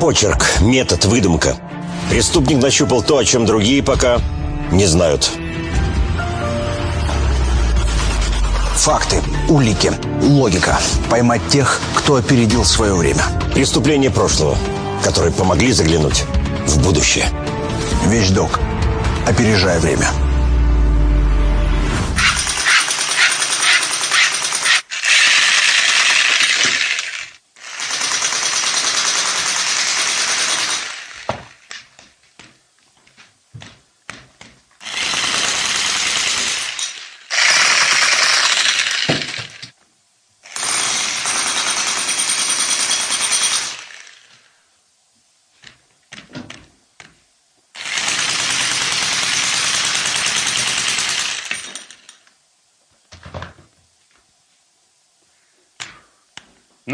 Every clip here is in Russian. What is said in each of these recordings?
Почерк, метод, выдумка. Преступник нащупал то, о чем другие пока не знают. Факты, улики, логика. Поймать тех, кто опередил свое время. Преступления прошлого, которые помогли заглянуть в будущее. Вещдок. Опережая время.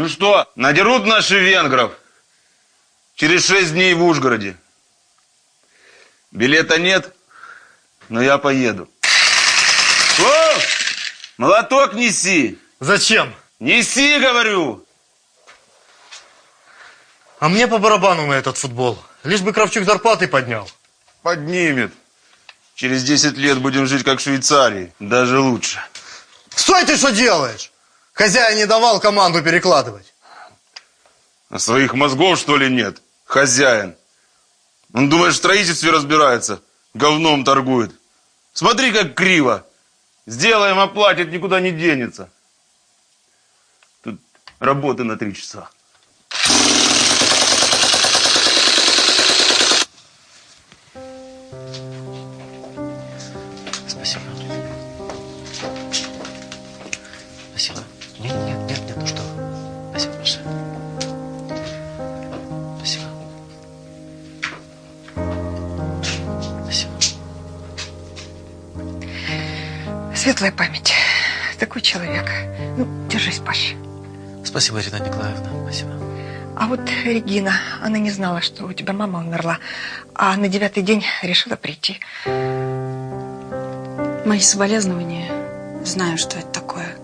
Ну что, надерут наши венгров через шесть дней в Ужгороде. Билета нет, но я поеду. О, молоток неси. Зачем? Неси, говорю. А мне по барабану на этот футбол. Лишь бы Кравчук зарплаты поднял. Поднимет. Через 10 лет будем жить как в Швейцарии. Даже лучше. Стой ты что делаешь? Хозяин не давал команду перекладывать. А своих мозгов, что ли, нет? Хозяин. Он, думает, в строительстве разбирается. Говном торгует. Смотри, как криво. Сделаем, оплатит, никуда не денется. Тут работы на три часа. Светлая память. Такой человек. Ну, держись, Паш. Спасибо, Ирина Николаевна. Спасибо. А вот Регина, она не знала, что у тебя мама умерла, а на девятый день решила прийти. Мои соболезнования. Знаю, что это такое.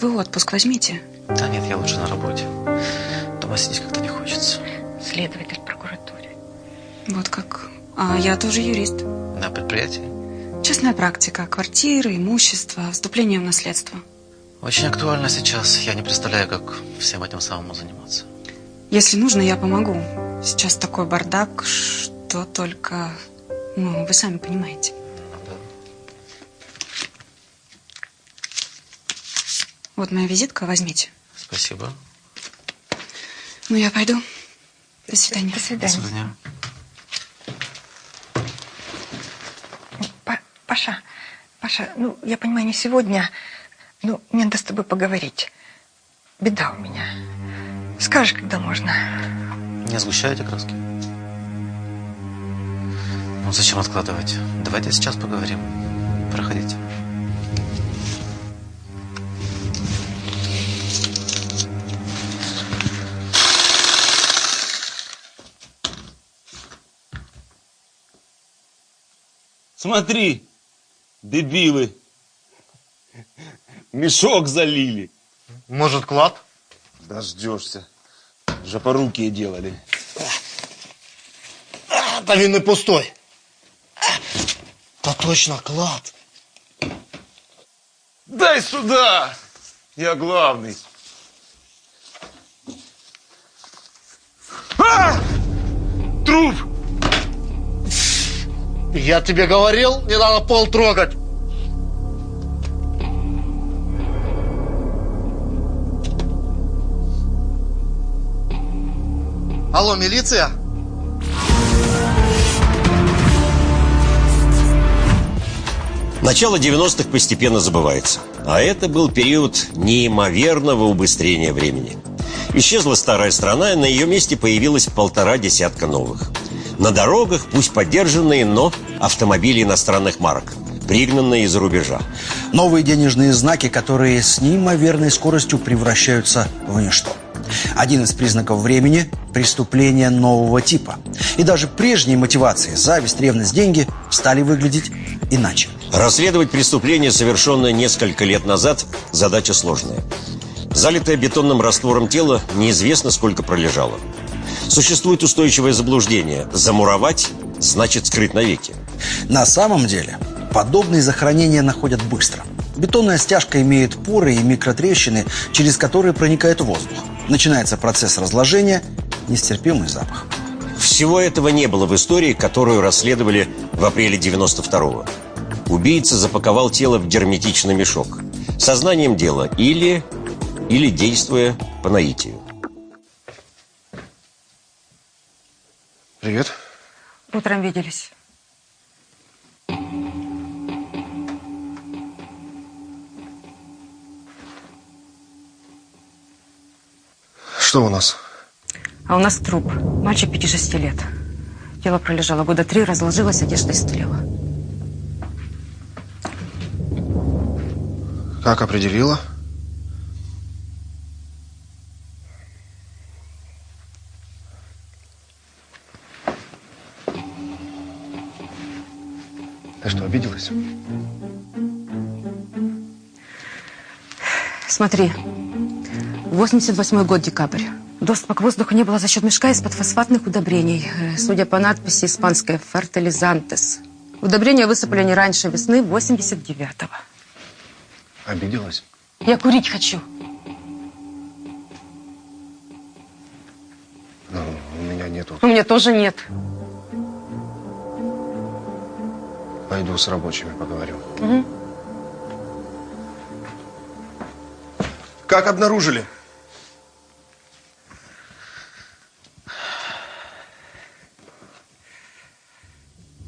Вы отпуск возьмите. Да нет, я лучше на работе. Дома сидеть как-то не хочется. Следователь прокуратуры. Вот как. А я тоже юрист. На предприятии? Частная практика. Квартиры, имущество, вступление в наследство. Очень актуально сейчас. Я не представляю, как всем этим самому заниматься. Если нужно, я помогу. Сейчас такой бардак, что только... Ну, вы сами понимаете. Вот моя визитка, возьмите. Спасибо. Ну, я пойду. До свидания. До свидания. До свидания. Паша, Паша, ну, я понимаю, не сегодня, но мне надо с тобой поговорить. Беда у меня. Скажешь, когда можно. Не сгущайте краски. Ну, зачем откладывать? Давайте сейчас поговорим. Проходите. Смотри, дебилы. Мешок залили. Может, клад? Дождешься. Жопорукие делали. Да він не пустой. Та точно клад. Дай сюда! Я главный. А! Труп! Я тебе говорил, не надо пол трогать. Алло, милиция? Начало 90-х постепенно забывается. А это был период неимоверного убыстрения времени. Исчезла старая страна, и на ее месте появилось полтора десятка новых. На дорогах, пусть поддержанные, но автомобили иностранных марок, пригнанные из-за рубежа. Новые денежные знаки, которые с неимоверной скоростью превращаются в ничто. Один из признаков времени – преступления нового типа. И даже прежние мотивации – зависть, ревность, деньги – стали выглядеть иначе. Расследовать преступление, совершенное несколько лет назад, задача сложная. Залитое бетонным раствором тело неизвестно сколько пролежало. Существует устойчивое заблуждение. Замуровать значит скрыть навеки. На самом деле, подобные захоронения находят быстро. Бетонная стяжка имеет поры и микротрещины, через которые проникает воздух. Начинается процесс разложения, нестерпимый запах. Всего этого не было в истории, которую расследовали в апреле 92-го. Убийца запаковал тело в герметичный мешок. Сознанием дела или... или действуя по наитию. Привет. Утром виделись. Что у нас? А у нас труп. Мальчик 5-6 лет. Тело пролежало года три, разложилось, одежда истлела. Как определила? Ты что, обиделась? Смотри, 88 год, декабрь. Доступа к воздуху не было за счет мешка из-под фосфатных удобрений. Э, Судя по надписи испанская «Фертилизантес». Удобрения высыпали не раньше весны 89-го. Обиделась? Я курить хочу. Ну, у меня нету. У меня тоже нет. Пойду с рабочими поговорю. Мгм. Как обнаружили?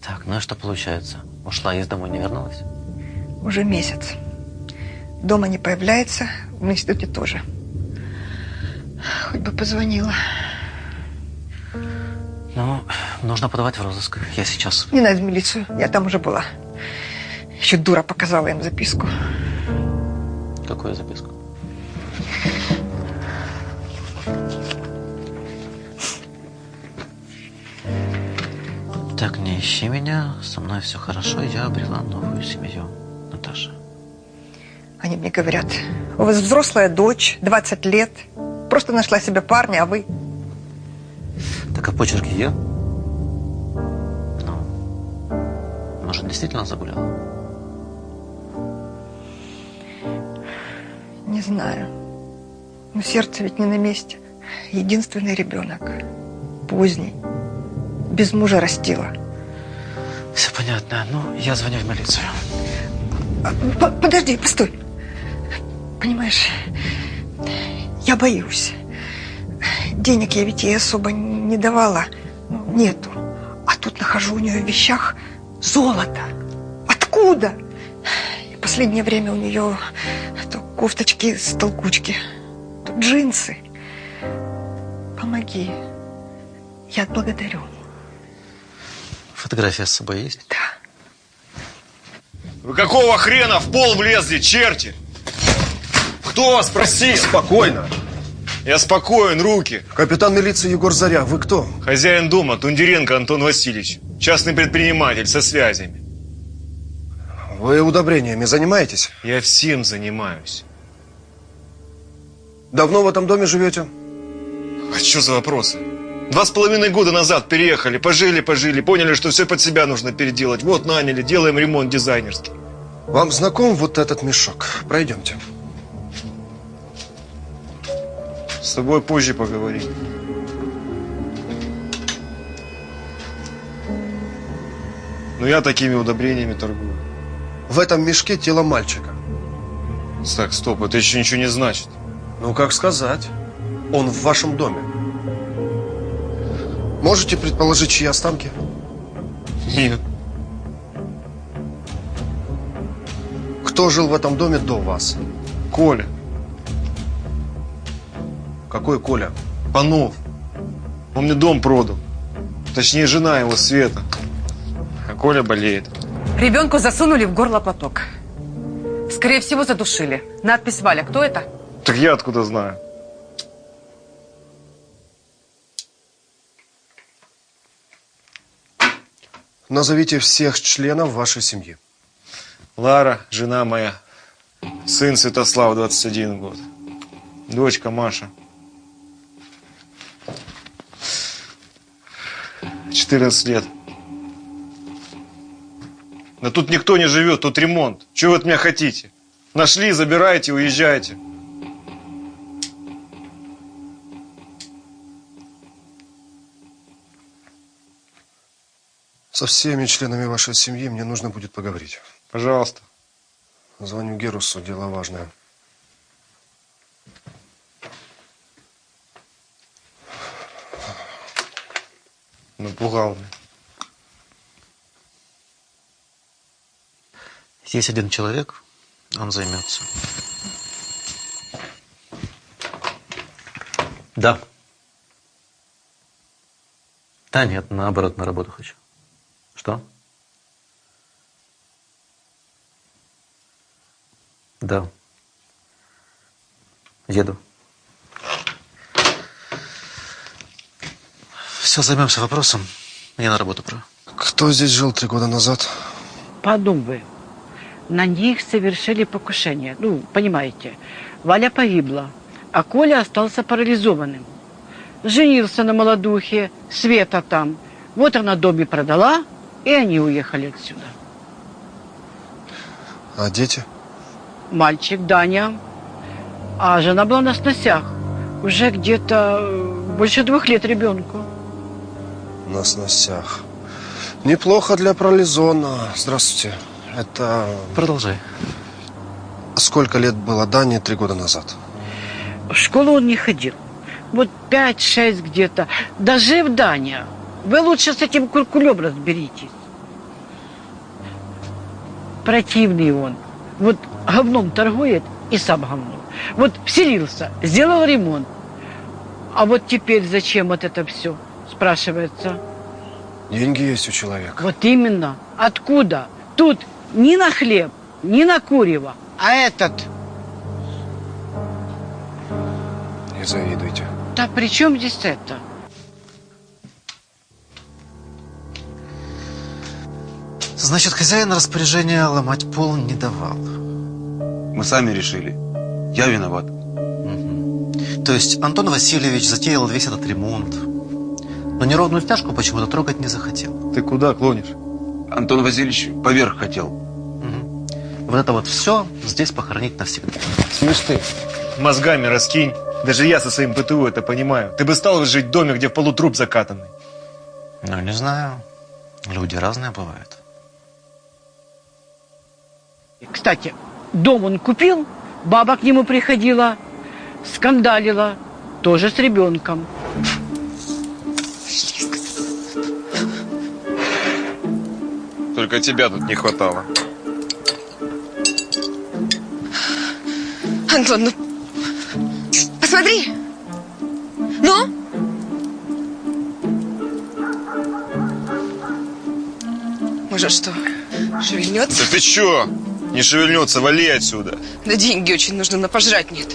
Так, ну и что получается? Ушла из дома, не вернулась? Уже месяц. Дома не появляется, в институте тоже. Хоть бы позвонила. Ну, нужно подавать в розыск. Я сейчас. Не надо в милицию, я там уже была. Еще дура показала им записку. Какую записку? Так, не ищи меня, со мной все хорошо, я обрела новую семью. Наташа. Они мне говорят, у вас взрослая дочь, 20 лет, просто нашла себе парня, а вы... Так а почерк ее? Действительно загуляла? Не знаю. Но сердце ведь не на месте. Единственный ребенок. Поздний. Без мужа растила. Все понятно. Ну, я звоню в милицию. А, по- Подожди, постой. Понимаешь, я боюсь. Денег я ведь ей особо не давала. Ну, Нету. А тут нахожу у нее в вещах золото. Откуда? И последнее время у нее то кофточки с толкучки, то джинсы. Помоги. Я отблагодарю. Фотография с собой есть? Да. Вы какого хрена в пол влезли, черти? Кто вас просил? Спокойно. Я спокоен, руки. Капитан милиции Егор Заря, вы кто? Хозяин дома Тундеренко Антон Васильевич. Частный предприниматель со связями. Вы удобрениями занимаетесь? Я всем занимаюсь. Давно в этом доме живете? А что за вопросы? Два с половиной года назад переехали, пожили, пожили, поняли, что все под себя нужно переделать. Вот наняли, делаем ремонт дизайнерский. Вам знаком вот этот мешок? Пройдемте. С тобой позже поговорим. Но я такими удобрениями торгую. В этом мешке тело мальчика. Так, стоп, это еще ничего не значит. Ну, как сказать? Он в вашем доме. Можете предположить, чьи останки? Нет. Кто жил в этом доме до вас? Коля, Какой Коля? Панов. Он мне дом продал. Точнее, жена его, Света. А Коля болеет. Ребенку засунули в горло платок. Скорее всего, задушили. Надпись «Валя». Кто это? Так я откуда знаю? Назовите всех членов вашей семьи. Лара, жена моя. Сын Святослав, 21 год. Дочка Маша. 14 лет. Да тут никто не живет, тут ремонт. Чего вы от меня хотите? Нашли, забирайте, уезжайте. Со всеми членами вашей семьи мне нужно будет поговорить. Пожалуйста. Звоню Герусу, дело важное. Напугал. Есть один человек, он займется. Да. Да нет, наоборот, на работу хочу. Что? Да. Еду. Все, займемся вопросом. Мне на работу пора. Кто здесь жил три года назад? Подумай. На них совершили покушение. Ну, понимаете, Валя погибла, а Коля остался парализованным. Женился на молодухе, Света там. Вот она доме продала, и они уехали отсюда. А дети? Мальчик Даня, а жена была на сносях. Уже где-то э, больше двух лет ребенку. На сносях. Неплохо для парализона. Здравствуйте. Это... Продолжай. Сколько лет было Дане три года назад? В школу он не ходил. Вот пять-шесть где-то. Даже в Даня. Вы лучше с этим куркулем разберитесь. Противный он. Вот говном торгует и сам говно. Вот вселился, сделал ремонт. А вот теперь зачем вот это все, спрашивается. Деньги есть у человека. Вот именно. Откуда? Тут ни на хлеб, ни на курево. А этот, Не завидуйте. да при чем здесь это? Значит, хозяин распоряжения ломать пол не давал. Мы сами решили. Я виноват. То есть Антон Васильевич затеял весь этот ремонт. Но неровную стяжку почему-то трогать не захотел. Ты куда клонишь? Антон Васильевич поверх хотел. Вот это вот все здесь похоронить навсегда. Слышь ты, мозгами раскинь. Даже я со своим ПТУ это понимаю. Ты бы стал жить в доме, где в полу труп закатанный. Ну, не знаю. Люди разные бывают. Кстати, дом он купил, баба к нему приходила, скандалила, тоже с ребенком. Только тебя тут не хватало. Антон, ну... Посмотри! Ну? Может, что, шевельнется? Да ты чё? Не шевельнется, вали отсюда. Да деньги очень нужны, на пожрать нет.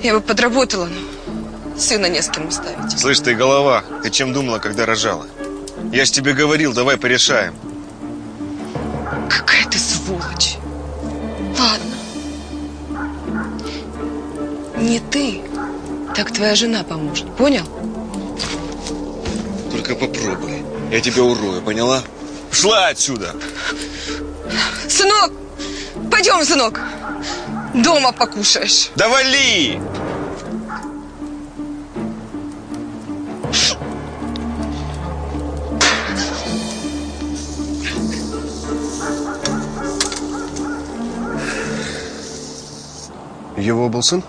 Я бы подработала, но сына не с кем оставить. Слышь, ты голова, ты чем думала, когда рожала? Я ж тебе говорил, давай порешаем. Какая ты сволочь. Ладно. Не ты, так твоя жена поможет, понял? Только попробуй. Я тебя урою, поняла? Шла отсюда! Сынок, пойдем, сынок. Дома покушаешь. Да вали! Его был сын?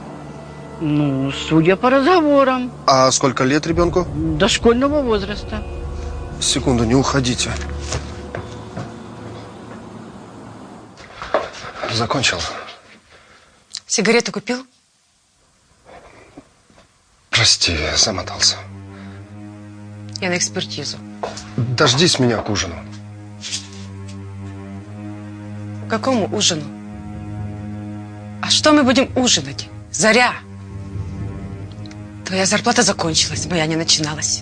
Ну, судя по разговорам, А сколько лет ребенку? дошкольного возраста. Секунду, не уходите. Закончил. Сигарету купил? Прости, замотался. Я на экспертизу. Дождись меня к ужину. К какому ужину? А что мы будем ужинать? Заря! Твоя зарплата закончилась, моя не начиналась.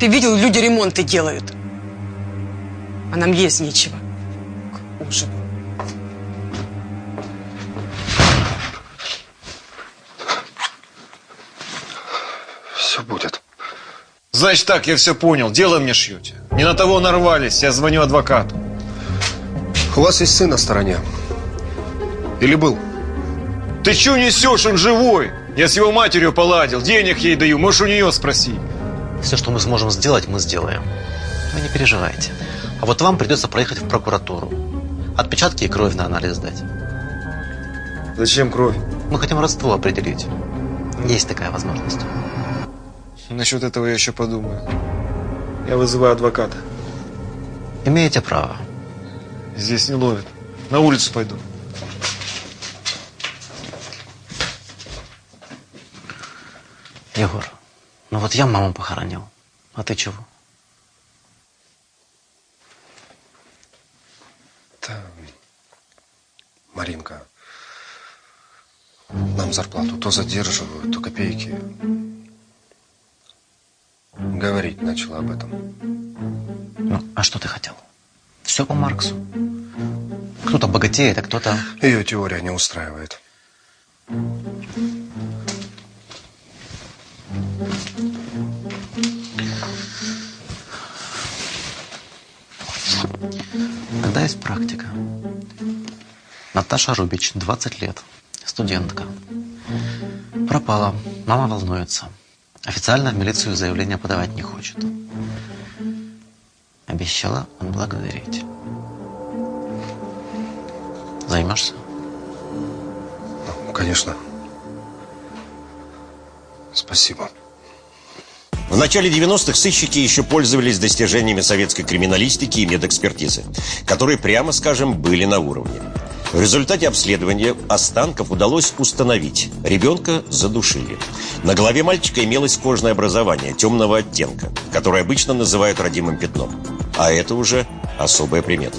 Ты видел, люди ремонты делают. А нам есть нечего. К ужину. Все будет. Значит так, я все понял. Дело мне шьете. Не на того нарвались, я звоню адвокату. У вас есть сын на стороне. Или был? Ты что несешь, он живой? Я с его матерью поладил, денег ей даю, можешь у нее спросить. Все, что мы сможем сделать, мы сделаем. Вы не переживайте. А вот вам придется проехать в прокуратуру. Отпечатки и кровь на анализ сдать. Зачем кровь? Мы хотим родство определить. Есть такая возможность. Насчет этого я еще подумаю. Я вызываю адвоката. Имеете право. Здесь не ловят. На улицу пойду. Егор, ну вот я маму похоронил. А ты чего? Да. Маринка, нам зарплату то задерживают, то копейки. Говорить начала об этом. Ну, а что ты хотел? Все по Марксу. Кто-то богатеет, а кто-то... Ее теория не устраивает. Тогда есть практика. Наташа Рубич, 20 лет, студентка. Пропала, мама волнуется. Официально в милицию заявление подавать не хочет. Обещала отблагодарить. Займешься? Конечно. Спасибо. В начале 90-х сыщики еще пользовались достижениями советской криминалистики и медэкспертизы, которые, прямо скажем, были на уровне. В результате обследования останков удалось установить. Ребенка задушили. На голове мальчика имелось кожное образование темного оттенка, которое обычно называют родимым пятном. А это уже особая примета.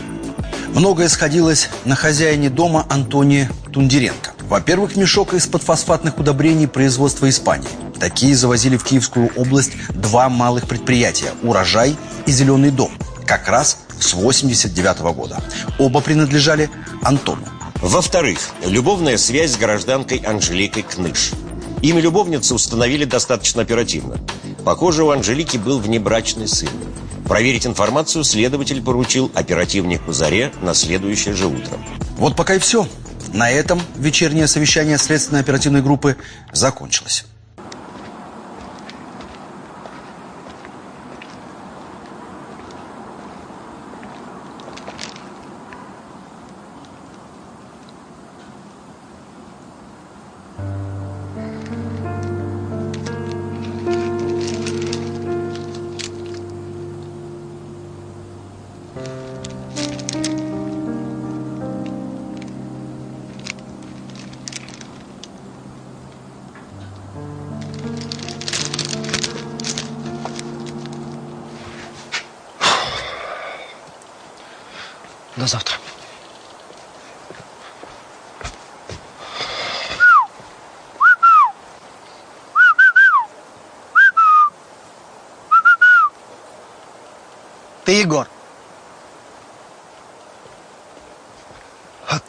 Многое сходилось на хозяине дома Антоне Тундеренко. Во-первых, мешок из-под фосфатных удобрений производства Испании. Такие завозили в Киевскую область два малых предприятия «Урожай» и «Зеленый дом» как раз с 89 года. Оба принадлежали Антону. Во-вторых, любовная связь с гражданкой Анжеликой Кныш. Имя любовницы установили достаточно оперативно. Похоже, у Анжелики был внебрачный сын. Проверить информацию следователь поручил оперативнику Заре на следующее же утро. Вот пока и все. На этом вечернее совещание следственной оперативной группы закончилось.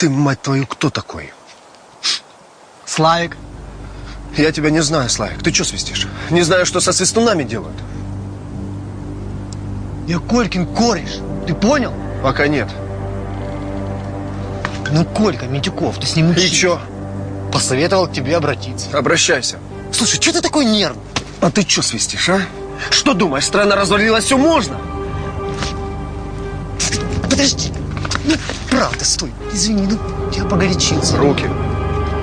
Ты, мать твою, кто такой? Славик. Я тебя не знаю, Славик. Ты что свистишь? Не знаю, что со свистунами делают. Я Колькин кореш. Ты понял? Пока нет. Ну, Колька Митюков, ты с ним И учись. чё? Посоветовал к тебе обратиться. Обращайся. Слушай, что ты такой нервный? А ты что свистишь, а? Что думаешь, страна развалилась, все можно? Подожди. Ну, правда, стой. Извини, ну, я погорячился. Руки.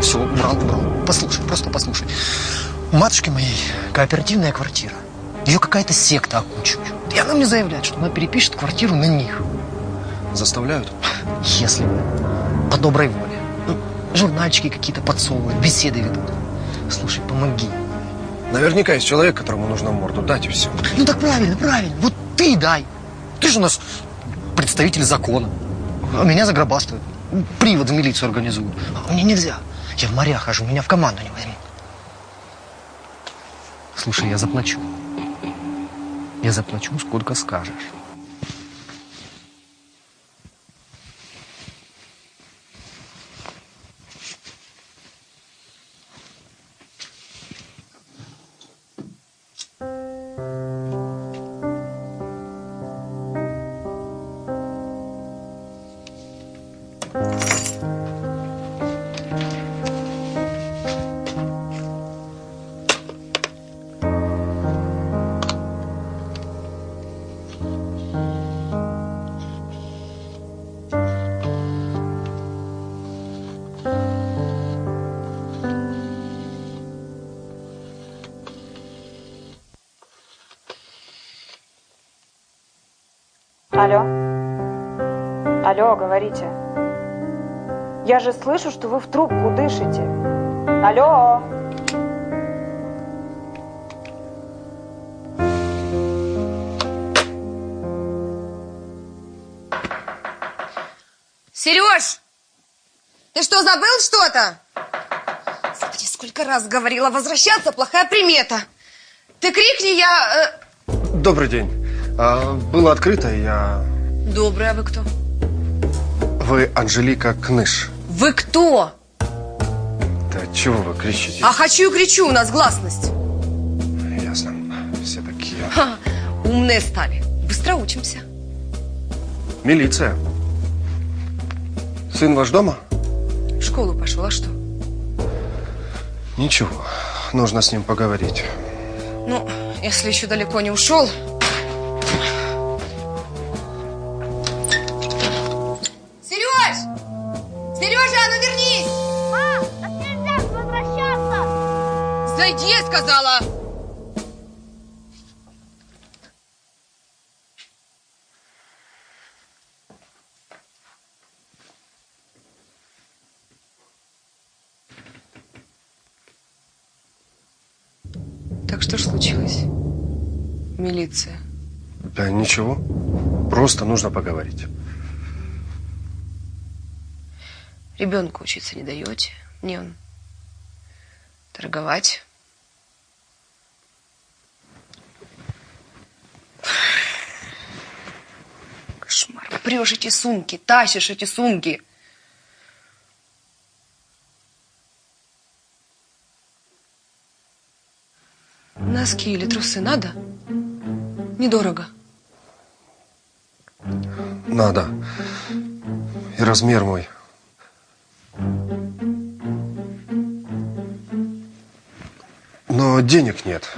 Все, убрал, убрал. Послушай, просто послушай. У матушки моей кооперативная квартира. Ее какая-то секта окучивает. И она мне заявляет, что она перепишет квартиру на них. Заставляют? Если бы. По доброй воле. Ну, журнальчики какие-то подсовывают, беседы ведут. Слушай, помоги. Наверняка есть человек, которому нужно морду дать и все. Ну так правильно, правильно. Вот ты дай. Ты же у нас представитель закона. А меня загробастывают. Привод в милицию организуют. А мне нельзя. Я в морях хожу, меня в команду не возьмут. Слушай, я заплачу. Я заплачу, сколько скажешь. Алло? Алло, говорите. Я же слышу, что вы в трубку дышите. Алло? Сереж! Ты что, забыл что-то? Господи, сколько раз говорила, возвращаться плохая примета. Ты крикни, я... э, Добрый день. А, было открыто, я... Добрый, а вы кто? Вы Анжелика Кныш. Вы кто? Да чего вы кричите? А хочу и кричу, у нас гласность. Ясно. Все такие. Ха, умные стали. Быстро учимся. Милиция. Сын ваш дома? В школу пошел, а что? Ничего. Нужно с ним поговорить. Ну, если еще далеко не ушел. Ничего. Просто нужно поговорить. Ребенку учиться не даете. Мне он торговать. Кошмар. Прешь эти сумки, тащишь эти сумки. Носки или трусы надо? Недорого. Надо. И размер мой. Но денег нет.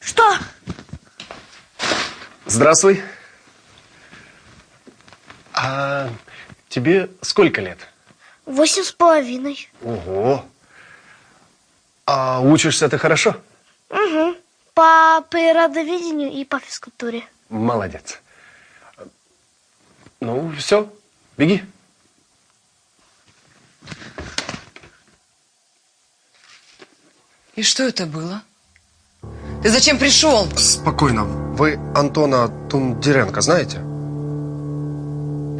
Что? Здравствуй. А тебе сколько лет? Восемь с половиной. Ого. А учишься ты хорошо? Угу. По природоведению и по физкультуре. Молодец. Ну, все, беги. И что это было? Ты зачем пришел? Спокойно. Вы Антона Тундеренко знаете?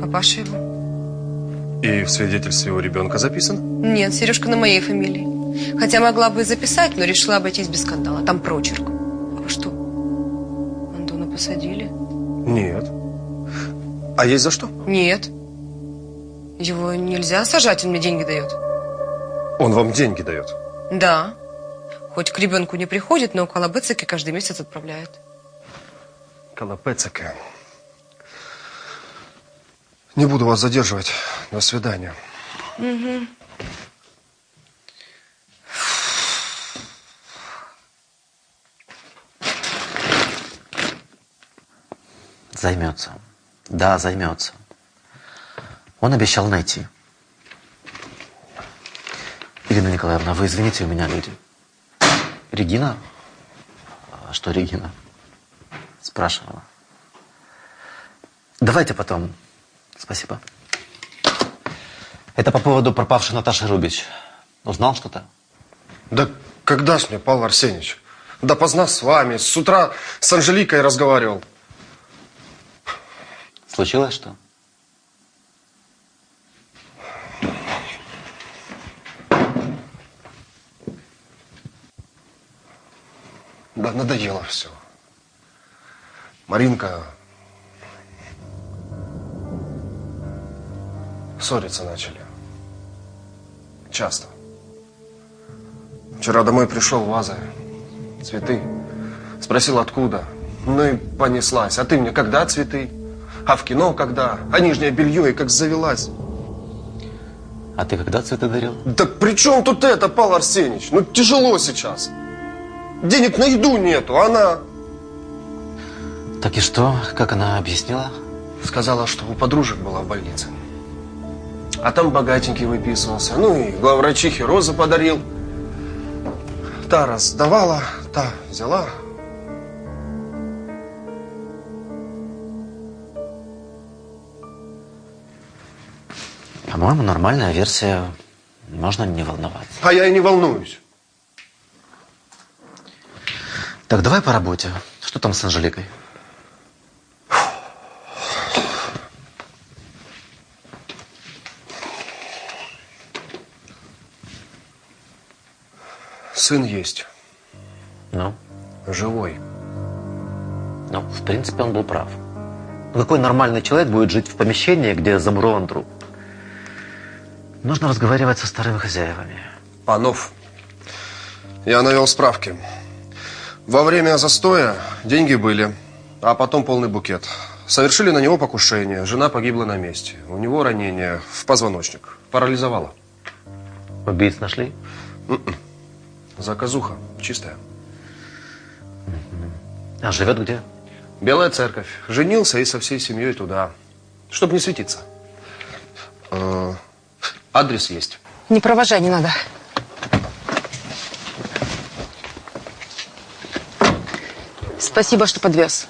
Папаша его? И в свидетельстве у ребенка записано? Нет, Сережка на моей фамилии. Хотя могла бы записать, но решила обойтись без скандала. Там прочерк. Посадили? Нет. А есть за что? Нет. Его нельзя сажать, он мне деньги дает. Он вам деньги дает. Да. Хоть к ребенку не приходит, но около Быцики каждый месяц отправляет. Колопецака. Не буду вас задерживать. До свидания. Угу. Займется. Да, займется. Он обещал найти. Ирина Николаевна, вы извините, у меня люди. Регина? А Что Регина? Спрашивала. Давайте потом. Спасибо. Это по поводу пропавшей Наташи Рубич. Узнал что-то? Да когда ж мне, Павел Арсеньевич? Допоздна с вами, с утра с Анжеликой разговаривал. Случилось что? Да надоело все. Маринка... Ссориться начали. Часто. Вчера домой пришел ваза, цветы. Спросил, откуда. Ну и понеслась. А ты мне когда цветы? А в кино когда? А нижнее белье и как завелась. А ты когда цветы дарил? Да при чем тут это, Павел Арсеньевич? Ну тяжело сейчас. Денег на еду нету, а она... Так и что? Как она объяснила? Сказала, что у подружек была в больнице. А там богатенький выписывался. Ну и главврачихе розы подарил. Та раздавала, та взяла. По-моему, нормальная версия. Можно не волноваться. А я и не волнуюсь. Так, давай по работе. Что там с Анжеликой? Сын есть. Ну? Живой. Ну, в принципе, он был прав. Какой нормальный человек будет жить в помещении, где замурован труп? Нужно разговаривать со старыми хозяевами. Панов, я навел справки. Во время застоя деньги были, а потом полный букет. Совершили на него покушение. Жена погибла на месте. У него ранение в позвоночник. Парализовало. Убийц нашли? М-м. Заказуха. Чистая. А живет где? Белая церковь. Женился и со всей семьей туда. Чтобы не светиться. Э, адрес есть. Не провожай, не надо. Спасибо, что подвез.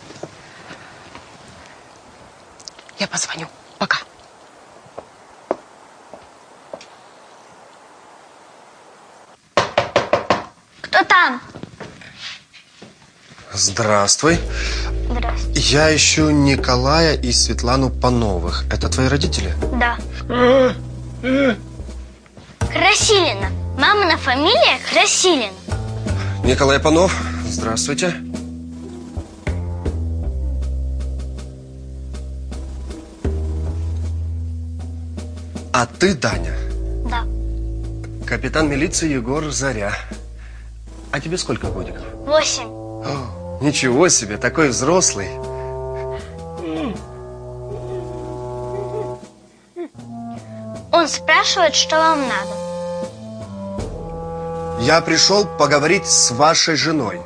Я позвоню. Пока. Кто там? Здравствуй. Здравствуй. Я ищу Николая и Светлану Пановых. Это твои родители? Да. Красилина. Мамина фамилия Красилина. Николай Панов, здравствуйте. А ты Даня? Да. Капитан милиции Егор Заря. А тебе сколько годиков? Восемь. О, ничего себе, такой взрослый. Он спрашивает, что вам надо. Я пришел поговорить с вашей женой.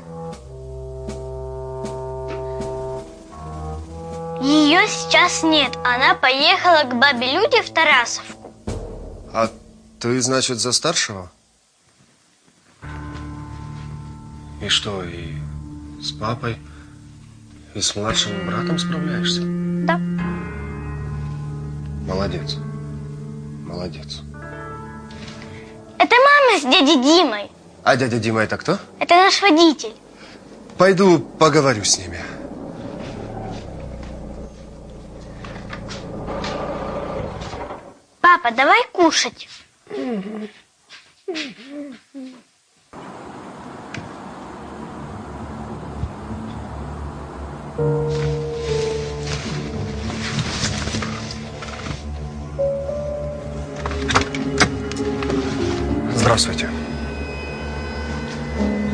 Ее сейчас нет. Она поехала к бабе Люде в Тарасовку. А ты, значит, за старшего? И что, и с папой, и с младшим братом справляешься? Да. Молодец. Молодец. Это мама с дядей Димой. А дядя Дима это кто? Это наш водитель. Пойду поговорю с ними. Папа, давай кушать. Здравствуйте.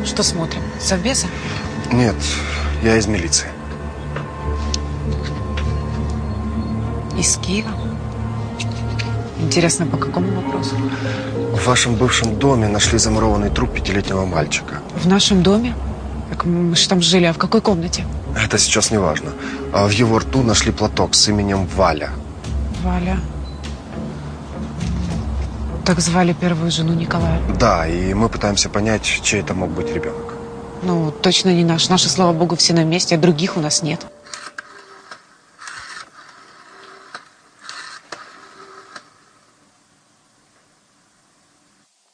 Что смотрим? Совбеза? Нет, я из милиции. Из Киева. Интересно, по какому вопросу? В вашем бывшем доме нашли замурованный труп пятилетнего мальчика. В нашем доме? Так мы же там жили, а в какой комнате? Это сейчас не важно. А в его рту нашли платок с именем Валя. Валя. Так звали первую жену Николая. Да, и мы пытаемся понять, чей это мог быть ребенок. Ну, точно не наш. Наши, слава богу, все на месте, а других у нас нет.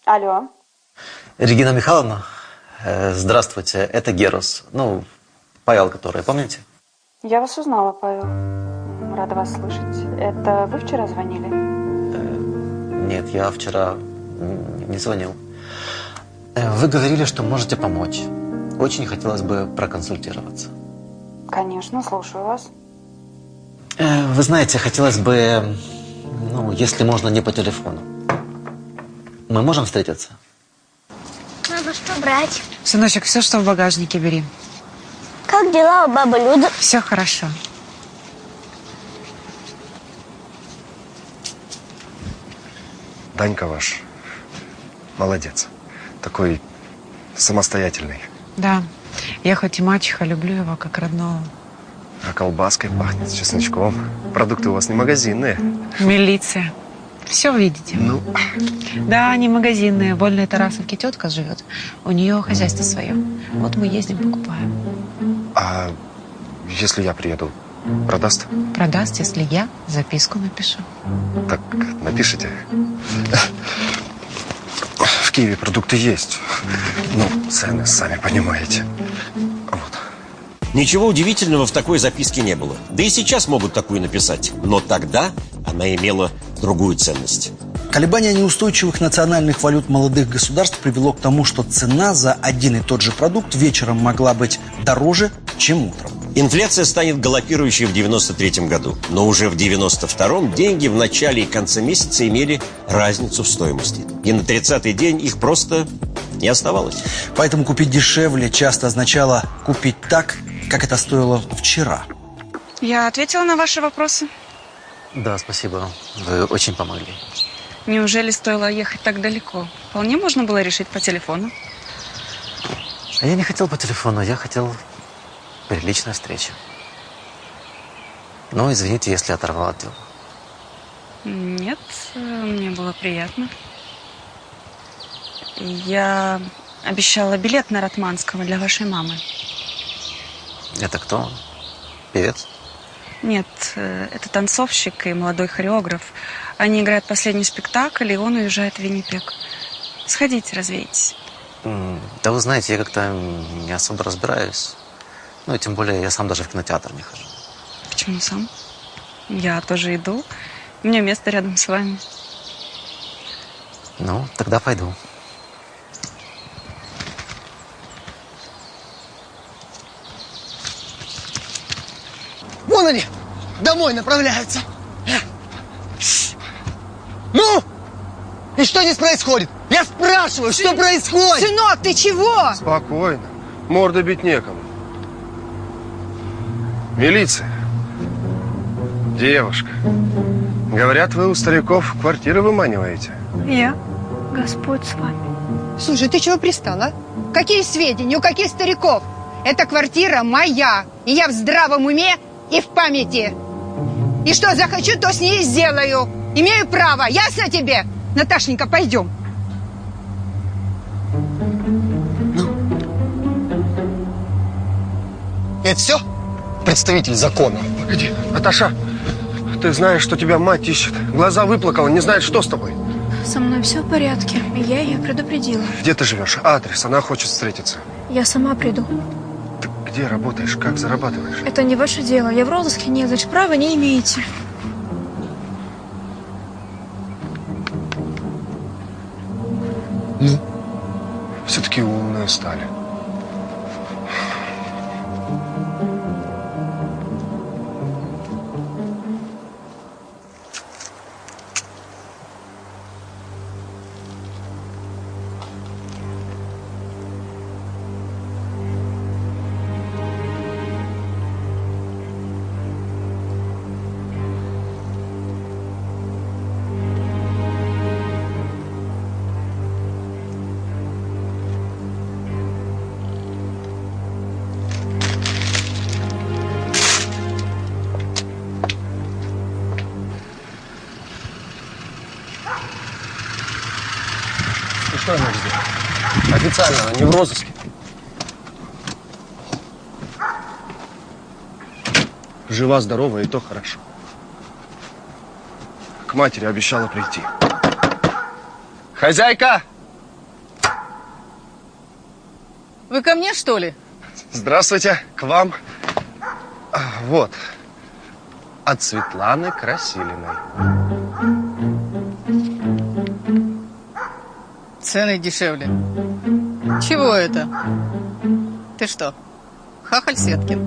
Алло. Регина Михайловна, э, здравствуйте. Это Герос. Ну, Павел, который, помните? Я вас узнала, Павел. Рада вас слышать. Это вы вчера звонили? Нет, я вчера не звонил. Э, Вы говорили, что можете помочь. Очень хотелось бы проконсультироваться. Конечно, слушаю вас. Э, Вы знаете, хотелось бы, ну, если можно, не по телефону. Мы можем встретиться? Мама, что брать? Сыночек, все, что в багажнике, бери. Как дела у бабы Люды? Все хорошо. Данька ваш. Молодец. Такой самостоятельный. Да, я хоть и мачеха, люблю его как родного. А колбаской пахнет с чесночком. Продукты у вас не магазинные. Милиция. Все видите? Ну, Да, не магазинные. В Вольной Тарасовке тетка живет. У нее хозяйство свое. Вот мы ездим, покупаем. а если я приеду, Продаст? Продаст, если я записку напишу. Так, напишите. В Киеве продукты есть. Ну, цены, сами понимаете. Ничего удивительного в такой записке не было. Да и сейчас могут такую написать. Но тогда она имела другую ценность. Колебание неустойчивых национальных валют молодых государств привело к тому, что цена за один и тот же продукт вечером могла быть дороже, чем утром. Инфляция станет галопирующей в 93 году. Но уже в 92-м деньги в начале и конце месяца имели разницу в стоимости. И на 30-й день их просто не оставалось. Поэтому купить дешевле часто означало купить так, как это стоило вчера. Я ответила на ваши вопросы. Да, спасибо. Вы очень помогли. Неужели стоило ехать так далеко? Вполне можно было решить по телефону. А я не хотел по телефону, я хотел приличной встречи. Ну, извините, если оторвал от дела. Нет, мне было приятно. Я обещала билет на Ратманского для вашей мамы. Это кто? Певец? Нет, это танцовщик и молодой хореограф. Они играют последний спектакль, и он уезжает в Виннипек. Сходите, развейтесь. Да вы знаете, я как-то не особо разбираюсь. Ну, и тем более я сам даже в кинотеатр не хожу. Почему сам? Я тоже иду. У меня место рядом с вами. Ну, тогда пойду. Вон они, домой направляются. Ну, и что здесь происходит? Я спрашиваю, что происходит? Сынок, ты чего? Спокойно. Морды бить некому. Милиция. Девушка. Говорят, вы у стариков квартиры выманиваете. Я. Господь с вами. Слушай, ты чего пристала? Какие сведения? У каких стариков? Эта квартира моя. И я в здравом уме и в памяти. И что захочу, то с ней сделаю. Имею право. Ясно тебе? Наташенька, пойдем. Это все? Представитель закона. Погоди, Наташа, ты знаешь, что тебя мать ищет. Глаза выплакала, не знает, что с тобой. Со мной все в порядке. и Я ее предупредила. Где ты живешь? Адрес, она хочет встретиться. Я сама приду. Где работаешь? Как зарабатываешь? Это не ваше дело. Я в розыске нет, значит, права не имеете. Ну? Все-таки умные стали. Где? Официально, она не в розыске. Жива-здорова, и то хорошо. К матери обещала прийти. Хозяйка! Вы ко мне, что ли? Здравствуйте, к вам. А, Вот. От Светланы Красилиной. Цены дешевле. Чего это? Ты что, хахаль Сеткин?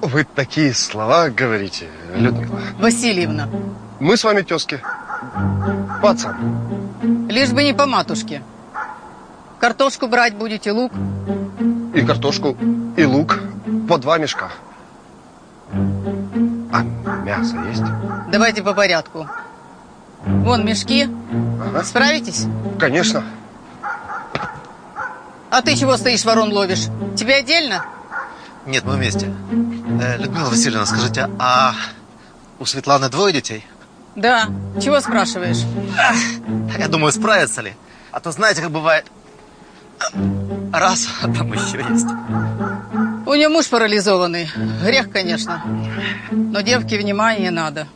Вы такие слова говорите, Людмила. Васильевна, Мы с вами тезки. Пацан. лишь бы не по матушке. Картошку брать будете, лук? И картошку, и лук. По два мешка. А мясо есть? Давайте по порядку. Вон мешки. Ага. Справитесь? Конечно. А ты чего стоишь, ворон ловишь? Тебе отдельно? Нет, мы вместе. Э, Людмила Васильевна, скажите, а у Светланы двое детей? Да. Чего спрашиваешь? Я думаю, справятся ли. А то знаете, как бывает. Раз, а там еще есть. У нее муж парализованный. Грех, конечно. Но девке внимания надо.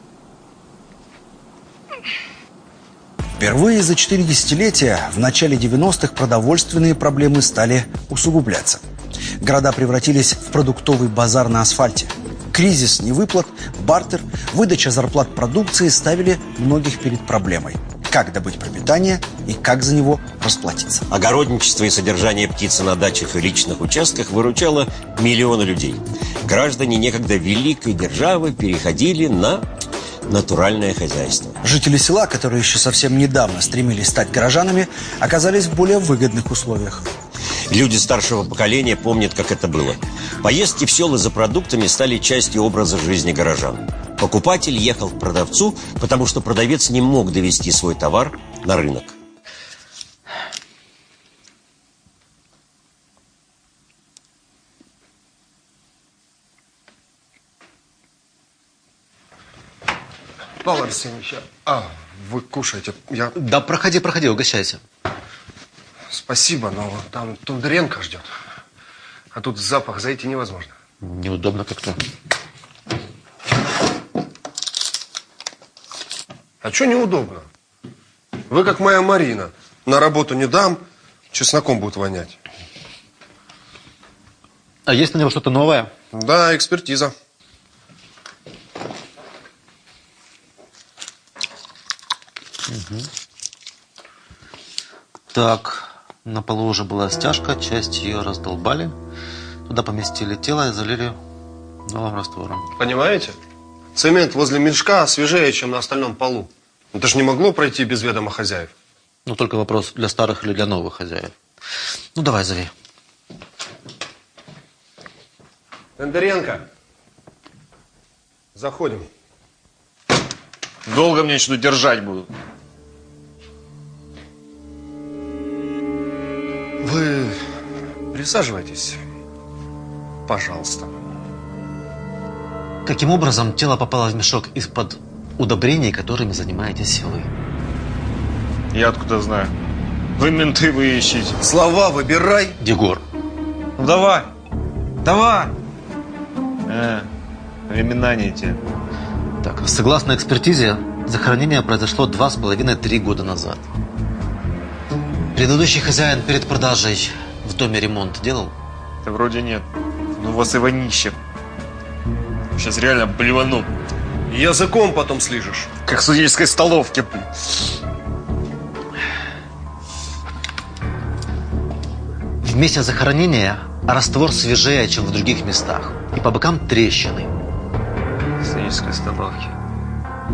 Впервые за четыре десятилетия в начале 90-х продовольственные проблемы стали усугубляться. Города превратились в продуктовый базар на асфальте. Кризис невыплат, бартер, выдача зарплат продукции ставили многих перед проблемой. Как добыть пропитание и как за него расплатиться. Огородничество и содержание птицы на дачах и личных участках выручало миллионы людей. Граждане некогда великой державы переходили на натуральное хозяйство. Жители села, которые еще совсем недавно стремились стать горожанами, оказались в более выгодных условиях. Люди старшего поколения помнят, как это было. Поездки в села за продуктами стали частью образа жизни горожан. Покупатель ехал к продавцу, потому что продавец не мог довести свой товар на рынок. Павел Арсеньевич, а, вы кушаете. Я... Да, проходи, проходи, угощайся. Спасибо, но там Тундренко ждет. А тут запах зайти невозможно. Неудобно как-то. А что неудобно? Вы как моя Марина. На работу не дам, чесноком будет вонять. А есть на него что-то новое? Да, экспертиза. Угу. Так, на полу уже была стяжка, часть ее раздолбали. Туда поместили тело и залили новым раствором. Понимаете? Цемент возле мешка свежее, чем на остальном полу. Это же не могло пройти без ведома хозяев. Ну, только вопрос, для старых или для новых хозяев. Ну, давай, зови. Бондаренко. Заходим. Долго мне что держать будут? Вы присаживайтесь. Пожалуйста. Каким образом тело попало в мешок из-под удобрений, которыми занимаетесь вы? Я откуда знаю? Вы менты вы ищите. Слова выбирай. Егор. Ну давай. Давай. Э, времена не те. Так, согласно экспертизе, захоронение произошло два с половиной-три года назад. Предыдущий хозяин перед продажей в доме ремонт делал? Да вроде нет. Ну вас и вонище. Сейчас реально блевану. Языком потом слижешь. Как в судейской столовке. В месте захоронения раствор свежее, чем в других местах. И по бокам трещины. В судейской столовке.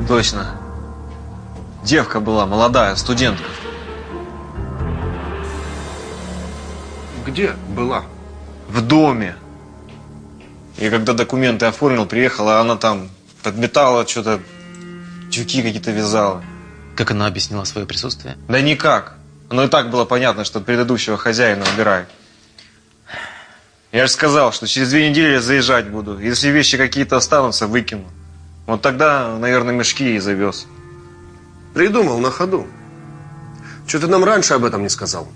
Точно. Девка была, молодая, студентка. Где была? В доме. И когда документы оформил, приехала, она там подметала что-то, тюки какие-то вязала. Как она объяснила свое присутствие? Да никак. Оно и так было понятно, что предыдущего хозяина убирает. Я же сказал, что через две недели я заезжать буду. Если вещи какие-то останутся, выкину. Вот тогда, наверное, мешки и завез. Придумал на ходу. Что ты нам раньше об этом не сказал?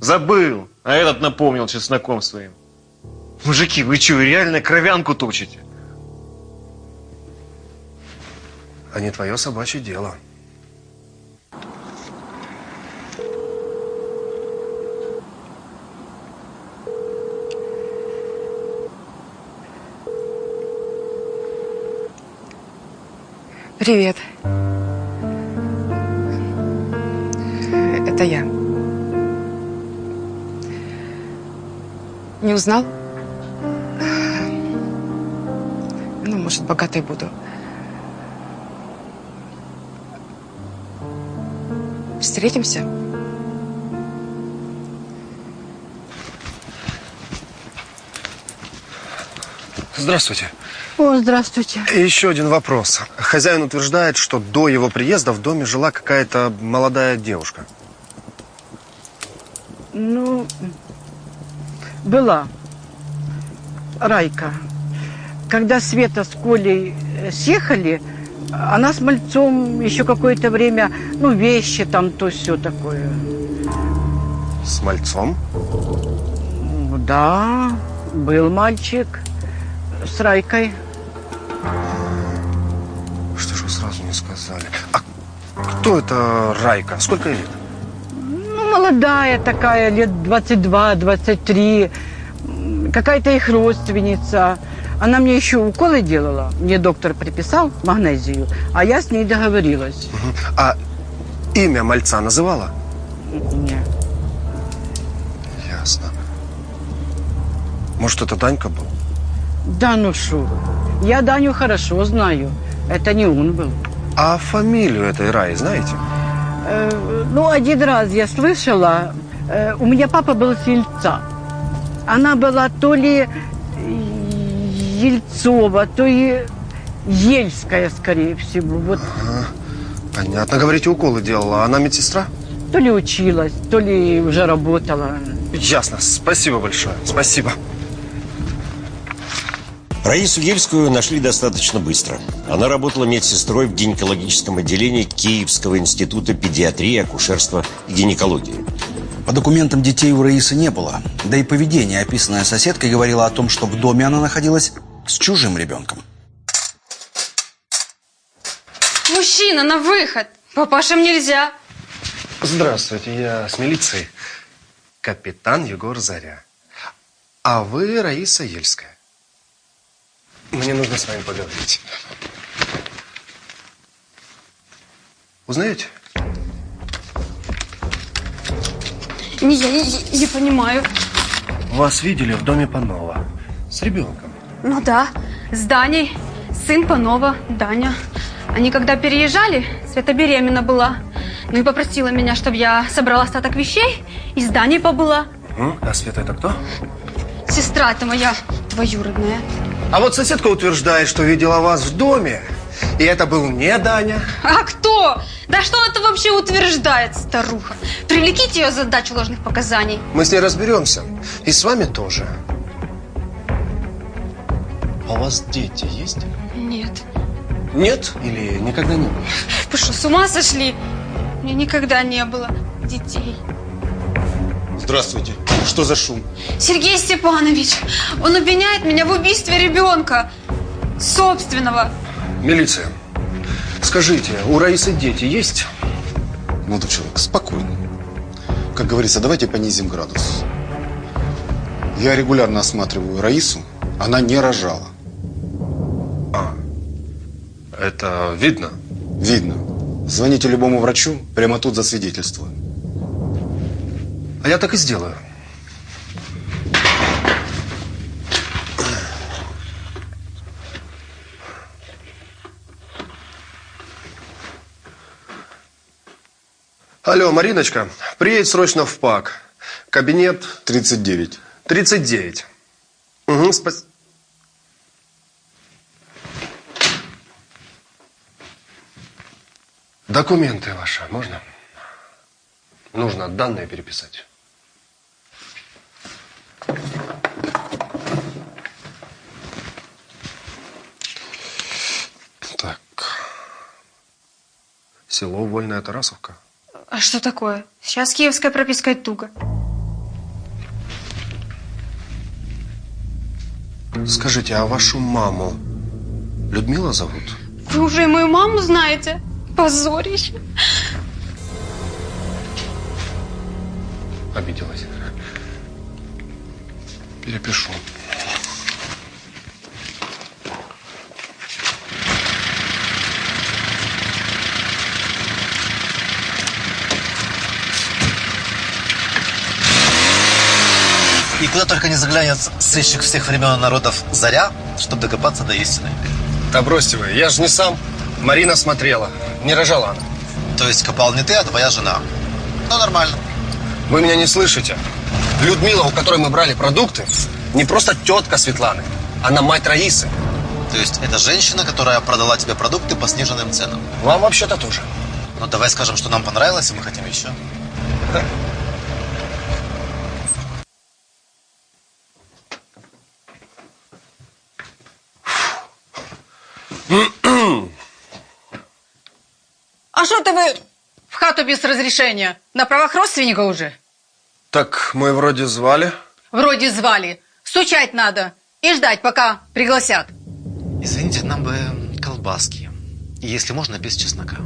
Забыл. А этот напомнил чесноком своим. Мужики, вы что, реально кровянку точите? А не твое собачье дело. Привет. Это я. Не узнал? Ну, может, богатой буду. Встретимся? Здравствуйте. О, здравствуйте. И еще один вопрос. Хозяин утверждает, что до его приезда в доме жила какая-то молодая девушка. Ну, была. Райка. Когда Света с Колей э, съехали, она с мальцом еще какое-то время, ну, вещи там, то все такое. С мальцом? Да, Был мальчик с Райкой. Что же вы сразу не сказали? А кто это Райка? Сколько лет? Молодая такая, лет 22-23. М, Какая-то их родственница. Она мне еще уколы делала. Мне доктор приписал магнезию, а я с ней договорилась. А имя мальца называла? Не. Ясно. Может, это Данька был? Да ну шо. Я Даню хорошо знаю. Это не он был. А фамилию этой Раи знаете? Ну, один раз я слышала, у меня папа был с Ельца. Она была то ли Ельцова, то и Ельская, скорее всего. Вот Понятно. Говорите, уколы делала. Она медсестра? то ли училась, то ли уже работала. Ясно. Спасибо большое. Спасибо. Раису Ельскую нашли достаточно быстро. Она работала медсестрой в гинекологическом отделении Киевского института педиатрии, акушерства и гинекологии. По документам детей у Раисы не было. Да и поведение, описанное соседкой, говорило о том, что в доме она находилась с чужим ребенком. Мужчина, на выход! Папашам нельзя. Здравствуйте, я с милиции. Капитан Егор Заря. А вы Раиса Ельская. Мне нужно с вами поговорить. Узнаете? Не, я не, не понимаю. Вас видели в доме Панова. С ребенком. Ну да, с Даней. Сын Панова, Даня. Они когда переезжали, Света беременна была. Ну и попросила меня, чтобы я собрала остаток вещей и с Даней побыла. А Света это кто? Сестра это моя двоюродная. А вот соседка утверждает, что видела вас в доме. И это был не Даня. А кто? Да что это вообще утверждает, старуха? Привлеките ее за дачу ложных показаний. Мы с ней разберемся. И с вами тоже. А у вас дети есть? Нет. Нет? Или никогда не было? Вы что, с ума сошли? У меня никогда не было детей. Здравствуйте. Что за шум? Сергей Степанович, он обвиняет меня в убийстве ребенка. Собственного. Милиция. Скажите, у Раисы дети есть? Молодой человек, спокойно. Как говорится, давайте понизим градус. Я регулярно осматриваю Раису. Она не рожала. Это видно? Видно. Звоните любому врачу, прямо тут засвидетельствую. А я так и сделаю. Алло, Мариночка, приедь срочно в ПАК. Кабинет... 39. 39. Угу, спасибо. Документы ваши можно? Нужно данные переписать. Так. Село Вольная Тарасовка. А что такое? Сейчас киевская прописка туго. Скажите, а вашу маму Людмила зовут? Вы уже и мою маму знаете? Позорище. Обиделась. Перепишу. И куда только не заглянет сыщик всех времен и народов Заря, чтобы докопаться до истины. Да бросьте вы, я же не сам. Марина смотрела. Не рожала она. То есть копал не ты, а твоя жена. Ну, нормально. Вы меня не слышите? Людмила, у которой мы брали продукты, не просто тетка Светланы. Она мать Раисы. То есть это женщина, которая продала тебе продукты по сниженным ценам. Вам вообще-то тоже. Ну, давай скажем, что нам понравилось, и мы хотим еще. А что ты вы в хату без разрешения? На правах родственника уже? Так мы вроде звали. Вроде звали. Стучать надо и ждать, пока пригласят. Извините, нам бы колбаски. И если можно, без чеснока.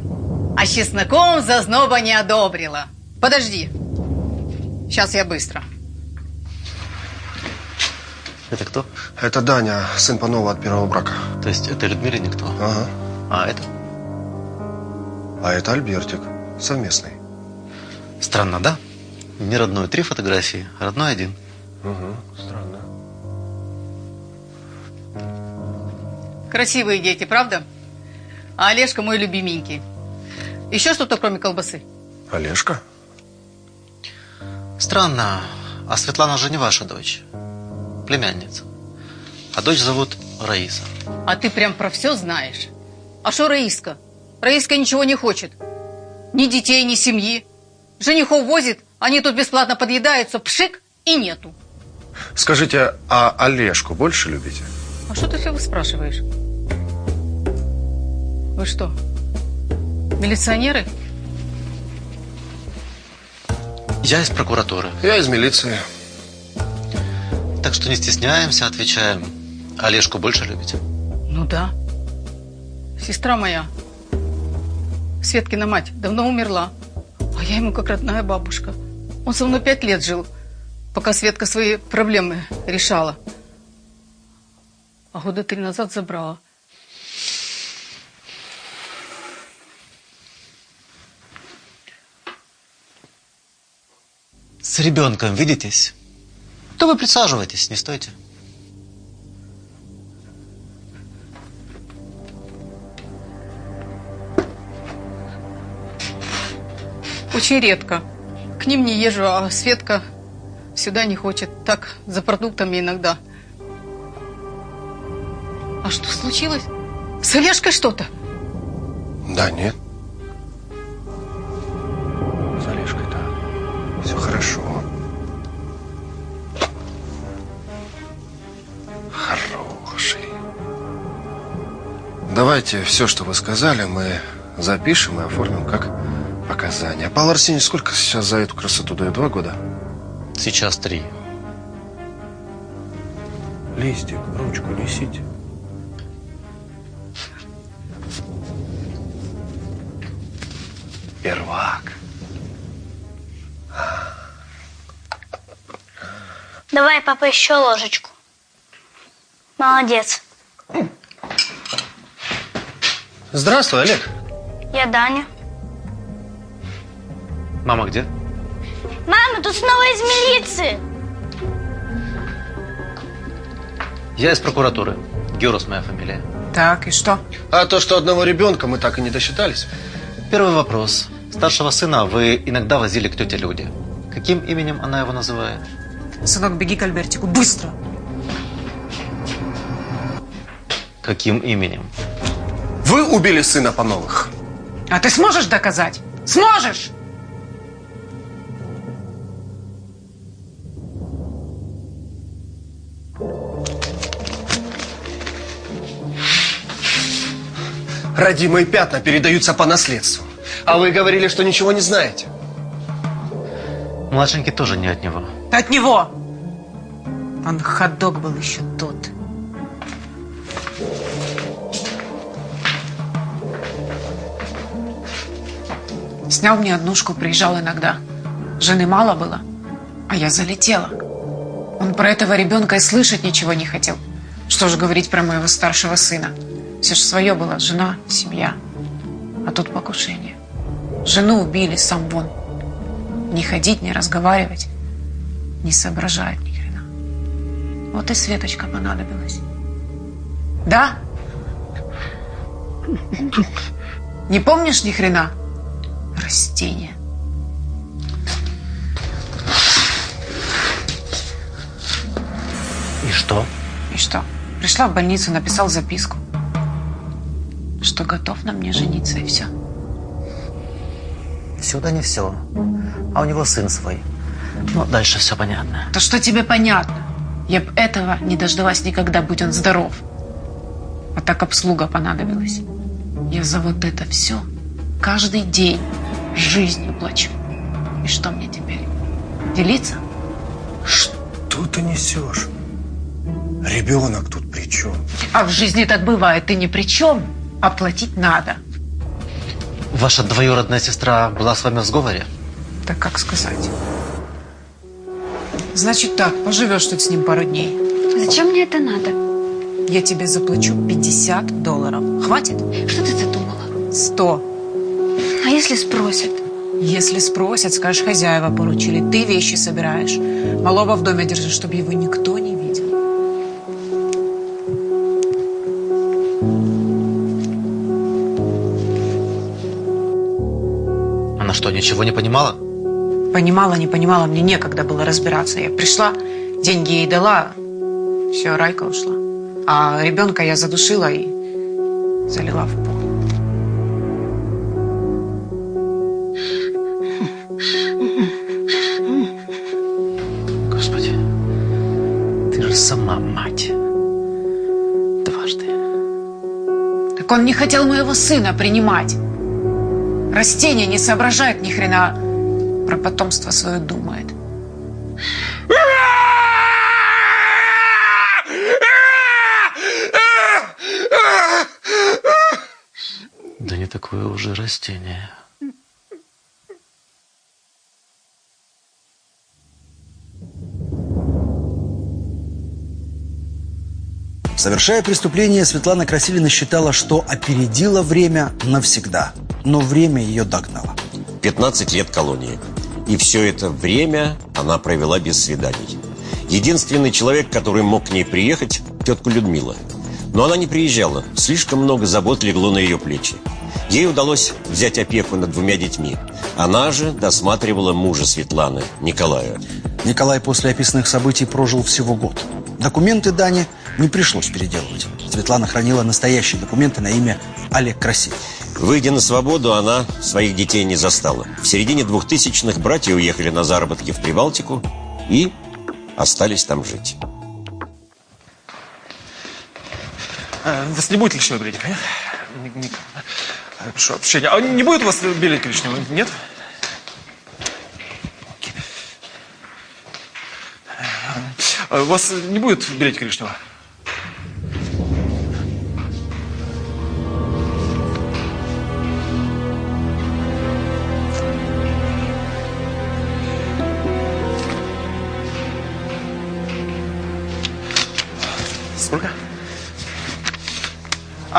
А с чесноком зазноба не одобрила. Подожди. Сейчас я быстро. Это кто? Это Даня, сын Панова от первого брака. То есть это Людмиле никто? Ага. А это? А это Альбертик, совместный. Странно, да? Не родной три фотографии, родной один. Угу, странно. Красивые дети, правда? А Олежка мой любименький. Еще что-то, кроме колбасы? Олежка? Странно. А Светлана же не ваша дочь. Племянница. А дочь зовут Раиса. А ты прям про все знаешь. А что Раиска? Раиска ничего не хочет. Ни детей, ни семьи. Женихов возит, они тут бесплатно подъедаются, пшик, и нету. Скажите, а Олежку больше любите? А что ты все спрашиваешь? Вы что, милиционеры? Я из прокуратуры. Я из милиции. Так что не стесняемся, отвечаем. Олежку больше любите? Ну да. Сестра моя, Светкина мать, давно умерла. А я ему как родная бабушка. Он со мной пять лет жил, пока Светка свои проблемы решала. А года три назад забрала. С ребенком видитесь? То вы присаживайтесь, не стойте. Очень редко. К ним не езжу, а Светка сюда не хочет. Так, за продуктами иногда. А что случилось? С Олежкой что-то? Да, нет. С Олежкой-то все хорошо. Хороший. Давайте все, что вы сказали, мы запишем и оформим как показания. Павел Арсеньевич, сколько сейчас за эту красоту дает? Два года? Сейчас три. Листик, ручку несите. Первак. Давай, папа, еще ложечку. Молодец. Здравствуй, Олег. Я Даня. Мама где? Мама, тут снова из милиции. Я из прокуратуры. Герус моя фамилия. Так, и что? А то, что одного ребенка мы так и не досчитались. Первый вопрос. Старшего сына вы иногда возили к тете Люде. Каким именем она его называет? Сынок, беги к Альбертику, быстро! Каким именем? Вы убили сына Пановых. А ты сможешь доказать? Сможешь! Родимые пятна передаются по наследству. А вы говорили, что ничего не знаете. Младшенький тоже не от него. От него! Он ходок был еще тот. Снял мне однушку, приезжал иногда. Жены мало было, а я залетела. Он про этого ребенка и слышать ничего не хотел. Что же говорить про моего старшего сына? Все же свое было, жена, семья. А тут покушение. Жену убили, сам вон. Не ходить, не разговаривать, не соображает ни хрена. Вот и Светочка понадобилась. Да? Не помнишь ни хрена? Растение. И что? И что? Пришла в больницу, написал записку, что готов на мне жениться, и все. Все да не все. А у него сын свой. Ну, дальше все понятно. То что тебе понятно? Я б этого не дождалась никогда, будь он здоров. А так обслуга понадобилась. Я за вот это все каждый день жизнью плачу. И что мне теперь? Делиться? Что ты несешь? Ребенок тут при чем? А в жизни так бывает, ты ни при чем, а платить надо. Ваша двоюродная сестра была с вами в сговоре? Так как сказать? Значит так, поживешь тут с ним пару дней. Зачем мне это надо? Я тебе заплачу 50 долларов. Хватит? Что ты задумала? 100. А если спросят? Если спросят, скажешь, хозяева поручили. Ты вещи собираешь. Малого в доме держи, чтобы его никто ничего не понимала? Понимала, не понимала, мне некогда было разбираться. Я пришла, деньги ей дала, все, Райка ушла. А ребенка я задушила и залила в пол. Господи, ты же сама мать. Дважды. Так он не хотел моего сына принимать. Растение не соображает ни хрена. Про потомство свое думает. Да не такое уже растение. Совершая преступление, Светлана Красилина считала, что опередила время навсегда. Но время ее догнало. 15 лет колонии. И все это время она провела без свиданий. Единственный человек, который мог к ней приехать – тетка Людмила. Но она не приезжала. Слишком много забот легло на ее плечи. Ей удалось взять опеку над двумя детьми. Она же досматривала мужа Светланы, Николая. Николай после описанных событий прожил всего год. Документы Дане не пришлось переделывать. Светлана хранила настоящие документы на имя Олег Красив. Выйдя на свободу, она своих детей не застала. В середине двухтысячных братья уехали на заработки в Прибалтику и остались там жить. А, Вас не будет лишнего билетика, нет? Ник- Ник- а, Прошу прощения. А не будет у вас билетика лишнего, нет? А У вас не будет билетика лишнего?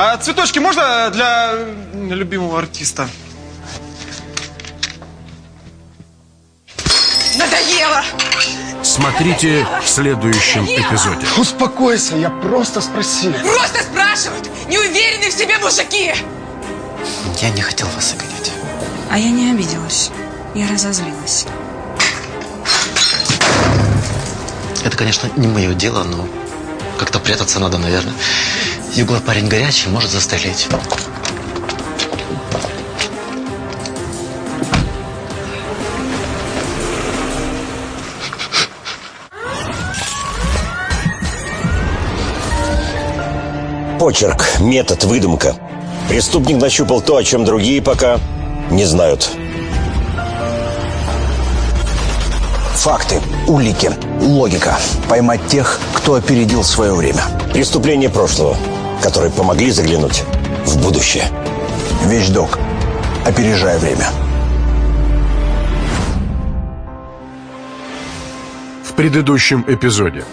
А цветочки можно для любимого артиста? Надоело! Смотрите в следующем эпизоде. Успокойся, я просто спросил. Просто спрашивают! Не уверены в себе мужики! Я не хотел вас обидеть. А я не обиделась. Я разозлилась. Это, конечно, не мое дело, но как-то прятаться надо, наверное. Егор парень горячий, может застрелить. Почерк, метод, выдумка. Преступник нащупал то, о чем другие пока не знают. Факты, улики, логика. Поймать тех, кто опередил свое время. Преступления прошлого, которые помогли заглянуть в будущее. Вещдок. Опережая время. В предыдущем эпизоде.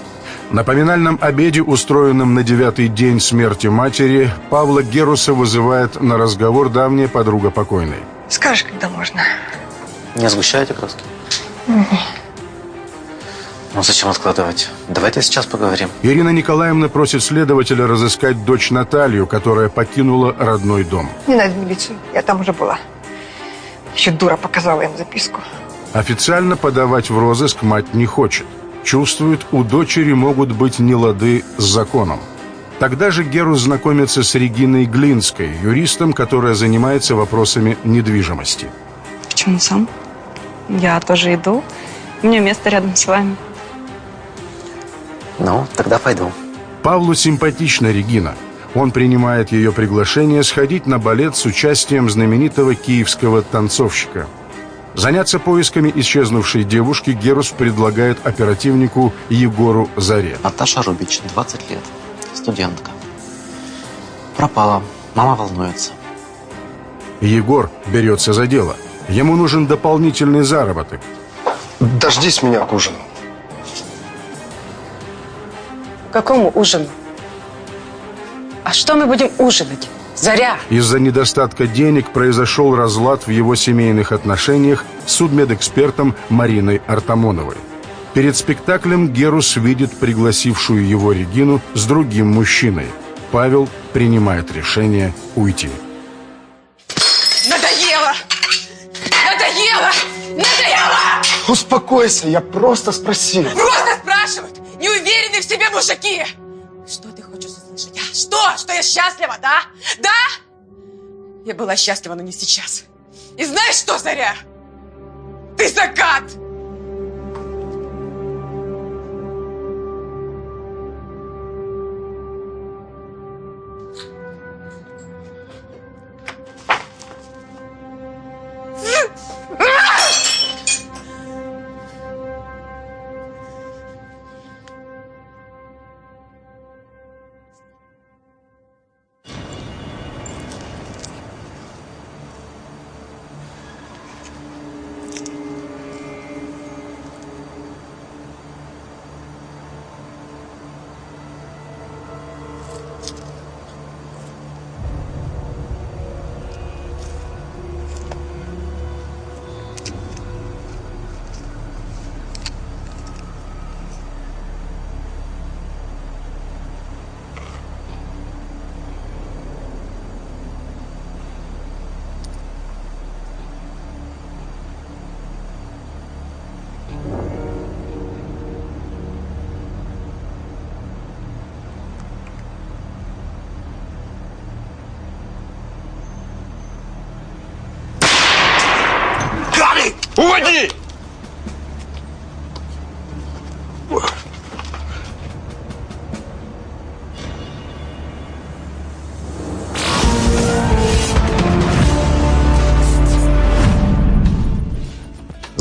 На поминальном обеде, устроенном на девятый день смерти матери, Павла Геруса вызывает на разговор давняя подруга покойной. Скажешь, когда можно. Не сгущайте краски. Ну зачем откладывать? Давайте сейчас поговорим. Ирина Николаевна просит следователя разыскать дочь Наталью, которая покинула родной дом. Не надо милицию. Я там уже была. Еще дура показала им записку. Официально подавать в розыск мать не хочет. Чувствует, у дочери могут быть нелады с законом. Тогда же Герус знакомится с Региной Глинской, юристом, которая занимается вопросами недвижимости. Почему сам? Я тоже иду. У меня место рядом с вами. Ну, тогда пойду. Павлу симпатична Регина. Он принимает ее приглашение сходить на балет с участием знаменитого киевского танцовщика. Заняться поисками исчезнувшей девушки Герус предлагает оперативнику Егору Заре. Наташа Рубич, 20 лет, студентка. Пропала. Мама волнуется. Егор берется за дело. Ему нужен дополнительный заработок. Дождись меня к ужину. Какому ужину? А что мы будем ужинать? Заря! Из-за недостатка денег произошел разлад в его семейных отношениях с судмедэкспертом Мариной Артамоновой. Перед спектаклем Герус видит пригласившую его Регину с другим мужчиной. Павел принимает решение уйти. Надоело! Надоело! Надоело! Успокойся, я просто спросил. Просто мужики! Что ты хочешь услышать? а? Что? Что я счастлива, да? Да? Я была счастлива, но не сейчас. И знаешь что, Заря? Ты закат!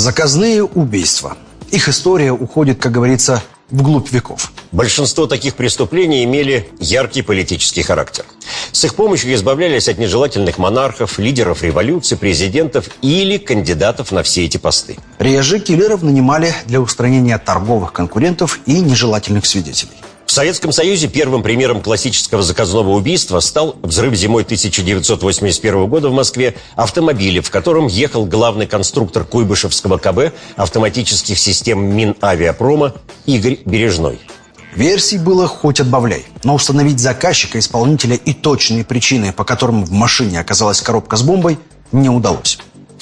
Заказные убийства. Их история уходит, как говорится, вглубь веков. Большинство таких преступлений имели яркий политический характер. С их помощью избавлялись от нежелательных монархов, лидеров революций, президентов или кандидатов на все эти посты. Реже киллеров нанимали для устранения торговых конкурентов и нежелательных свидетелей. Советском Союзе первым примером классического заказного убийства стал взрыв зимой 1981 года в Москве автомобиля, в котором ехал главный конструктор Куйбышевского КБ автоматических систем Минавиапрома Игорь Бережной. Версий было хоть отбавляй, но установить заказчика, исполнителя и точные причины, по которым в машине оказалась коробка с бомбой, не удалось.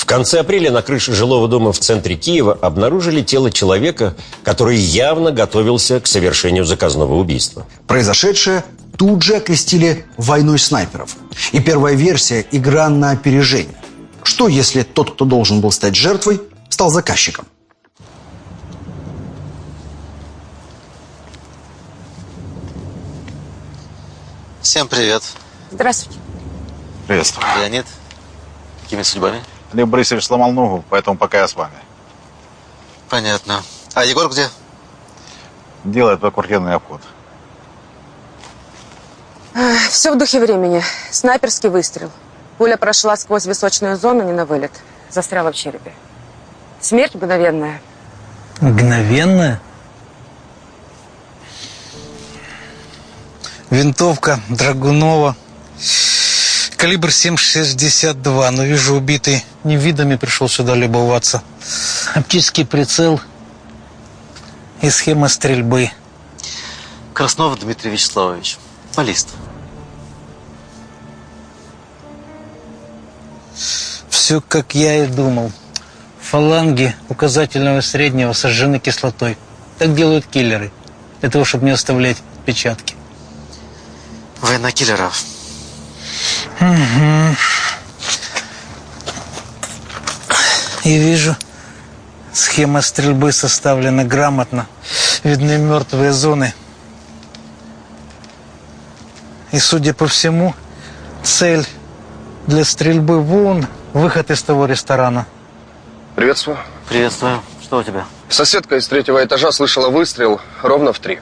В конце апреля на крыше жилого дома в центре Киева обнаружили тело человека, который явно готовился к совершению заказного убийства. Произошедшее тут же окрестили «войной снайперов». И первая версия – игра на опережение. Что, если тот, кто должен был стать жертвой, стал заказчиком? Всем привет. Здравствуйте. Приветствую. Леонид. Какими судьбами? Лев Борисович сломал ногу, поэтому пока я с вами. Понятно. А Егор где? Делает поквартирный обход. Все в духе времени. Снайперский выстрел. Пуля прошла сквозь височную зону, не на вылет. Застряла в черепе. Смерть мгновенная. Мгновенная? Винтовка Драгунова. Калибр 7,62. Но вижу, убитый не видами пришел сюда любоваться. Оптический прицел и схема стрельбы. Краснов Дмитрий Вячеславович. Баллист. Все, как я и думал. Фаланги указательного и среднего сожжены кислотой. Так делают киллеры. Для того, чтобы не оставлять отпечатки. Война киллеров. Угу. И вижу, схема стрельбы составлена грамотно. Видны мертвые зоны. И, судя по всему, цель для стрельбы вон выход из того ресторана. Приветствую. Приветствую. Что у тебя? Соседка из третьего этажа слышала выстрел ровно в три.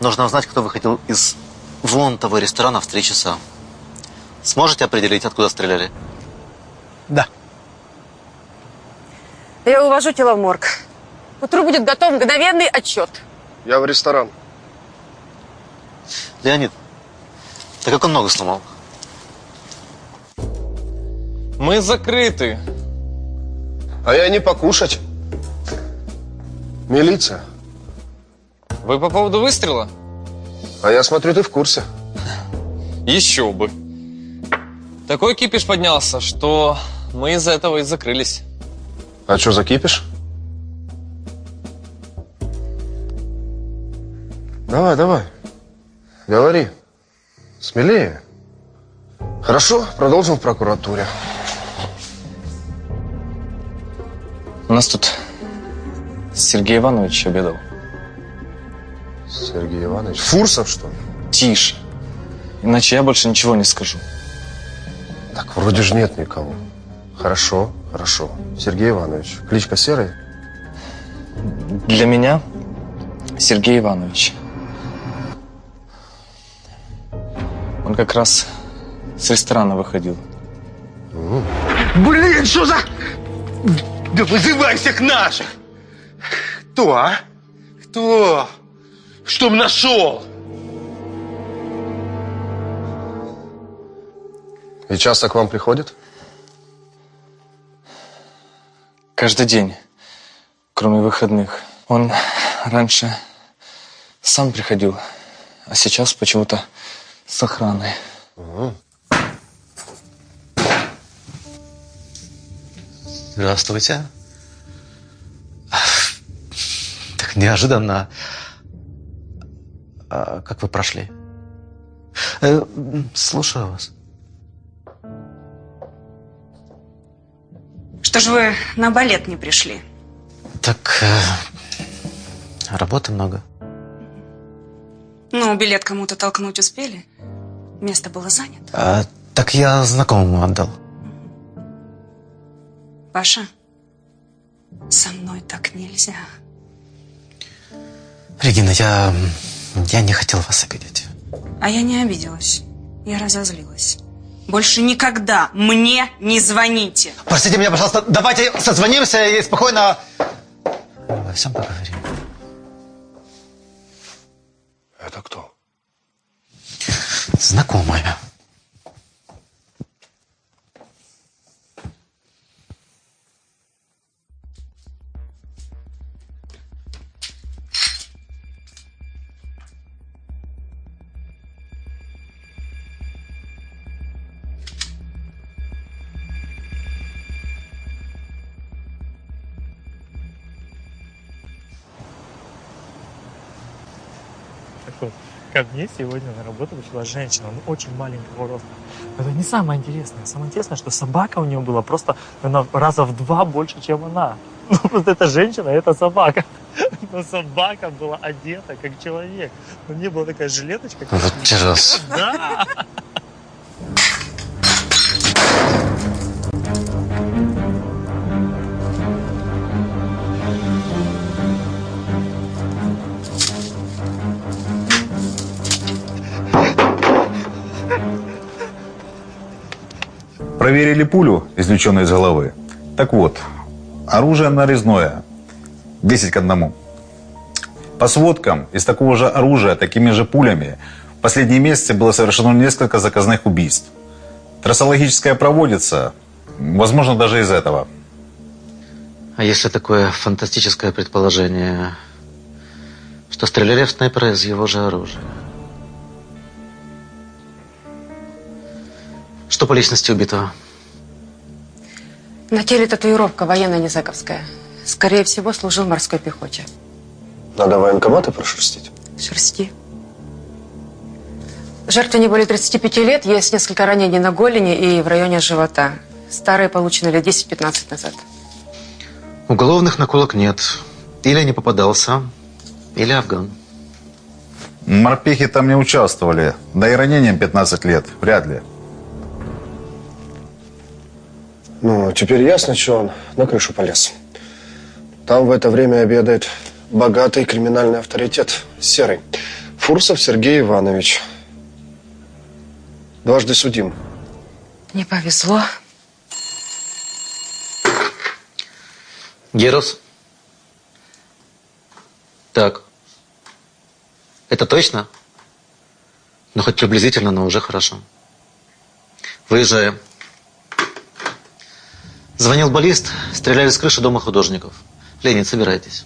Нужно узнать, кто выходил из вон того ресторана в три часа. Сможете определить, откуда стреляли? Да. Я увожу тело в морг. К утру будет готов мгновенный отчет. Я в ресторан. Леонид, ты как он ногу сломал? Мы закрыты. А я не покушать. Милиция. Вы по поводу выстрела? А я смотрю, ты в курсе. Еще бы. Такой кипиш поднялся, что мы из-за этого и закрылись. А что за кипиш? Давай, давай. Говори. Смелее. Хорошо, продолжим в прокуратуре. У нас тут Сергей Иванович обедал. Сергей Иванович? Фурсов, что ли? Тише. Иначе я больше ничего не скажу. Так вроде же нет никого. Хорошо, хорошо. Сергей Иванович. Кличка Серый? Для меня Сергей Иванович. Он как раз с ресторана выходил. Блин, что за... Да вызывай всех наших! Кто, а? Кто? Чтоб нашел? И часто к вам приходит? Каждый день, кроме выходных. Он раньше сам приходил, а сейчас почему-то с охраной. Здравствуйте. Так неожиданно. А как вы прошли? Э, слушаю вас. Что ж вы на балет не пришли? Так, э, работы много. Ну, билет кому-то толкнуть успели? Место было занято. А, так я знакомому отдал. Паша, со мной так нельзя. Регина, я, я не хотел вас обидеть. А я не обиделась. Я разозлилась. Больше никогда мне не звоните. Простите меня, пожалуйста, давайте созвонимся и спокойно во всем поговорим. Это кто? Знакомая. Ко мне сегодня на работу пришла женщина, ну, очень маленького роста. Это не самое интересное. Самое интересное, что собака у нее была просто наверное, раза в два больше, чем она. Ну, просто эта женщина, это собака. Но собака была одета как человек. У нее была такая жилеточка. как- Вот террас. Да. Проверили пулю, извлеченную из головы. Так вот, оружие нарезное. 10 к одному. По сводкам, из такого же оружия, такими же пулями, в последние месяцы было совершено несколько заказных убийств. Трассологическое проводится, возможно, даже из этого. А если такое фантастическое предположение, что стреляли в снайпера из его же оружия? Что по личности убитого? На теле татуировка военно-незаковская. Скорее всего, служил в морской пехоте. Надо военкоматы прошерстить. Шерсти. Жертве не более 35 лет, есть несколько ранений на голени и в районе живота. Старые получены лет 10-15 назад. Уголовных наколок нет. Или не попадался, или афган. Морпехи там не участвовали. Да и ранением 15 лет, вряд ли. Ну, теперь ясно, что он на крышу полез. Там в это время обедает богатый криминальный авторитет, серый. Фурсов Сергей Иванович. Дважды судим. Не повезло. Герус? Так. Это точно? Ну, хоть приблизительно, но уже хорошо. Выезжаем. Звонил баллист, стреляли с крыши дома художников. Леонид, собирайтесь.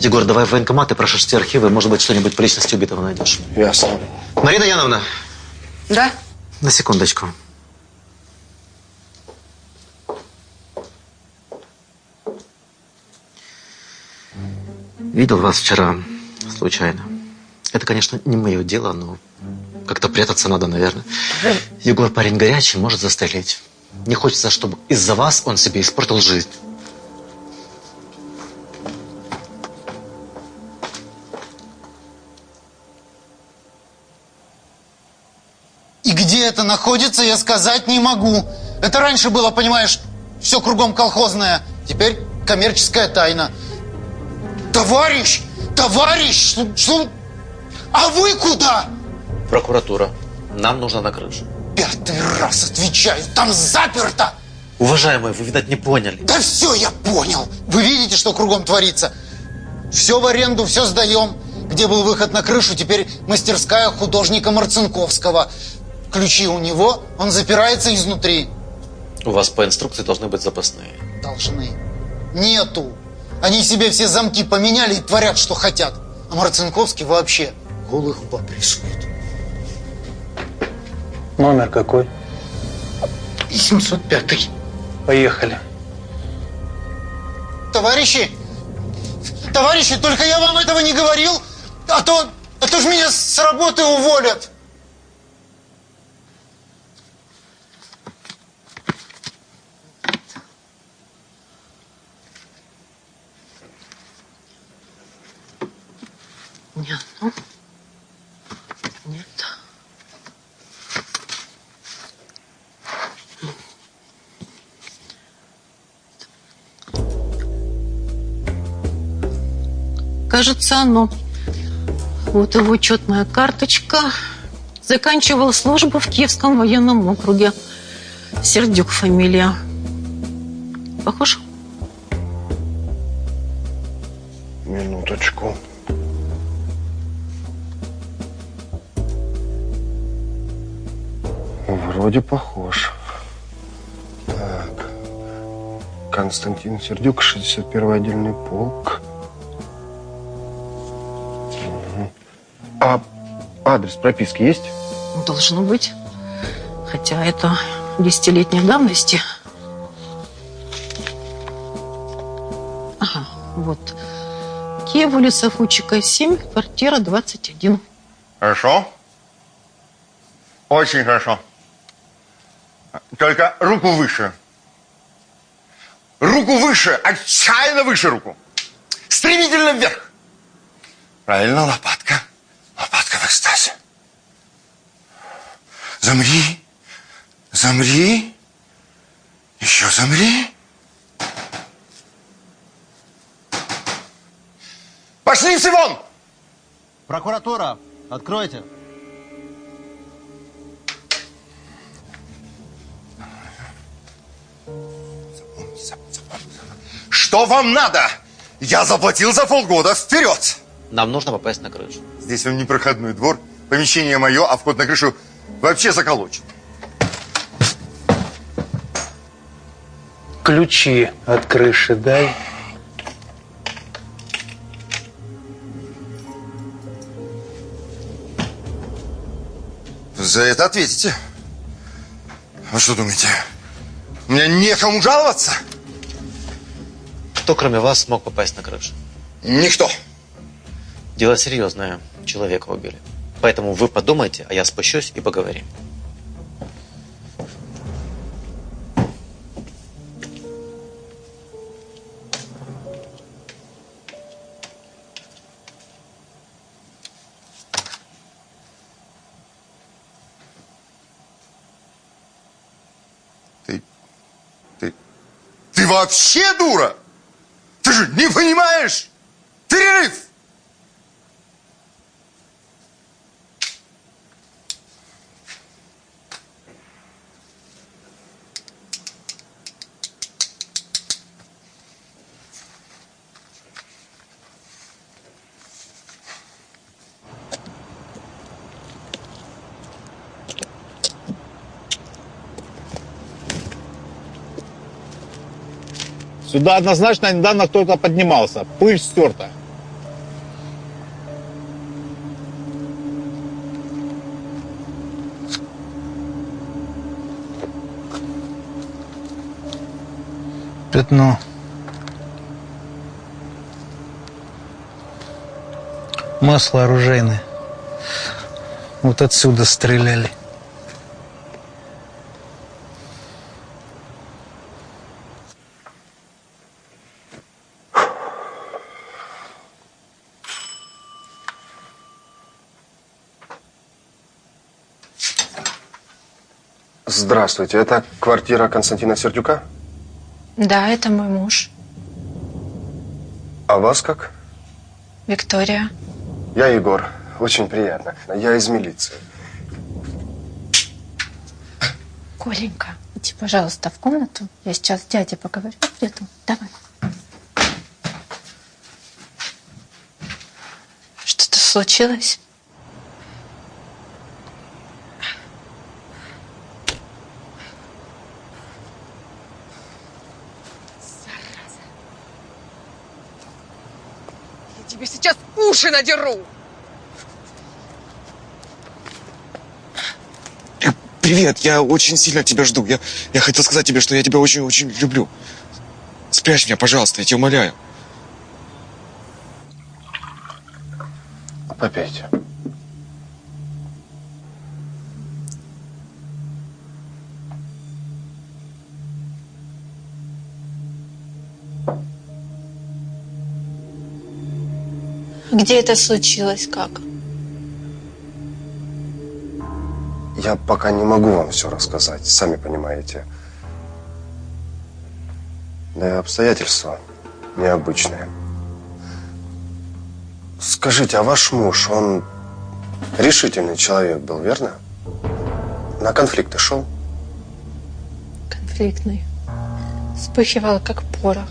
Егор, давай в военкомат и прошерсти архивы, может быть, что-нибудь по личности убитого найдешь. Ясно. Марина Яновна, Да? на секундочку. Видел вас вчера случайно. Это, конечно, не мое дело, но как-то прятаться надо, наверное. Егор парень горячий, может застрелить. Не хочется, чтобы из-за вас он себе испортил жизнь. И где это находится, я сказать не могу. Это раньше было, понимаешь, все кругом колхозное. Теперь коммерческая тайна. Товарищ! Товарищ! Что- А вы куда? Прокуратура. Нам нужно на крышу. Пятый раз отвечаю, там заперто! Уважаемый, вы, видать, не поняли. Да все, я понял. Вы видите, что кругом творится? Все в аренду, все сдаем. Где был выход на крышу, теперь мастерская художника Марцинковского. Ключи у него, он запирается изнутри. У вас по инструкции должны быть запасные. Должны. Нету. Они себе все замки поменяли и творят, что хотят. А Марцинковский вообще голых баб рисует. Номер какой? 705. Поехали. Товарищи, товарищи, только я вам этого не говорил, а то, а то ж меня с работы уволят. Нет, ну. Нет. Кажется, оно. Вот его учетная карточка. Заканчивал службу в Киевском военном округе. Сердюк фамилия. Похож? Минуточку. Вроде похож. Так. Константин Сердюк, 61 отдельный полк. Адрес прописки есть? Должно быть. Хотя это десятилетней давности. Ага, вот. Киев, улица Фучика, 7, квартира 21. Хорошо. Очень хорошо. Только руку выше. Руку выше, отчаянно выше руку. Стремительно вверх. Правильно, лопатка. Замри. Замри. Еще замри. Пошли все вон! Прокуратура, откройте. Что вам надо? Я заплатил за полгода вперед. Нам нужно попасть на крышу. Здесь вам не проходной двор. Помещение мое, а вход на крышу вообще заколочен. Ключи от крыши дай. За это ответите. Вы что думаете? У меня некому жаловаться? Кто, кроме вас, смог попасть на крышу? Никто. Дело серьезное. Человека убили. Поэтому вы подумайте, а я спущусь и поговорим. вообще дура? Ты же не понимаешь? Перерыв! Сюда однозначно недавно кто-то поднимался. Пыль стерта. Пятно. Масло оружейное. Вот отсюда стреляли. Здравствуйте, это квартира Константина Сердюка? Да, это мой муж, А вас как? Виктория. Я Егор. Очень приятно. Я из милиции. Коленька, иди, пожалуйста, в комнату. Я сейчас с дядей поговорю. Приду. Давай. Что-то случилось? Уши надеру! Привет, я очень сильно тебя жду. Я, я хотел сказать тебе, что я тебя очень-очень люблю. Спрячь меня, пожалуйста, я тебя умоляю. Попейте. Где это случилось? Как? Я пока не могу вам все рассказать, сами понимаете. Да и обстоятельства необычные. Скажите, а ваш муж, он решительный человек был, верно? На конфликты шел? Конфликтный. Вспыхивал, как порох.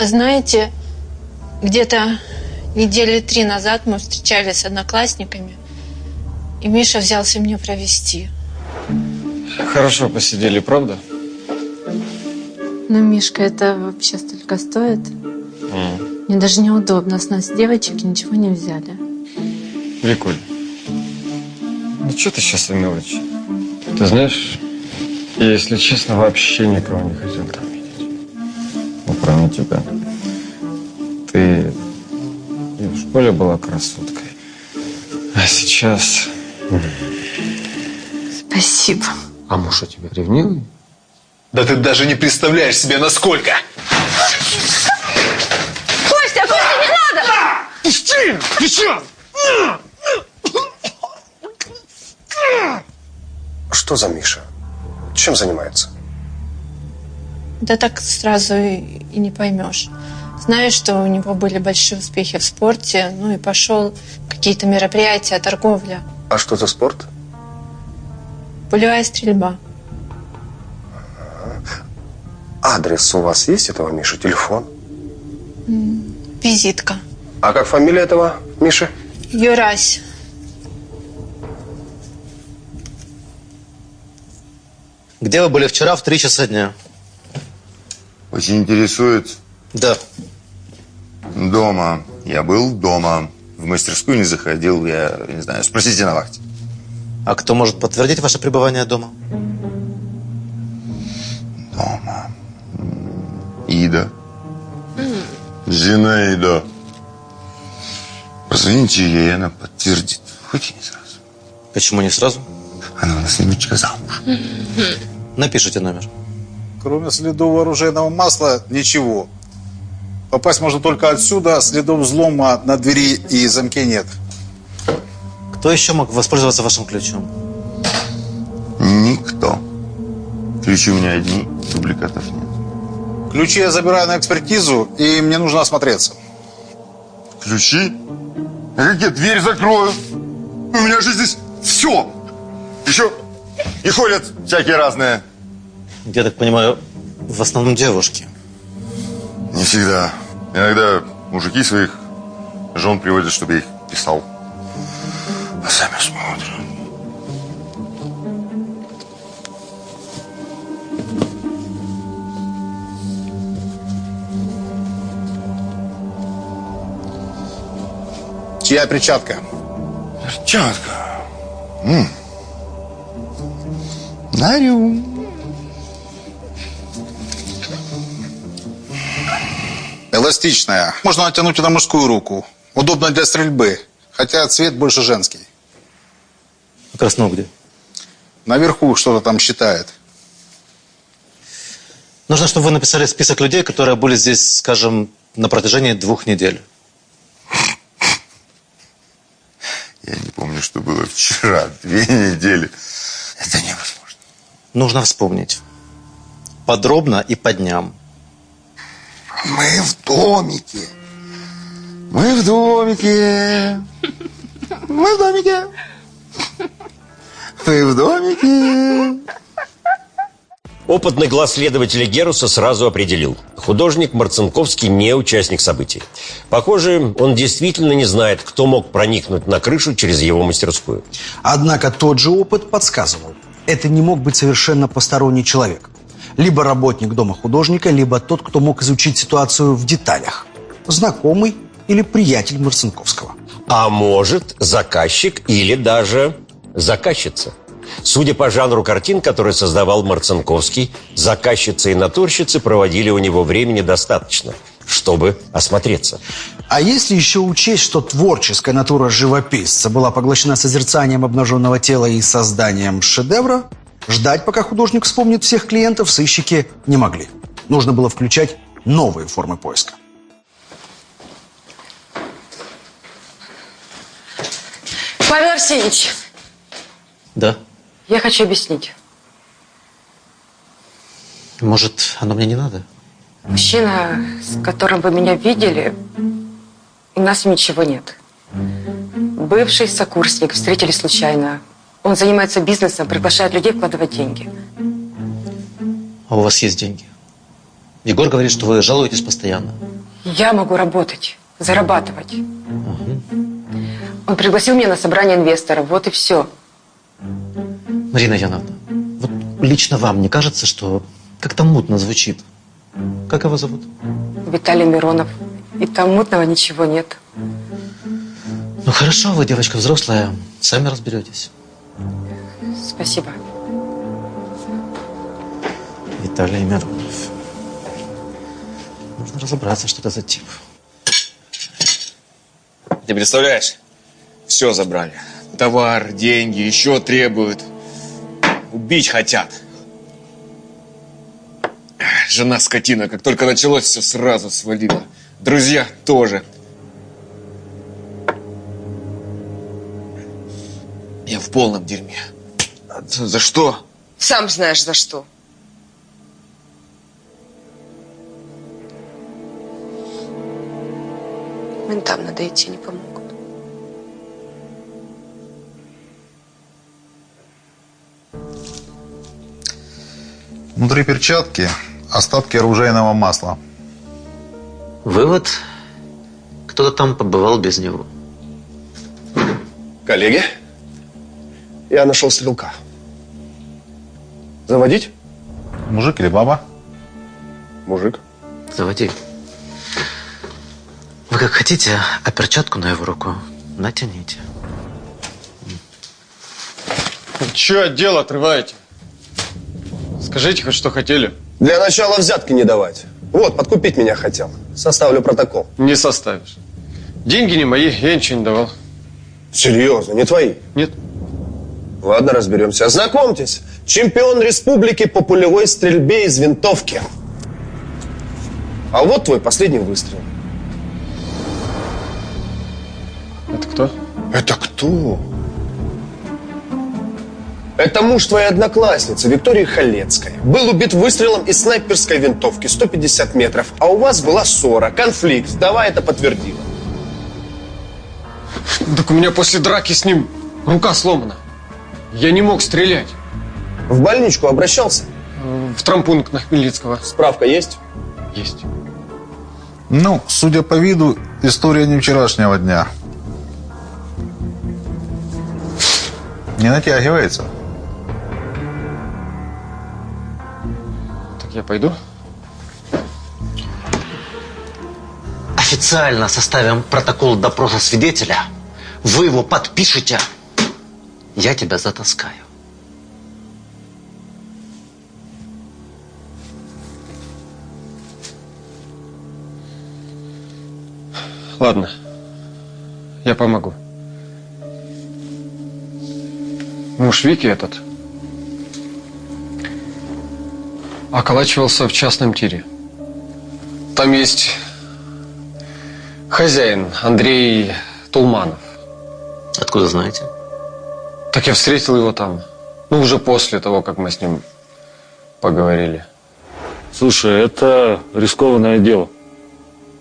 Знаете, где-то недели три назад мы встречались с одноклассниками, и Миша взялся меня провести. Хорошо посидели, правда? Ну, Мишка, это вообще столько стоит? М. Мне даже неудобно. С нас девочек и ничего не взяли. Викуль, ну что ты сейчас о мелочи? Ты знаешь, я, если честно, вообще никого не хотел там тебя. Ты и в школе была красоткой. А сейчас... Спасибо. А муж у тебя ревнивый? Да ты даже не представляешь себе, насколько! Костя, Костя, не надо! Пусти! Ты? Что за Миша? Чем занимается? Да так сразу и, и не поймешь. Знаю, что у него были большие успехи в спорте, ну и пошел в какие-то мероприятия, торговля. А что за спорт? Пулевая стрельба. Адрес у вас есть этого Миши? Телефон? Визитка. А как фамилия этого Миши? Юрась. Где вы были вчера в три часа дня? Очень интересует. Да. Дома. Я был дома. В мастерскую не заходил. Я не знаю. Спросите на вахте. А кто может подтвердить ваше пребывание дома? Дома. Ида. Жена Ида. Позвоните ей, она подтвердит. Хоть и не сразу. Почему не сразу? Она у нас немножечко замуж. Напишите номер. Кроме следов оружейного масла, ничего. Попасть можно только отсюда, следов взлома на двери и замке нет. Кто еще мог воспользоваться вашим ключом? Никто. Ключи у меня одни, дубликатов нет. Ключи я забираю на экспертизу, и мне нужно осмотреться. Ключи? А как я дверь закрою? У меня же здесь все. Еще и ходят всякие разные. Я так понимаю, в основном девушки. Не всегда. Иногда мужики своих жен приводят, чтобы я их писал. А сами смотрят. Чья перчатка? Перчатка. М. Нарю. Эластичная. Можно натянуть на мужскую руку. Удобно для стрельбы. Хотя цвет больше женский. А Краснов где? Наверху что-то там считает. Нужно, чтобы вы написали список людей, которые были здесь, скажем, на протяжении двух недель. Я не помню, что было вчера. Две недели. Это невозможно. Нужно вспомнить. Подробно и по дням. Мы в домике. Мы в домике. Мы в домике. Мы в домике. Опытный глаз следователя Геруса сразу определил. Художник Марцинковский не участник событий. Похоже, он действительно не знает, кто мог проникнуть на крышу через его мастерскую. Однако тот же опыт подсказывал. Это не мог быть совершенно посторонний человек. Либо работник дома художника, либо тот, кто мог изучить ситуацию в деталях. Знакомый или приятель Марцинковского. А может, заказчик или даже заказчица. Судя по жанру картин, который создавал Марцинковский, заказчицы и натурщицы проводили у него времени достаточно, чтобы осмотреться. А если еще учесть, что творческая натура живописца была поглощена созерцанием обнаженного тела и созданием шедевра, ждать, пока художник вспомнит всех клиентов, сыщики не могли. Нужно было включать новые формы поиска. Павел Арсеньевич, Да? я хочу объяснить. Может, оно мне не надо? Мужчина, с которым вы меня видели, у нас ничего нет. Бывший сокурсник, встретились случайно. Он занимается бизнесом, приглашает людей вкладывать деньги. А у вас есть деньги? Егор говорит, что вы жалуетесь постоянно. Я могу работать, зарабатывать. Он пригласил меня на собрание инвесторов, вот и все. Марина Яновна, вот лично вам не кажется, что как-то мутно звучит? Как его зовут? Виталий Миронов. И там мутного ничего нет. Ну хорошо, вы девочка взрослая, сами разберетесь. Спасибо. Виталий Миронов. Нужно разобраться, что это за тип. Ты представляешь? Все забрали. Товар, деньги, еще требуют. Убить хотят. Жена скотина, как только началось, все сразу свалила. Друзья тоже. Я в полном дерьме. За что? Сам знаешь за что. Ментам надо идти, не помогут. Внутри перчатки остатки оружейного масла. Вывод. Кто-то там побывал без него. Коллеги, я нашел стрелка. Заводить? Мужик или баба? Мужик. Заводи. Вы как хотите, а перчатку на его руку натяните. Че отдел отрываете? Скажите хоть, что хотели. Для начала взятки не давать. Вот, подкупить меня хотел. Составлю протокол. Не составишь. Деньги не мои, я ничего не давал. Серьезно, не твои? Нет. Ладно, разберемся. Знакомьтесь, чемпион республики по пулевой стрельбе из винтовки. А вот твой последний выстрел. Это кто? Это кто? Это муж твоей одноклассницы, Виктории Халецкой. Был убит выстрелом из снайперской винтовки 150 метров, а у вас была ссора, конфликт. Давай это подтвердила. Так у меня после драки с ним рука сломана. Я не мог стрелять. В больничку обращался? В трампункт на Хмельницкого. Справка есть? Есть. Ну, судя по виду, история не вчерашнего дня. Не натягивается. Так я пойду? Официально составим протокол допроса свидетеля. Вы его подпишете. Я тебя затаскаю. Ладно. Я помогу. Муж Вики этот околачивался в частном тире. Там есть хозяин Андрей Тулманов. Откуда знаете? Так я встретил его там. Ну, уже после того, как мы с ним поговорили. Слушай, это рискованное дело.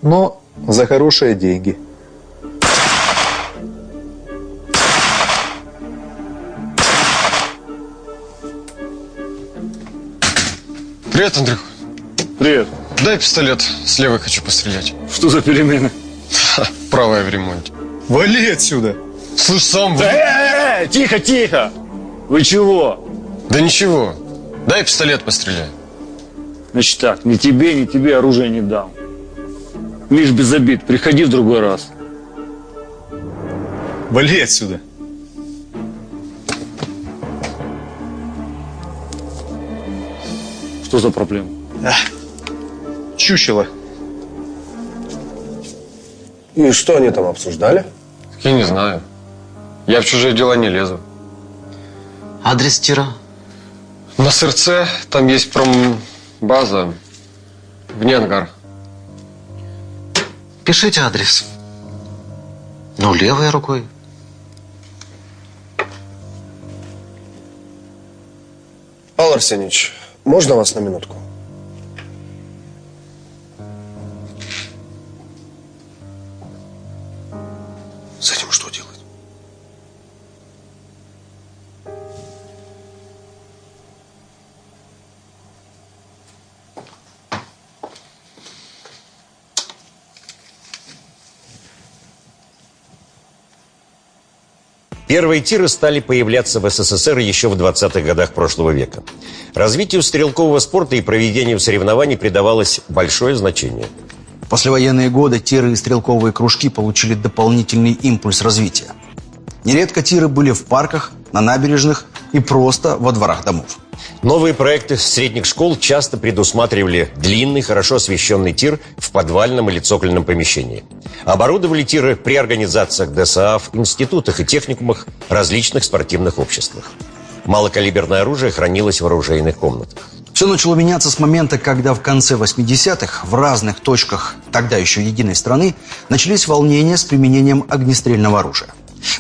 Но за хорошие деньги. Привет, Андрюх. Привет. Дай пистолет, с левой хочу пострелять. Что за перемены? Правая в ремонте. Вали отсюда. Слышь, сам... Да, э, тихо, тихо! Вы чего? Да ничего. Дай пистолет постреляй. Значит так, ни тебе, ни тебе оружие не дам. Лишь без обид, приходи в другой раз. Вали отсюда. Что за проблема? Чучело. И что они там обсуждали? Я не знаю. Я в чужие дела не лезу. Адрес тира? На СРЦ там есть промбаза. Вне ангар. Пишите адрес. Ну, левой рукой. Павел Арсеньевич, можно вас на минутку? С этим что Первые тиры стали появляться в СССР еще в 20-х годах прошлого века. Развитию стрелкового спорта и проведению соревнований придавалось большое значение. В послевоенные годы тиры и стрелковые кружки получили дополнительный импульс развития. Нередко тиры были в парках, на набережных и просто во дворах домов. Новые проекты средних школ часто предусматривали длинный, хорошо освещенный тир в подвальном или цокольном помещении. Оборудовали тиры при организациях ДСАФ, институтах и техникумах, различных спортивных обществах. Малокалиберное оружие хранилось в оружейных комнатах. Все начало меняться с момента, когда в конце 80-х в разных точках тогда еще единой страны начались волнения с применением огнестрельного оружия.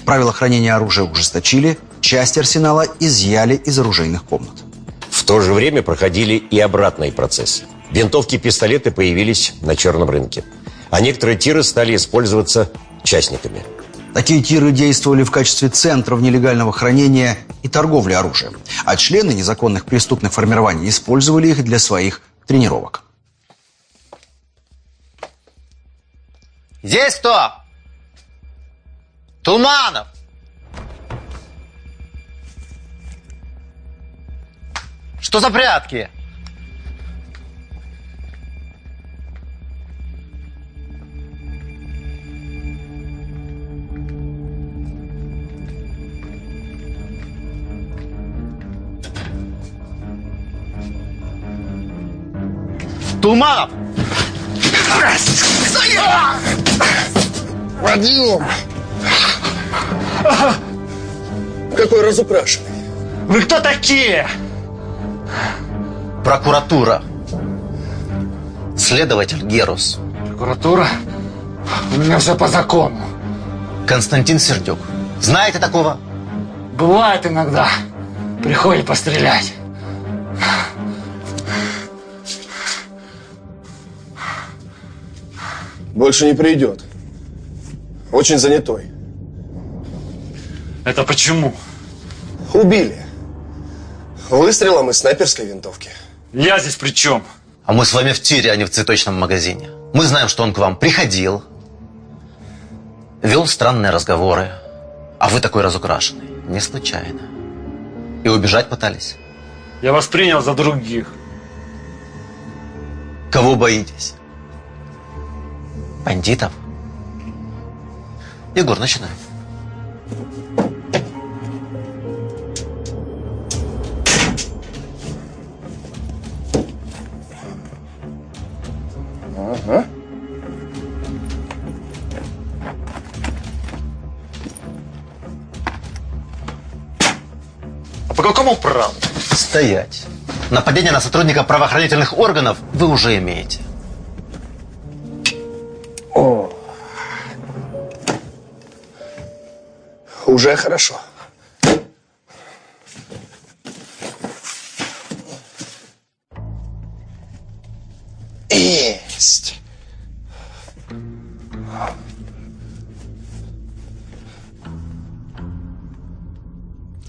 Правила хранения оружия ужесточили, часть арсенала изъяли из оружейных комнат. В то же время проходили и обратные процессы. Винтовки и пистолеты появились на черном рынке. А некоторые тиры стали использоваться частниками. Такие тиры действовали в качестве центров нелегального хранения и торговли оружием. А члены незаконных преступных формирований использовали их для своих тренировок. Здесь кто? Туманов! Что за прятки? Туманов! Вадим! Какой разукрашенный. Вы кто такие? Прокуратура. Следователь Герус. Прокуратура? У меня все по закону. Константин Сердюк. Знаете такого? Бывает иногда. Приходит пострелять. Больше не придет. Очень занятой. Это почему? Убили. Выстрелом из снайперской винтовки. Я здесь при чем? А мы с вами в тире, а не в цветочном магазине. Мы знаем, что он к вам приходил, вел странные разговоры, а вы такой разукрашенный. Не случайно. И убежать пытались. Я вас принял за других. Кого боитесь? Бандитов? Егор, начинай. Стоять. Нападение на сотрудника правоохранительных органов вы уже имеете. О. Уже хорошо. Есть.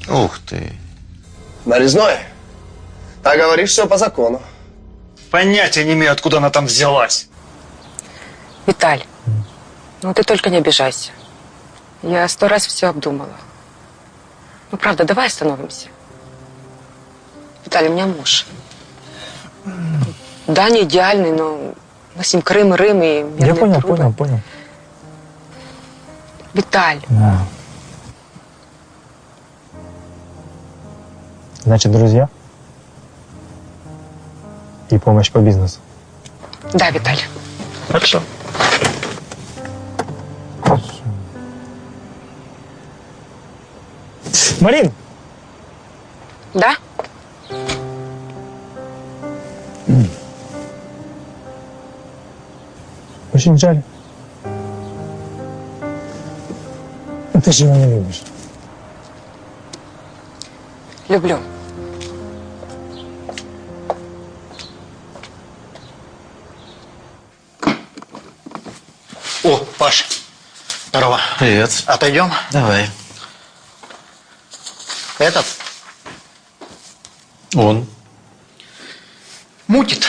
Ух ты. Нарезное? А говоришь, все по закону. Понятия не имею, откуда она там взялась. Виталь, ну ты только не обижайся. Я сто раз все обдумала. Ну, правда, давай остановимся. Виталий, у меня муж. Да, не идеальный, но мы с ним Крым и Рым, и Я понял, трубы. понял, понял. Виталь, Да. Значит, друзья? И помощь по бизнесу. да, Виталь. Хорошо. Марин! Да? Очень жаль. Ты же его не любишь. Люблю. Здорово. Привет. Отойдем? Давай. Этот Он. мутит.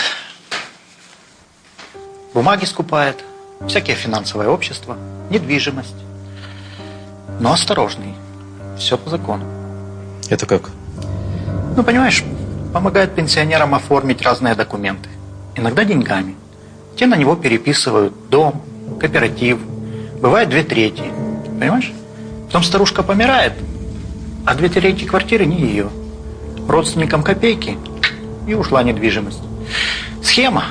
Бумаги скупает. Всякие финансовые общества. Недвижимость. Но осторожный. Все по закону. Это как? Ну, понимаешь, помогает пенсионерам оформить разные документы. Иногда деньгами. Те на него переписывают дом, кооператив. Бывает две трети. Понимаешь? Потом старушка помирает, а две трети квартиры не ее. Родственникам копейки и ушла недвижимость. Схема.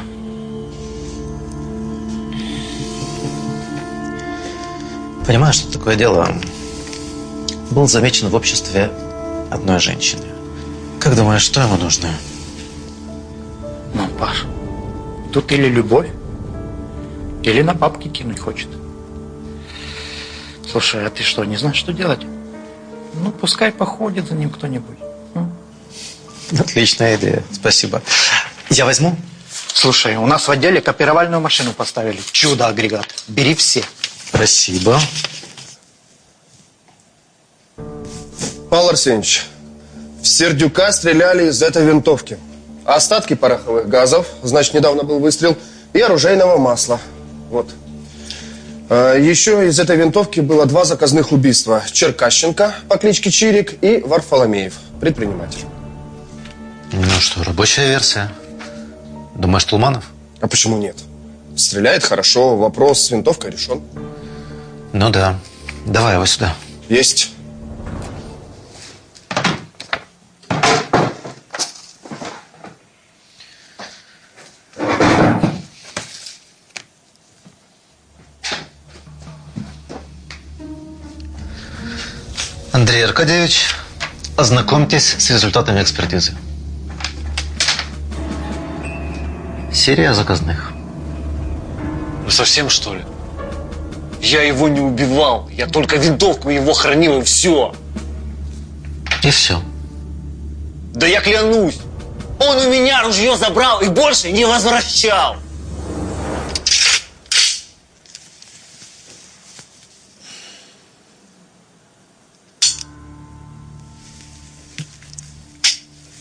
Понимаешь, что такое дело? Был замечен в обществе одной женщины. Как думаешь, что ему нужно? Ну, Паш, тут или любовь, или на бабки кинуть хочет. Слушай, а ты что, не знаешь, что делать? Ну, пускай походит за ним кто-нибудь. Отличная идея. Спасибо. Я возьму? Слушай, у нас в отделе копировальную машину поставили. Чудо-агрегат. Бери все. Спасибо. Павел Арсеньевич, в Сердюка стреляли из этой винтовки. Остатки пороховых газов, значит, недавно был выстрел, и оружейного масла. Вот. А, Еще из этой винтовки было два заказных убийства. Черкащенко по кличке Чирик и Варфоломеев, предприниматель. Ну что, рабочая версия. Думаешь, Тулманов? А почему нет? Стреляет хорошо, вопрос с винтовкой решен. Ну да. Давай его сюда. Есть. Аркадьевич, ознакомьтесь с результатами экспертизы. Серия заказных. Вы совсем что ли? Я его не убивал. Я только винтовку его хранил и все. И все. Да я клянусь, он у меня ружье забрал и больше не возвращал.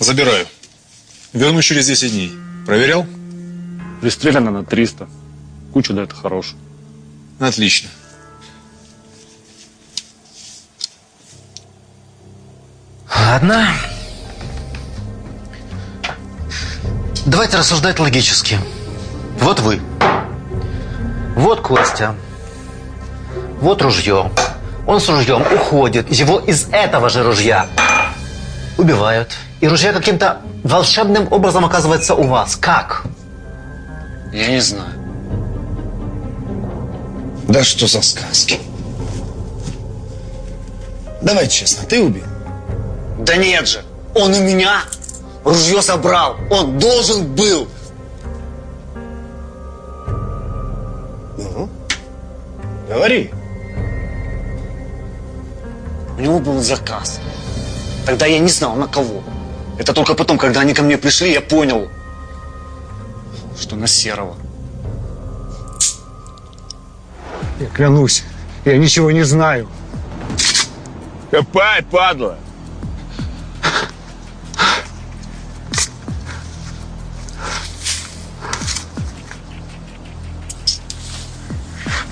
Забираю. Верну через 10 дней. Проверял? Пристреляно на 300. Кучу да это хорош. Отлично. Ладно. Давайте рассуждать логически. Вот вы. Вот Костя. Вот ружье. Он с ружьем уходит. Его из этого же ружья убивают. И ружье каким-то волшебным образом оказывается у вас. Как? Я не знаю. Да что за сказки? Давай честно, ты убил? Да нет же. Он у меня ружье собрал. Он должен был. Ну, говори. У него был заказ. Тогда я не знал, на кого. Это только потом, когда они ко мне пришли, я понял, что на Серого. Я клянусь, я ничего не знаю. Копай, падла!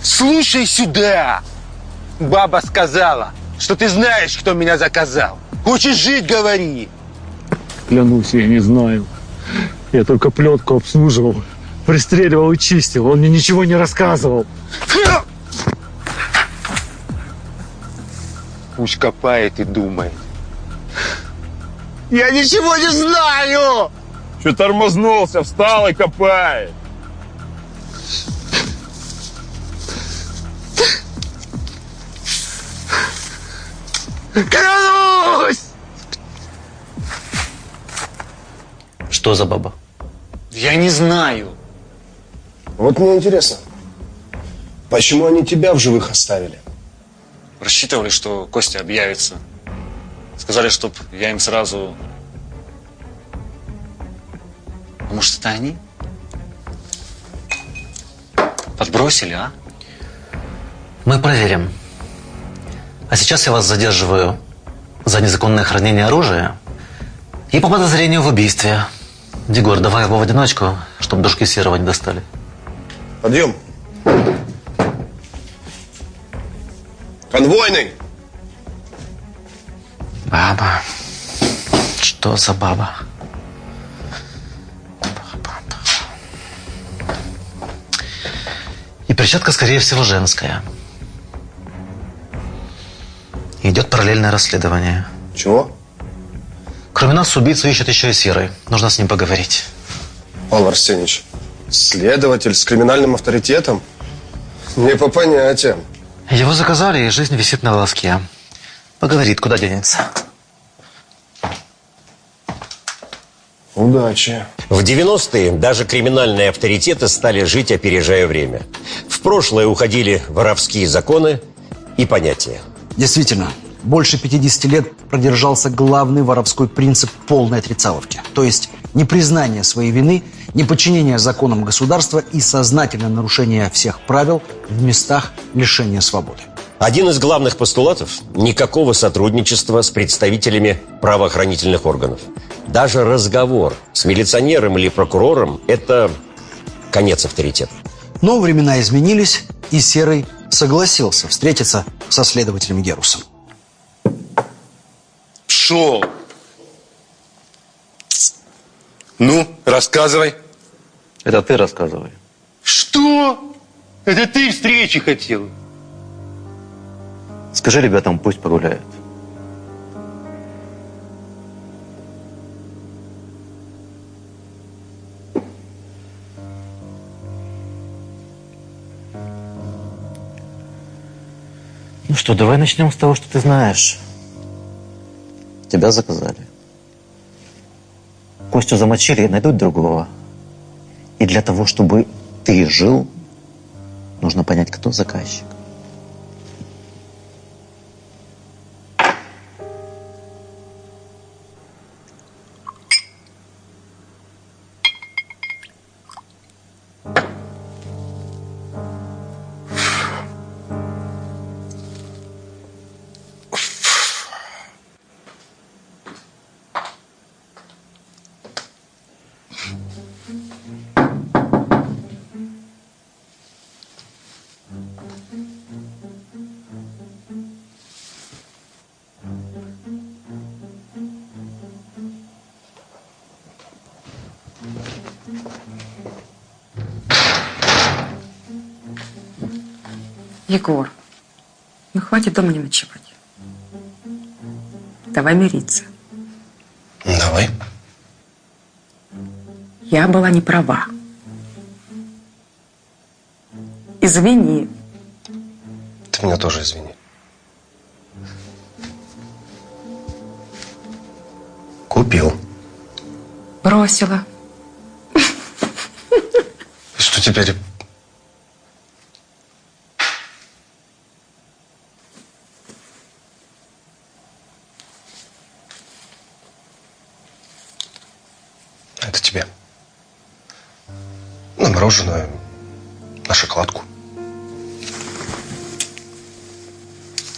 Слушай сюда! Баба сказала, что ты знаешь, кто меня заказал. Хочешь жить, говори. Клянусь, я не знаю. Я только плетку обслуживал, пристреливал и чистил. Он мне ничего не рассказывал. Пусть копает и думает. Я ничего не знаю! Что тормознулся, встал и копает. Клянусь! Что за баба? Я не знаю. Вот мне интересно, почему они тебя в живых оставили? Рассчитывали, что Костя объявится. Сказали, чтоб я им сразу... А может, это они? Подбросили, а? Мы проверим. А сейчас я вас задерживаю за незаконное хранение оружия и по подозрению в убийстве. Дегор, давай его в одиночку, чтобы душки серого не достали. Подъем. Конвойный! Баба. Что за баба? И перчатка, скорее всего, женская. Идет параллельное расследование. Чего? Кроме нас, убийцу ищет еще и Серый. Нужно с ним поговорить. Павел Арсеньевич, следователь с криминальным авторитетом? Не по понятиям. Его заказали, и жизнь висит на волоске. Поговорит, куда денется. Удачи. В 90-е даже криминальные авторитеты стали жить, опережая время. В прошлое уходили воровские законы и понятия. Действительно, больше 50 лет продержался главный воровской принцип полной отрицаловки. То есть непризнание своей вины, неподчинение законам государства и сознательное нарушение всех правил в местах лишения свободы. Один из главных постулатов – никакого сотрудничества с представителями правоохранительных органов. Даже разговор с милиционером или прокурором – это конец авторитета. Но времена изменились, и Серый согласился встретиться со следователем Герусом. Шел. Ну, рассказывай. Это ты рассказывай. Что? Это ты встречи хотел? Скажи ребятам, пусть погуляют. Ну что, давай начнем с того, что ты знаешь. Тебя заказали. Костю замочили и найдут другого. И для того, чтобы ты жил, нужно понять, кто заказчик. Егор, ну хватит дома не ночевать. Давай мириться. Давай. Я была не права. Извини. Ты меня тоже извини. Купил. Бросила. Что теперь? Это тебе. На мороженое, на шоколадку.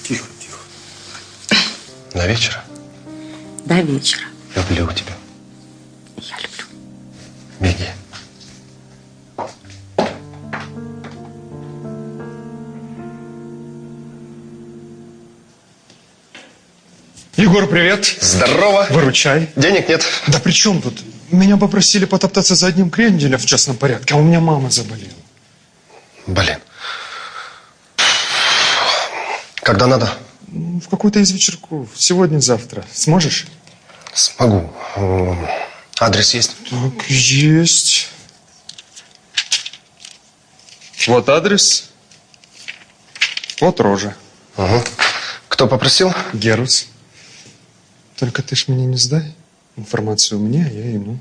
Тихо, тихо. На вечер. До вечера. Люблю тебя. Я люблю. Беги. Егор, привет. Здорово. Выручай. Денег нет. Да при чем тут? Меня попросили потоптаться за одним кренделем в частном порядке, а у меня мама заболела. Блин. Когда надо? В какой-то из вечерков. Сегодня-завтра. Сможешь? Смогу. Адрес есть? Так, есть. Вот адрес. Вот рожа. Угу. Кто попросил? Герус. Только ты ж мне не сдай. Информацию мне, а я ему.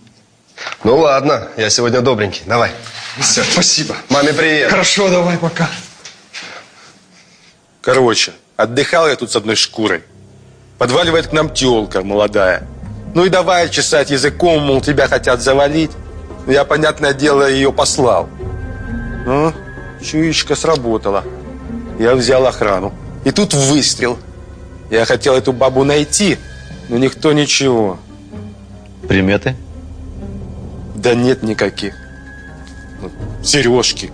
Ну ладно, я сегодня добренький. Давай. Все, спасибо. Маме привет. Хорошо, давай, пока. Короче, отдыхал я тут с одной шкурой. Подваливает к нам тёлка молодая. Ну и давай чесать языком, мол, тебя хотят завалить. Ну, Я, понятное дело, ее послал. Ну, чуечка сработала. Я взял охрану. И тут выстрел. Я хотел эту бабу найти, но никто ничего. Приметы? Да нет никаких. Сережки.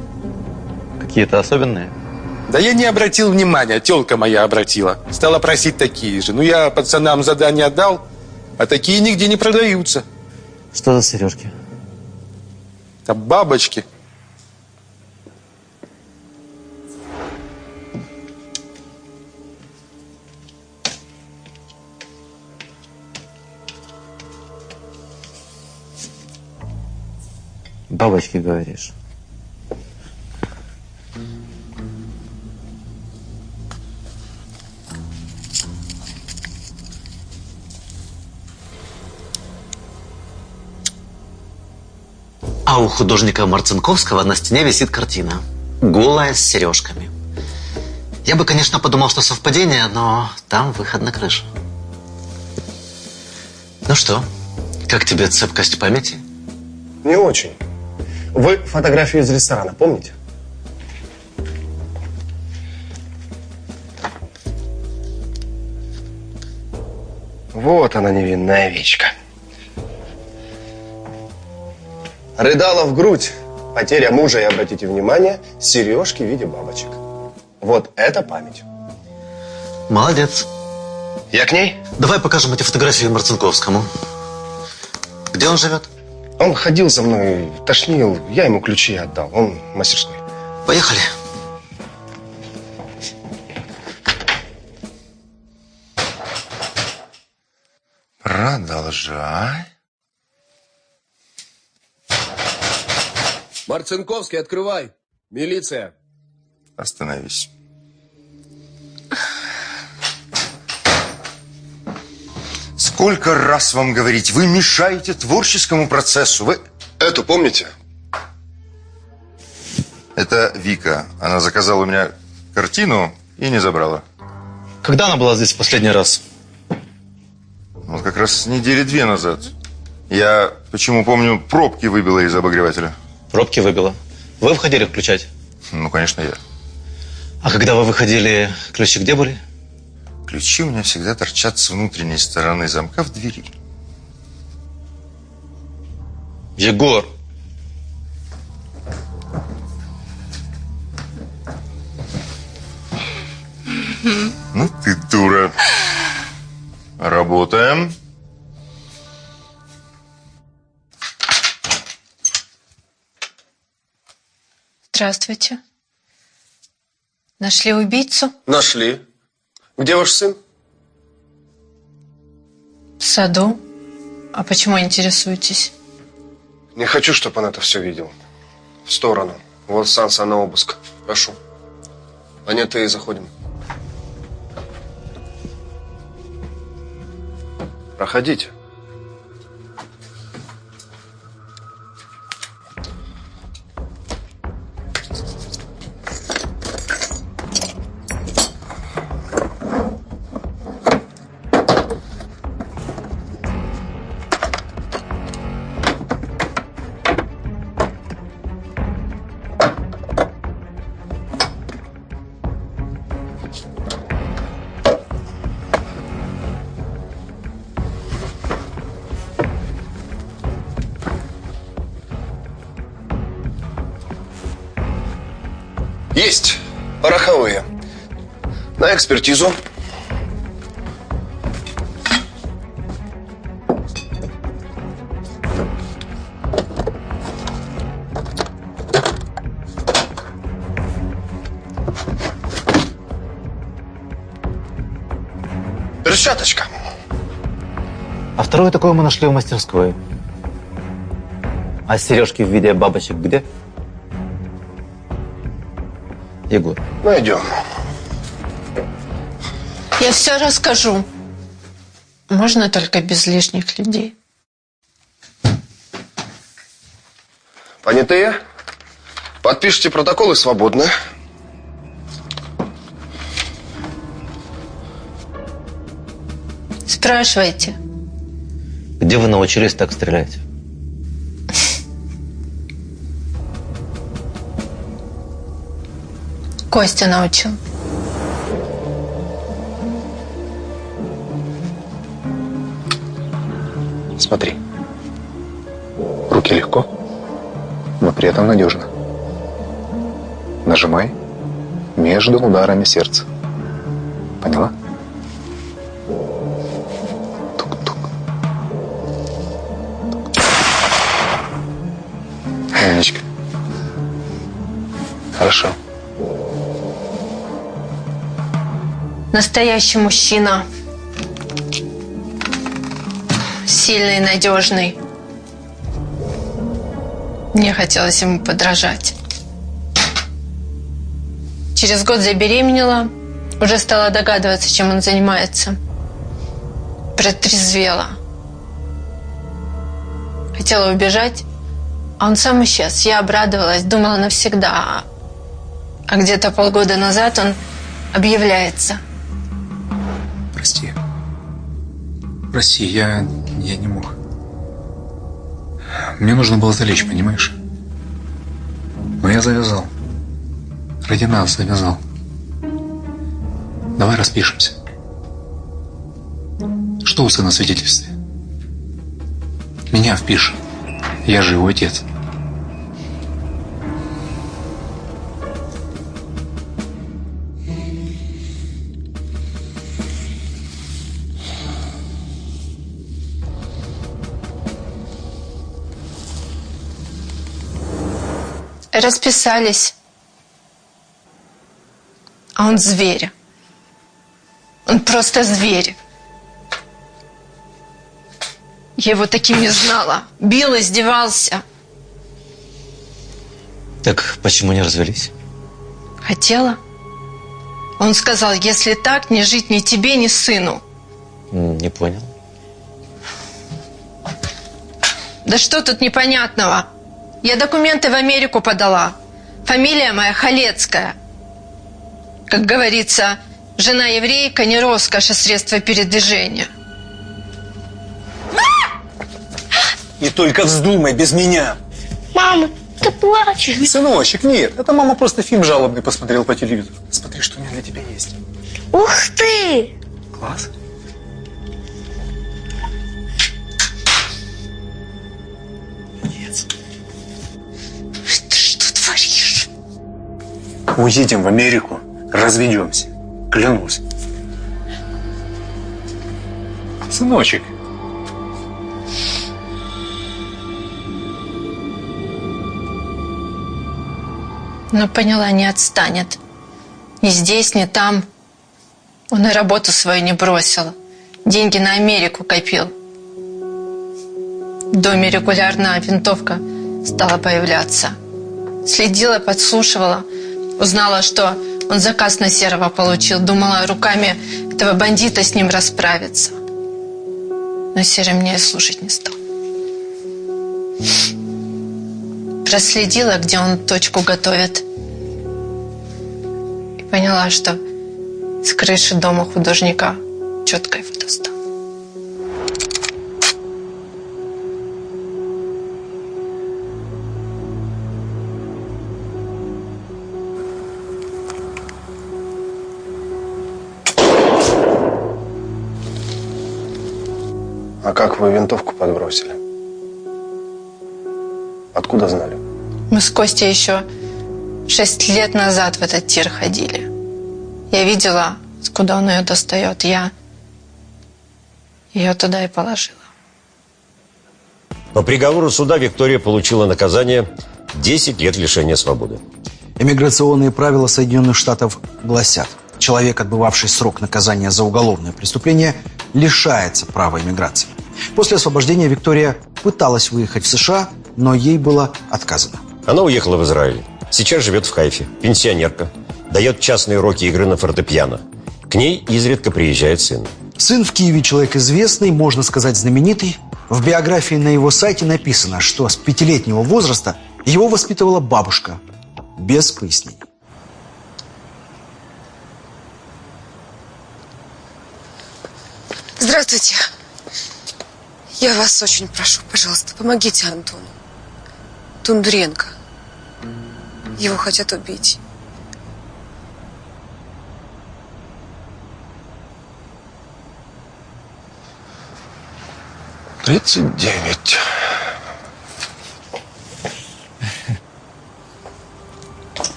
Какие-то особенные? Да я не обратил внимания, тёлка моя обратила. Стала просить такие же. Ну, я пацанам задание дал, а такие нигде не продаются. Что за сережки? А бабочки. Бабочки, говоришь? А у художника Марцинковского на стене висит картина. Голая с сережками. Я бы, конечно, подумал, что совпадение, но там выход на крышу. Ну что, как тебе цепкость памяти? Не очень. Вы фотографию из ресторана помните? Вот она, невинная овечка. Рыдала в грудь. Потеря мужа, и обратите внимание, сережки в виде бабочек. Вот это память. Молодец. Я к ней? Давай покажем эти фотографии Марцинковскому. Где он живет? Он ходил за мной, тошнил. Я ему ключи отдал. Он мастерской. Поехали. Продолжай. Марцинковский, открывай. Милиция. Остановись. Сколько раз вам говорить, вы мешаете творческому процессу. Вы эту помните? Это Вика. Она заказала у меня картину и не забрала. Когда она была здесь в последний раз? Вот как раз недели две назад. Я почему помню, пробки выбила из обогревателя. Пробки выбила. Вы входили включать? Ну, конечно, я. А когда вы выходили, ключи где были? Ключи у меня всегда торчат с внутренней стороны замка в двери. Егор! Ну ты дура. Работаем. Здравствуйте. Нашли убийцу Нашли. Где ваш сын? в саду. А почему интересуетесь? Не хочу, чтобы он это все видел. В сторону. Вот Санса на обыск. Прошу. Анета и заходим. Проходите. Экспертизу. Перчаточка. А второе такое мы нашли в мастерской. А сережки в виде бабочек где? Егор. Найдем. Я все расскажу. Можно только без лишних людей. Понятые? Подпишите протоколы свободны. Спрашивайте. Где вы научились так стрелять? Костя научил. Смотри. Руки легко, но при этом надежно. Нажимай между ударами сердца. Поняла? Умничка. Хорошо. Настоящий мужчина. Сильный, надежный. Мне хотелось ему подражать. Через год забеременела, уже стала догадываться, чем он занимается. Протрезвела. Хотела убежать, а он сам исчез. Я обрадовалась, думала навсегда. А где-то полгода назад он объявляется. Прости. Прости, я, я не мог. Мне нужно было залечь, понимаешь? Но я завязал. Ради нас завязал. Давай распишемся. Что у сына свидетельстве? Меня впиши. Я же его отец. Расписались. А он зверь. Он просто зверь. Я его таким не знала. Бил, издевался. Так почему не развелись? Хотела. Он сказал, если так, не жить ни тебе, ни сыну. Не понял. Да что тут непонятного? Я документы в Америку подала. Фамилия моя Халецкая. Как говорится, жена еврейка не роскошь, а средство передвижения. И только вздумай без меня. Мама, ты плачешь. Сыночек, нет. Это мама просто фильм жалобный посмотрел по телевизору. Смотри, что у меня для тебя есть. Ух ты! Класс. Уедем в Америку, разведемся. Клянусь. Сыночек. Но поняла, не отстанет. Ни здесь, ни там. Он и работу свою не бросил. Деньги на Америку копил. В доме регулярно винтовка стала появляться. Следила, подслушивала. Узнала, что он заказ на Серого получил. Думала, руками этого бандита с ним расправиться. Но Серый мне слушать не стал. Проследила, где он точку готовит. И поняла, что с крыши дома художника четкое фото А как вы винтовку подбросили? Откуда знали? Мы с Костей еще шесть лет назад в этот тир ходили. Я видела, откуда он ее достает. Я ее туда и положила. По приговору суда Виктория получила наказание 10 лет лишения свободы. Иммиграционные правила Соединенных Штатов гласят, человек, отбывавший срок наказания за уголовное преступление, лишается права иммиграции. После освобождения Виктория пыталась выехать в США, но ей было отказано. Она уехала в Израиль. Сейчас живет в Хайфе. Пенсионерка. Дает частные уроки игры на фортепиано. К ней изредка приезжает сын. Сын в Киеве человек известный, можно сказать знаменитый. В биографии на его сайте написано, что с пятилетнего возраста его воспитывала бабушка. Без пояснений. Здравствуйте. Я вас очень прошу, пожалуйста, помогите Антону. Тундренко. Его хотят убить. Тридцать девять.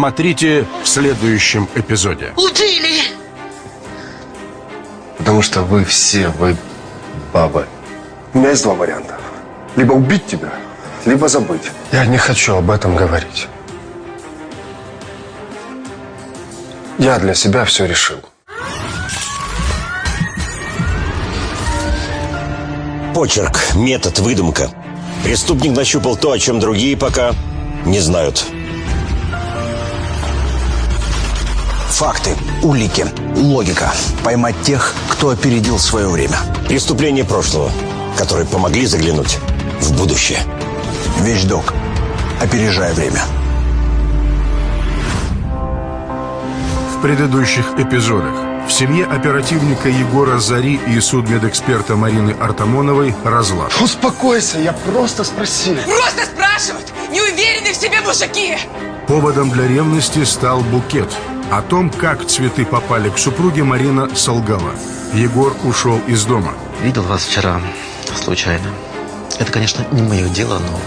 Смотрите в следующем эпизоде. Убили! Потому что вы все, вы бабы. У меня есть два варианта. Либо убить тебя, либо забыть. Я не хочу об этом говорить. Я для себя все решил. Почерк, метод, выдумка. Преступник нащупал то, о чем другие пока не знают. Факты, улики, логика. Поймать тех, кто опередил свое время. Преступления прошлого, которые помогли заглянуть в будущее. Вещдок. Опережая время. В предыдущих эпизодах в семье оперативника Егора Зари и судмедэксперта Марины Артамоновой разлад. Успокойся, я просто спросил. Просто спрашивают! Неуверенные в себе мужики! Поводом для ревности стал букет. О том, как цветы попали к супруге, Марина солгала. Егор ушел из дома. Видел вас вчера случайно. Это, конечно, не мое дело, но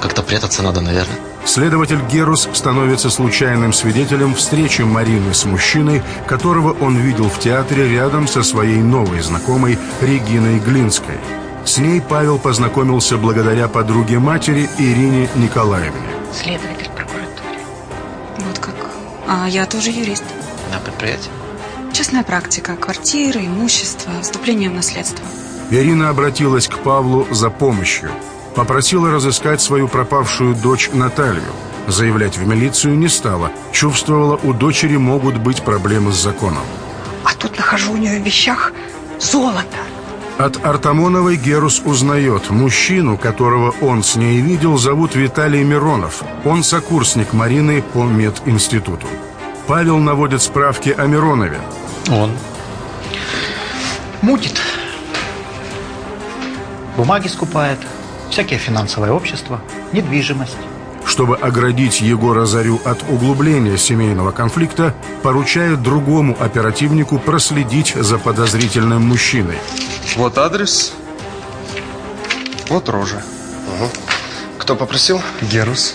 как-то прятаться надо, наверное. Следователь Герус становится случайным свидетелем встречи Марины с мужчиной, которого он видел в театре рядом со своей новой знакомой Региной Глинской. С ней Павел познакомился благодаря подруге матери Ирине Николаевне. Следователь. А я тоже юрист. На предприятии. Частная практика. Квартиры, имущество, вступление в наследство. Ирина обратилась к Павлу за помощью. Попросила разыскать свою пропавшую дочь Наталью. Заявлять в милицию не стала. Чувствовала, у дочери могут быть проблемы с законом. А тут нахожу у нее в вещах золото. От Артамоновой Герус узнает, мужчину, которого он с ней видел, зовут Виталий Миронов. Он сокурсник Марины по мединституту. Павел наводит справки о Миронове. Он. Мутит. Бумаги скупает, всякие финансовые общества, недвижимость. Чтобы оградить Егора Зарю от углубления семейного конфликта, поручают другому оперативнику проследить за подозрительным мужчиной. Вот адрес, вот рожа. Кто попросил? Герус.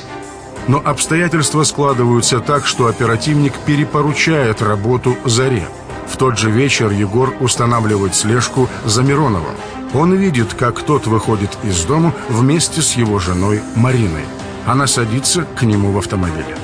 Но обстоятельства складываются так, что оперативник перепоручает работу Заре. В тот же вечер Егор устанавливает слежку за Мироновым. Он видит, как тот выходит из дома вместе с его женой Мариной. Она садится к нему в автомобиле.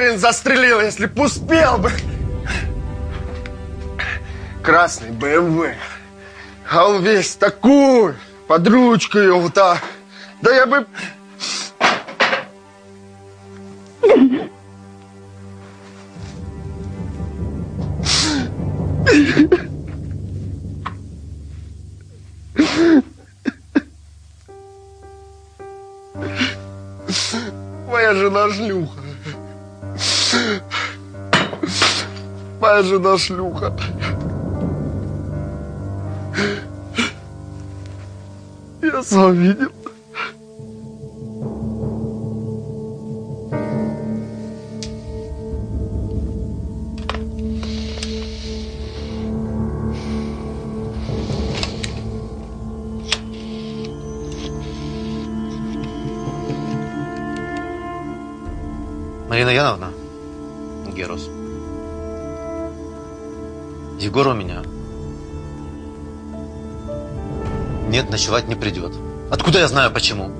Нахрен застрелил, если б успел бы! Красный БМВ. А он весь такой, под ручкой вот так. Да я бы... Моя жена шлюха. Я сам видел. Егор у меня. Нет, ночевать не придет. Откуда я знаю почему?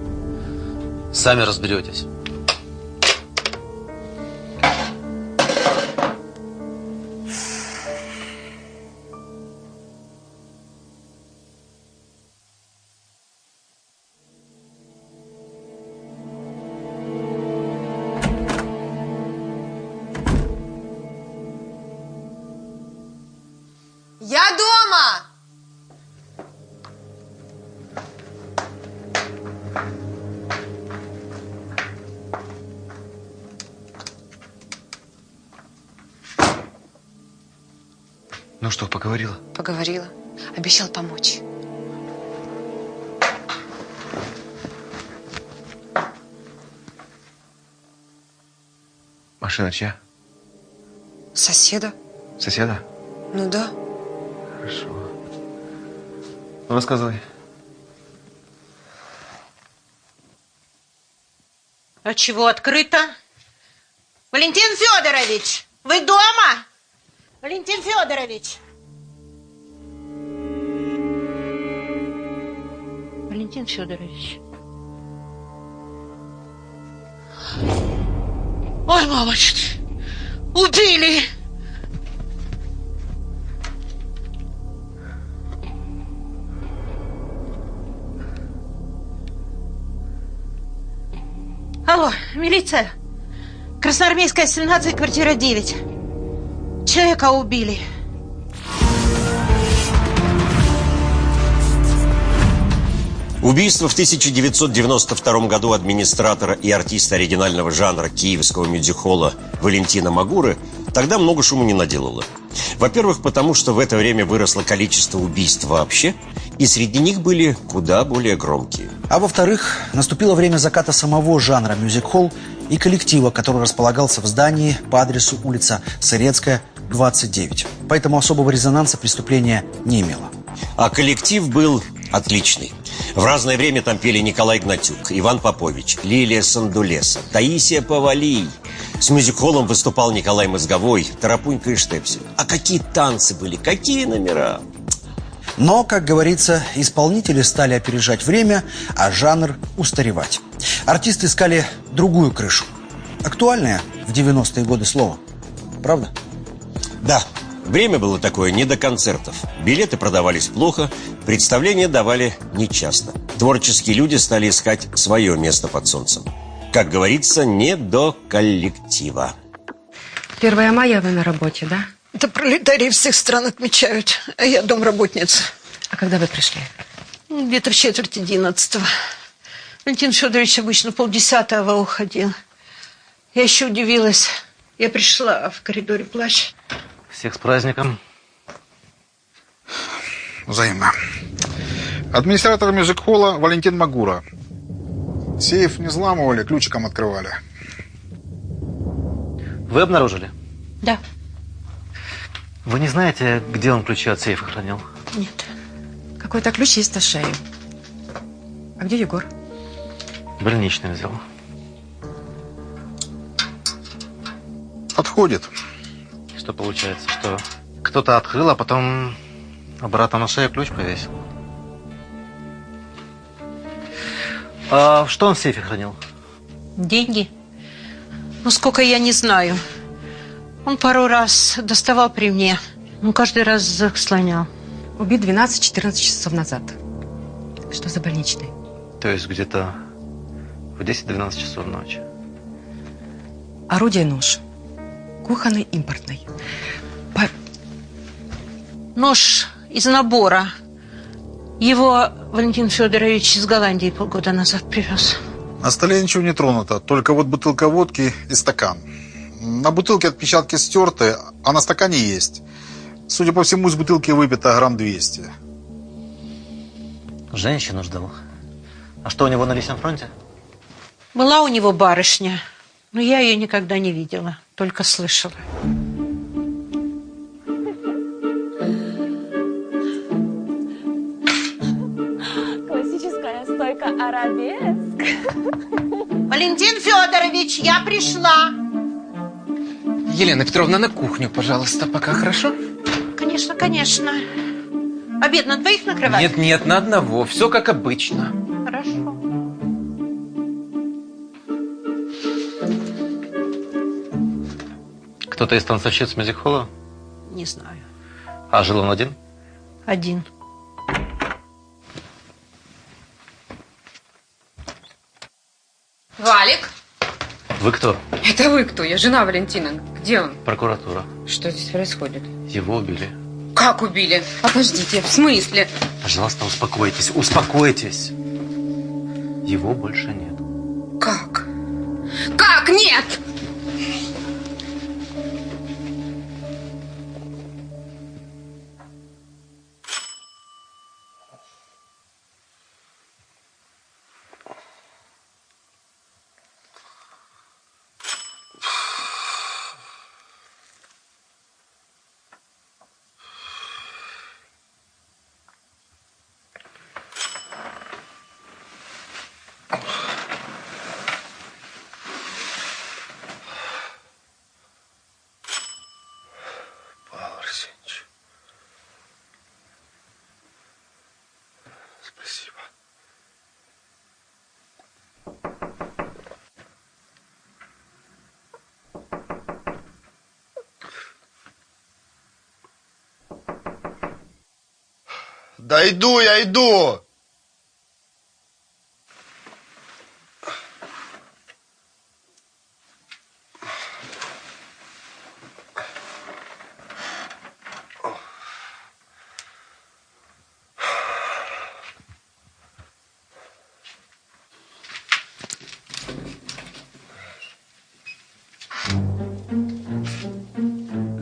Сами разберетесь. Машина чья? Соседа? Соседа? Ну да. Хорошо. Ну, рассказывай. А чего открыто? Валентин Федорович, вы дома? Валентин Федорович. Валентин Федорович. Ой, мамочки, убили! Алло, милиция. Красноармейская, 17, квартира 9. Человека убили. Убийство в 1992 году администратора и артиста оригинального жанра киевского мюзик-холла Валентина Магуры тогда много шума не наделало. Во-первых, потому что в это время выросло количество убийств вообще, и среди них были куда более громкие. А во-вторых, наступило время заката самого жанра мюзик-холл и коллектива, который располагался в здании по адресу улица Сырецкая, 29. Поэтому особого резонанса преступление не имело. А коллектив был отличный. В разное время там пели Николай Гнатюк, Иван Попович, Лилия Сандулеса, Таисия Павалий. С мюзик-холлом выступал Николай Мозговой, Тарапунька и Штепсель. А какие танцы были, какие номера! Но, как говорится, исполнители стали опережать время, а жанр устаревать. Артисты искали другую крышу. Актуальное в 90-е годы слово. Правда? Да, время было такое не до концертов. Билеты продавались плохо, представления давали нечасто. Творческие люди стали искать свое место под солнцем. Как говорится, не до коллектива. 1 мая вы на работе, да? Это пролетарии всех стран отмечают, а я домработница. А когда вы пришли? Ну, Где-то в четверть одиннадцатого. Валентин Федорович обычно полдесятого уходил. Я еще удивилась. Я пришла, а в коридоре плащ. Всех с праздником. Взаимно. Администратор мюзик-холла Валентин Магура. Сейф не взламывали, ключиком открывали. Вы обнаружили? Да. Вы не знаете, где он ключи от сейфа хранил? Нет. Какой-то ключ есть на шее. А где Егор? Больничный взял. Отходит. Что получается, что кто-то открыл, а потом обратно на шею ключ повесил? А что он в сейфе хранил? Деньги? Ну, сколько я не знаю. Он пару раз доставал при мне. Ну, каждый раз заслонял. Убит 12-14 часов назад. Что за больничный? То есть где-то в 10-12 часов ночи. Орудие нож. Кухонный, импортный. Нож из набора. Его Валентин Федорович из Голландии полгода назад привез. На столе ничего не тронуто, только вот бутылка водки и стакан. На бутылке отпечатки стерты, а на стакане есть. Судя по всему, из бутылки выпито грамм 200. Женщину ждал. А что у него на личном фронте? Была у него барышня, но я ее никогда не видела, только слышала. Классическая стойка арабеск. Валентин Федорович, я пришла. Елена Петровна, на кухню, пожалуйста, пока, хорошо? Конечно, конечно. Обед на двоих накрывать? Нет, нет, на одного. Все как обычно. Хорошо. Кто-то из танцовщиц мюзик-холла? Не знаю. А жил он один? Один. Валик? Вы кто? Это вы кто? Я жена Валентина. Где он? Прокуратура. Что здесь происходит? Его убили. Как убили? Подождите, в смысле? Пожалуйста, успокойтесь, успокойтесь. Его больше нет. Как? Как нет? Да иду я, иду!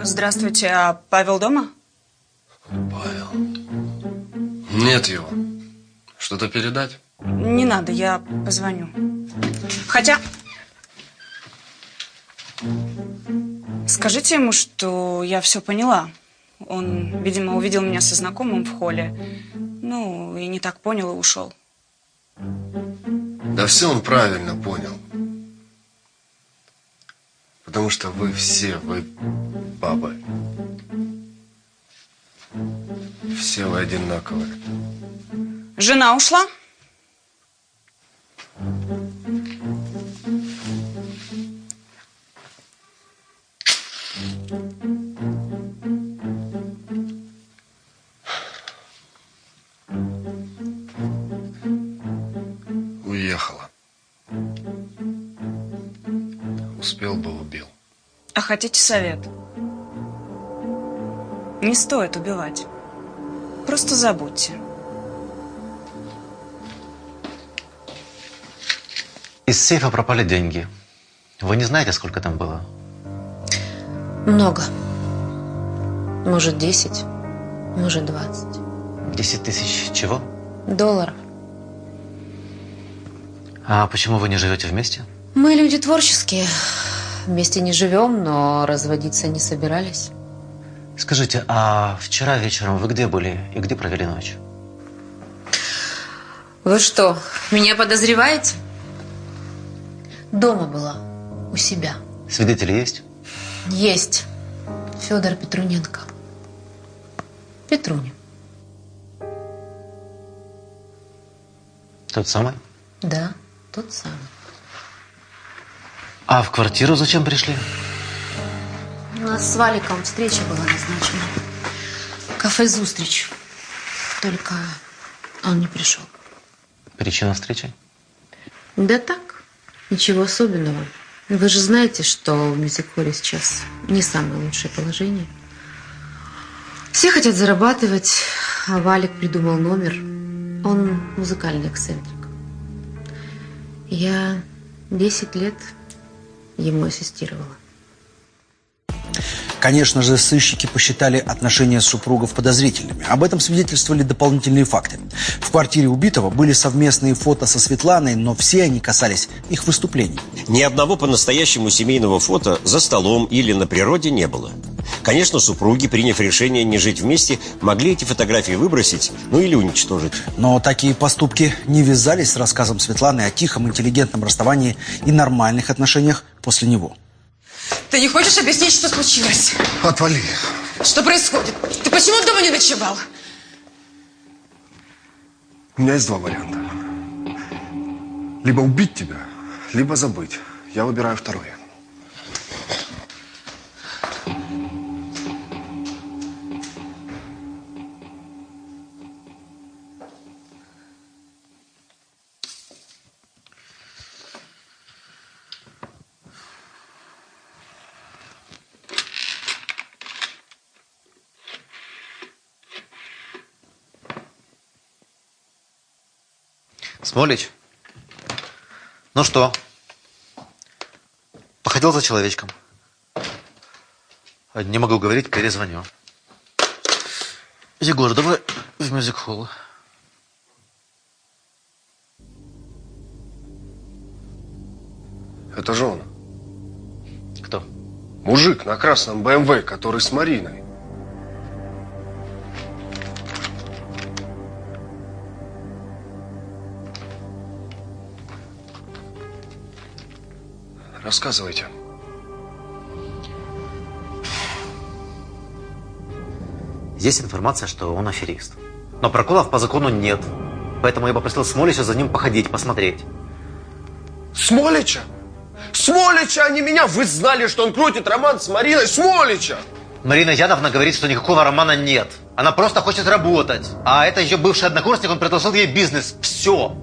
Здравствуйте, а Павел дома? Нет его. Что-то передать? Не надо, я позвоню. Хотя... Скажите ему, что я все поняла. Он, видимо, увидел меня со знакомым в холле. Ну, и не так понял и ушел. Да все он правильно понял. Потому что вы все, вы бабы. Все вы одинаковые. Жена ушла? Уехала. Успел бы, убил. А хотите совет? Не стоит убивать. Просто забудьте. Из сейфа пропали деньги. Вы не знаете, сколько там было? Много. Может, 10, может, 20 10 тысяч чего? долларов. А почему вы не живете вместе? Мы люди творческие. Вместе не живем, но разводиться не собирались. Скажите, а вчера вечером вы где были и где провели ночь? Вы что, меня подозреваете? Дома была, у себя. Свидетели есть? Есть. Федор Петруненко. Петрунин. Тот самый? Да, тот самый. А в квартиру зачем пришли? У нас с Валиком встреча была назначена. Кафе «Зустрич». Только он не пришел. Причина встречи? Да так, ничего особенного. Вы же знаете, что в мюзик-холле сейчас не самое лучшее положение. Все хотят зарабатывать, а Валик придумал номер. Он музыкальный эксцентрик. Я 10 лет ему ассистировала. Конечно же, сыщики посчитали отношения супругов подозрительными. Об этом свидетельствовали дополнительные факты. В квартире убитого были совместные фото со Светланой, но все они касались их выступлений. Ни одного по-настоящему семейного фото за столом или на природе не было. Конечно, супруги, приняв решение не жить вместе, могли эти фотографии выбросить, ну или уничтожить. Но такие поступки не вязались с рассказом Светланы о тихом, интеллигентном расставании и нормальных отношениях после него. Ты не хочешь объяснить, что случилось? Отвали. Что происходит? Ты почему дома не ночевал? У меня есть два варианта. Либо убить тебя, либо забыть. Я выбираю второе. Смолич? Ну что? Походил за человечком? Не могу говорить, перезвоню. Егор, давай в мюзик-холл. Это же он. Кто? Мужик на красном БМВ, который с Мариной. Рассказывайте. Есть информация, что он аферист. Но проколов по закону нет. Поэтому я попросил Смолича за ним походить, посмотреть. Смолича? Смолича, а не меня! Вы знали, что он крутит роман с Мариной Смолича! Марина Яновна говорит, что никакого романа нет. Она просто хочет работать. А это ее бывший однокурсник, он предложил ей бизнес. Все.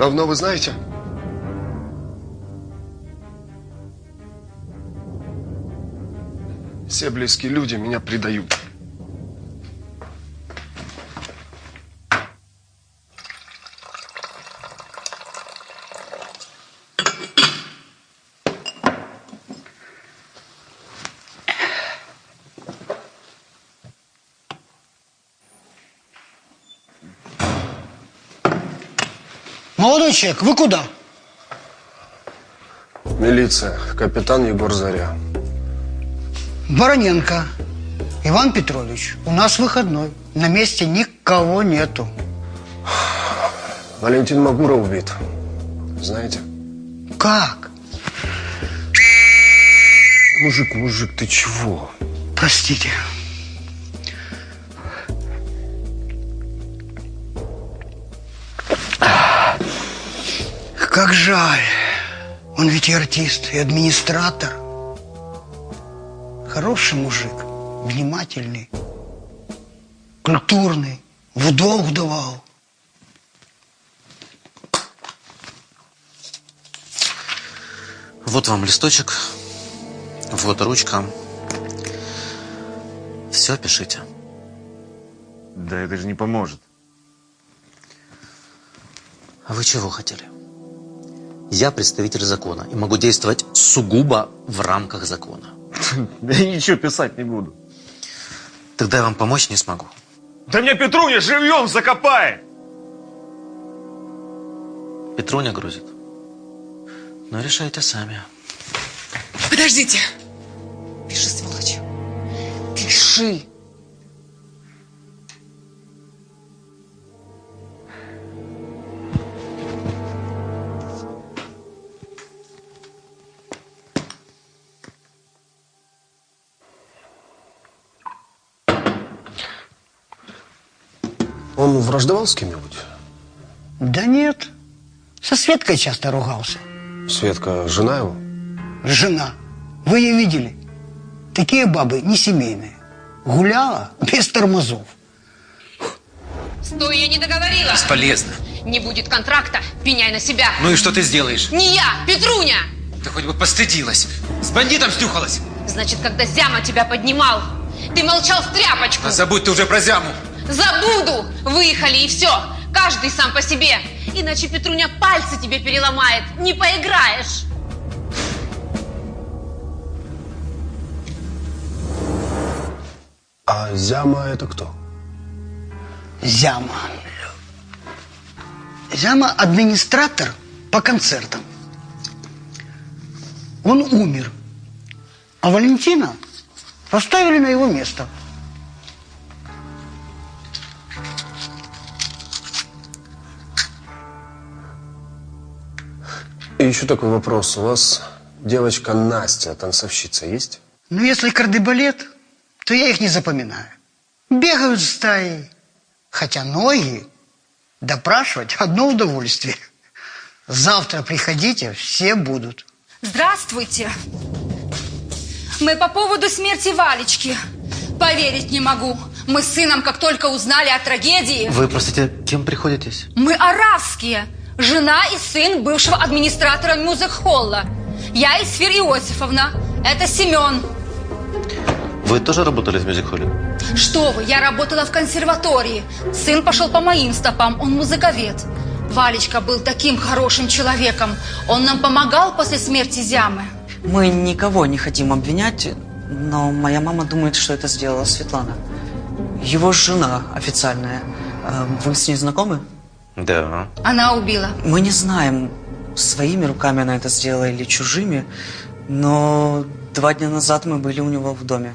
Давно вы знаете? Все близкие люди меня предают. Молодой человек, вы куда? Милиция. Капитан Егор Заря. Бароненко. Иван Петрович, у нас выходной. На месте никого нету. Валентин Магура убит. Знаете? Как? Мужик, мужик, ты чего? Простите. Как жаль. Он ведь и артист, и администратор. Хороший мужик, внимательный, культурный, в долг давал. Вот вам листочек, вот ручка. Все пишите. Да это же не поможет. А вы чего хотели? Я представитель закона и могу действовать сугубо в рамках закона. Да я ничего писать не буду. Тогда я вам помочь не смогу. Да меня Петруня живьем закопает! Петруня грузит. Но решайте сами. Подождите. Пиши, сволочь. Пиши. Враждовал с кем-нибудь? Да нет. Со Светкой часто ругался. Светка, жена его? Жена. Вы ее видели? Такие бабы не семейные. Гуляла без тормозов. Стой, я не договорила. Бесполезно. Не будет контракта, пеняй на себя. Ну и что ты сделаешь? Не я, Петруня. Ты хоть бы постыдилась. С бандитом стюхалась. Значит, когда Зяма тебя поднимал, ты молчал в тряпочку. А забудь ты уже про зяму. Забуду! Выехали и все. Каждый сам по себе. Иначе Петруня пальцы тебе переломает. Не поиграешь. А Зяма это кто? Зяма. Зяма администратор по концертам. Он умер. А Валентина поставили на его место. И еще такой вопрос. У вас девочка Настя, танцовщица, есть? Ну, если кардебалет, то я их не запоминаю. Бегают стаей. Хотя ноги допрашивать одно удовольствие. Завтра приходите, все будут. Здравствуйте. Мы по поводу смерти Валечки. Поверить не могу. Мы с сыном, как только узнали о трагедии, Вы, простите, кем приходитесь? мы аравские. Жена и сын бывшего администратора мюзик-холла. Я Исфир Иосифовна. Это Семен. Вы тоже работали в мюзик-холле? Что вы, я работала в консерватории. Сын пошел по моим стопам, он музыковед. Валечка был таким хорошим человеком. Он нам помогал после смерти Зямы. Мы никого не хотим обвинять, но моя мама думает, что это сделала Светлана. Его жена официальная. Э, Вы с ней знакомы? Да. Она убила. Мы не знаем, своими руками она это сделала или чужими, но два дня назад мы были у него в доме.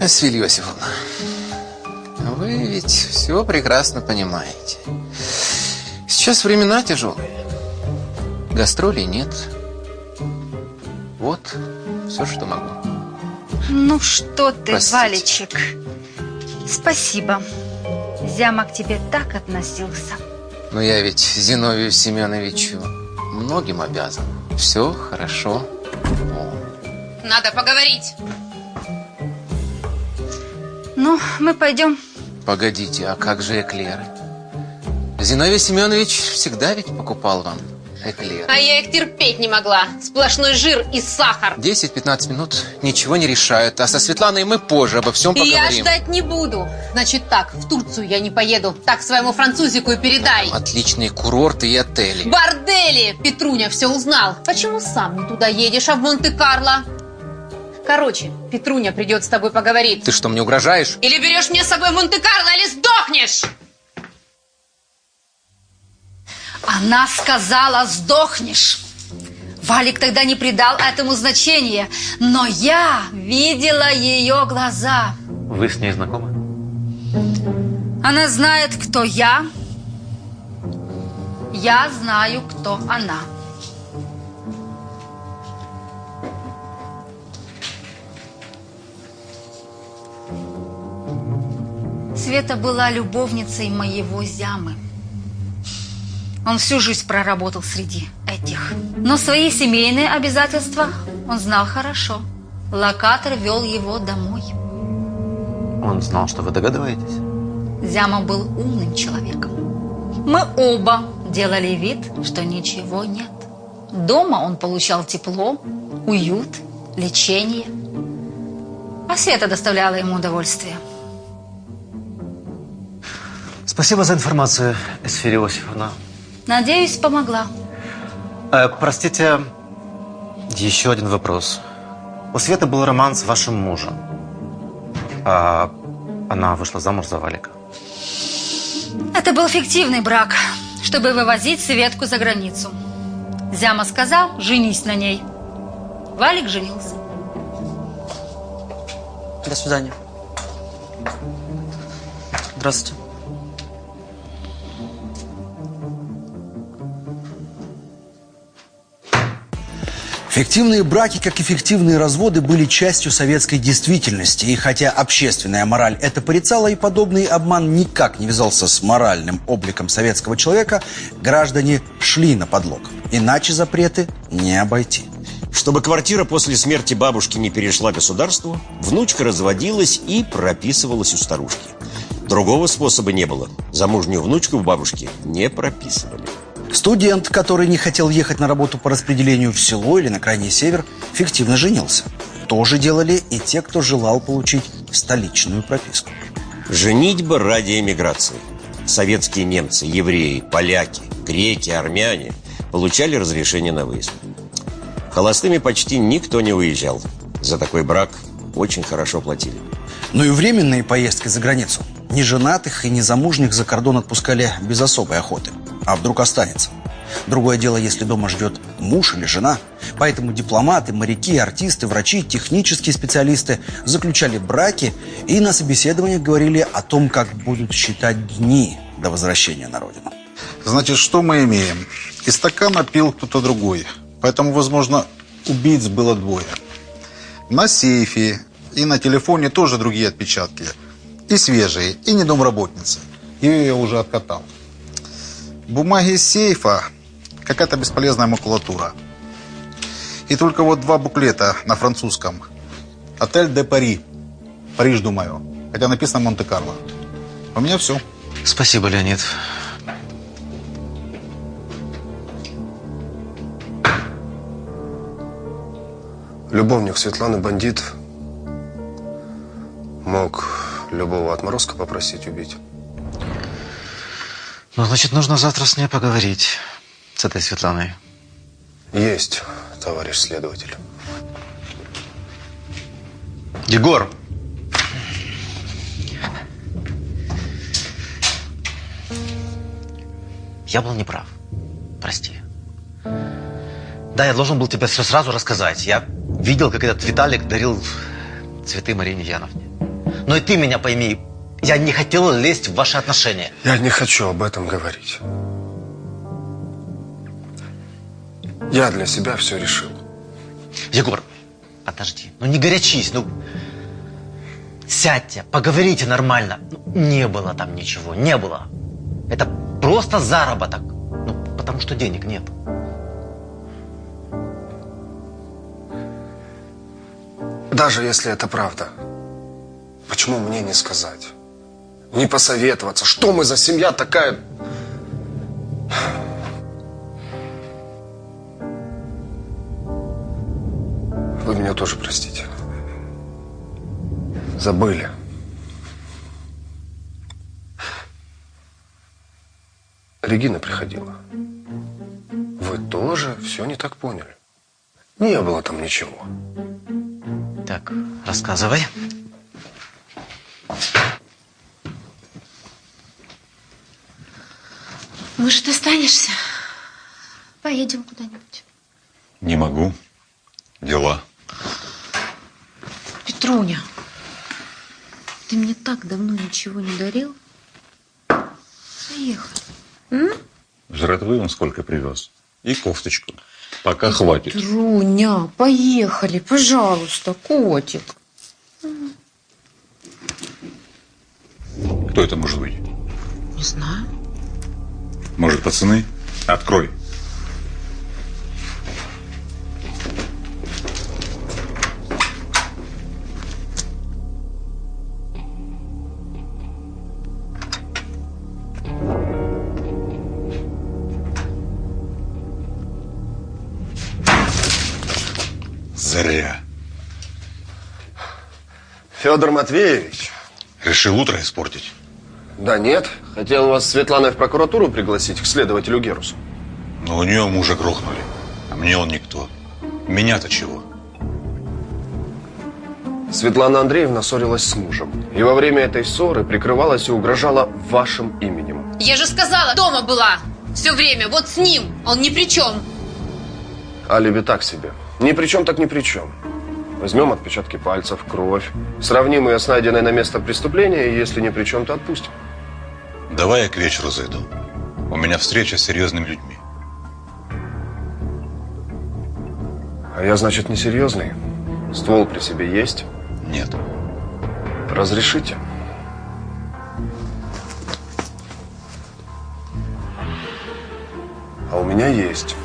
Эсфиль Иосифовна, вы ведь все прекрасно понимаете. Сейчас времена тяжелые. Гастролей нет. Вот все, что могу. Ну что ты, Простите. Валечек. Спасибо. Зяма к тебе так относился. Но я ведь Зиновию Семеновичу многим обязан. Все хорошо. Надо поговорить. Ну, мы пойдем. Погодите, а как же эклеры? Зиновий Семенович всегда ведь покупал вам эклеры. А я их терпеть не могла. Сплошной жир и сахар. 10-15 минут ничего не решают, а со Светланой мы позже обо всем И я поговорим. ждать не буду. Значит так, в Турцию я не поеду. Так своему французику и передай. Отличные курорты и отели. Бордели! Петруня все узнал. Почему сам не туда едешь, а в Монте-Карло? Короче, Петруня придет с тобой поговорит. Ты что, мне угрожаешь? Или берешь мне с собой в Монте-Карло, или сдохнешь! Она сказала «сдохнешь». Валик тогда не придал этому значения, но я видела ее глаза. Вы с ней знакомы? Она знает, кто я. Я знаю, кто она. Света была любовницей моего зямы. Он всю жизнь проработал среди этих. Но свои семейные обязательства он знал хорошо. Локатор вел его домой. Он знал, что вы догадываетесь? Зяма был умным человеком. Мы оба делали вид, что ничего нет. Дома он получал тепло, уют, лечение. А Света доставляла ему удовольствие. Спасибо за информацию, Эсфирия Иосифовна. Надеюсь, помогла. Э, простите, еще один вопрос. У Светы был роман с вашим мужем. А она вышла замуж за Валика. Это был фиктивный брак, чтобы вывозить Светку за границу. Зяма сказал, женись на ней. Валик женился. До свидания. Здравствуйте. Фиктивные браки, как и фиктивные разводы, были частью советской действительности. И хотя общественная мораль это порицала, и подобный обман никак не вязался с моральным обликом советского человека, граждане шли на подлог. Иначе запреты не обойти. Чтобы квартира после смерти бабушки не перешла государству, внучка разводилась и прописывалась у старушки. Другого способа не было. Замужнюю внучку в бабушке не прописывали. Студент, который не хотел ехать на работу по распределению в село или на крайний север, фиктивно женился. Тоже делали и те, кто желал получить столичную прописку. Женитьба ради эмиграции. Советские немцы, евреи, поляки, греки, армяне получали разрешение на выезд. Холостыми почти никто не уезжал. За такой брак очень хорошо платили. Ну и временные поездки за границу. Неженатых и незамужних за кордон отпускали без особой охоты. А вдруг останется? Другое дело, если дома ждет муж или жена. Поэтому дипломаты, моряки, артисты, врачи, технические специалисты заключали браки и на собеседованиях говорили о том, как будут считать дни до возвращения на родину. Значит, что мы имеем? Из стакана пил кто-то другой. Поэтому, возможно, убийц было двое. На сейфе и на телефоне тоже другие отпечатки. И свежие, и не домработницы. Ее я уже откатал. Бумаги из сейфа, какая-то бесполезная макулатура. И только вот два буклета на французском. Отель де Пари. Париж, думаю. Хотя написано Монте-Карло. У меня все. Спасибо, Леонид. Любовник Светланы бандит мог любого отморозка попросить убить. Ну, значит, нужно завтра с ней поговорить, с этой Светланой. Есть, товарищ следователь. Егор! Я был неправ. Прости. Да, я должен был тебе все сразу рассказать. Я видел, как этот Виталик дарил цветы Марине Яновне. Но и ты меня пойми, я не хотел лезть в ваши отношения. Я не хочу об этом говорить. Я для себя все решил. Егор, подожди, ну не горячись, ну... Сядьте, поговорите нормально. Ну, не было там ничего, не было. Это просто заработок. Ну, потому что денег нет. Даже если это правда, почему мне не сказать? Не посоветоваться? Что мы за семья такая? Вы меня тоже простите. Забыли. Регина приходила. Вы тоже все не так поняли. Не было там ничего. Так, рассказывай. Может, останешься? Поедем куда-нибудь. Не могу. Дела. Петруня, ты мне так давно ничего не дарил. Поехали. М? Жратвы он сколько привез. И кофточку. Пока хватит. Петруня, поехали, пожалуйста, котик. Кто это может быть? Не знаю. Может, пацаны? Открой. Зря. Федор Матвеевич. Решил утро испортить. Да нет, хотел вас с Светланой в прокуратуру пригласить к следователю Герусу. Но у нее мужа грохнули, а мне он никто. Меня-то чего? Светлана Андреевна ссорилась с мужем. И во время этой ссоры прикрывалась и угрожала вашим именем. Я же сказала, дома была. Все время, вот с ним. Он ни при чем. Алиби так себе. Ни при чем так ни при чем. Возьмем отпечатки пальцев, кровь. Сравним ее с найденной на место преступления, и если ни при чем, то отпустим. Давай я к вечеру зайду. У меня встреча с серьезными людьми. А я, значит, несерьезный? Ствол при себе есть? Нет. Разрешите? А у меня есть.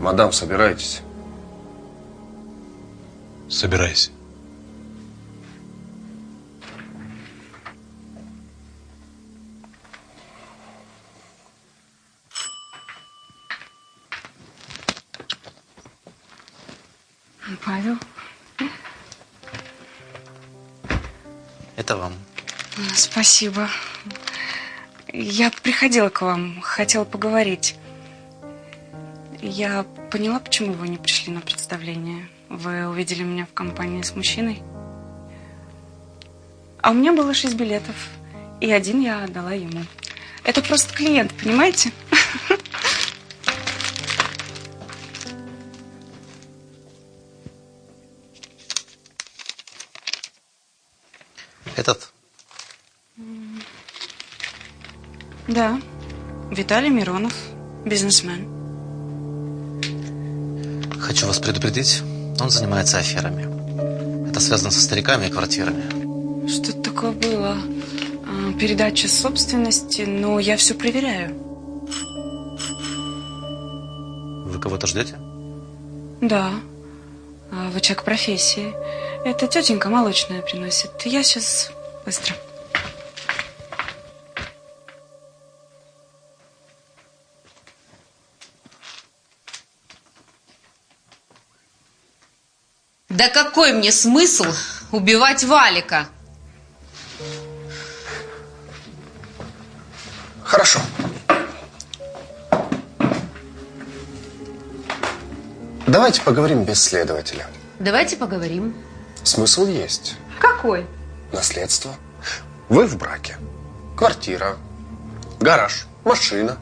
Мадам, собирайтесь. Собирайся. Павел, Это вам. спасибо. Я приходила к вам, хотела поговорить. Я поняла, почему вы не пришли на представление. Вы увидели меня в компании с мужчиной. А у меня было шесть билетов, и один я отдала ему. Это просто клиент, понимаете? Этот? Да, Виталий Миронов, бизнесмен. Хочу вас предупредить, он занимается аферами. Это связано со стариками и квартирами. Что такое было? А, Передача собственности, но я все проверяю. Вы кого-то ждете? Да, А, в очаг профессии. Это тетенька молочная приносит. Я сейчас быстро. Да какой мне смысл убивать Валика? Хорошо. Давайте поговорим без следователя. Давайте поговорим. Смысл есть. Какой? Наследство. Вы в браке. Квартира. Гараж. Машина.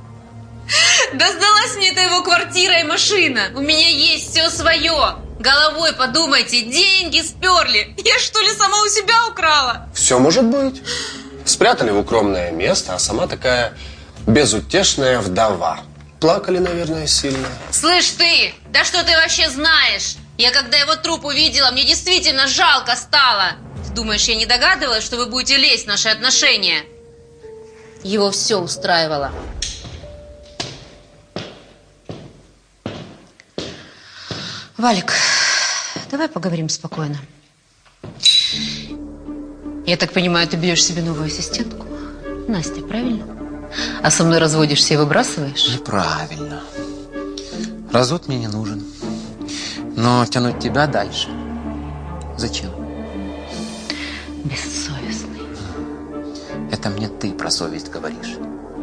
Да сдалась мне эта его квартира и машина. У меня есть все свое. Головой подумайте, деньги сперли. Я что ли сама у себя украла? Все может быть. Спрятали в укромное место, а сама такая безутешная вдова. Плакали, наверное, сильно. Слышь ты, да что ты вообще знаешь? Я когда его труп увидела, мне действительно жалко стало. Ты думаешь, я не догадывалась, что вы будете лезть в наши отношения? Его все устраивало. Валик, давай поговорим спокойно. Я так понимаю, ты берешь себе новую ассистентку? Настя, правильно? А со мной разводишься и выбрасываешь? Неправильно. Развод мне не нужен. Но тянуть тебя дальше. Зачем? Бессовестный. Это мне ты про совесть говоришь.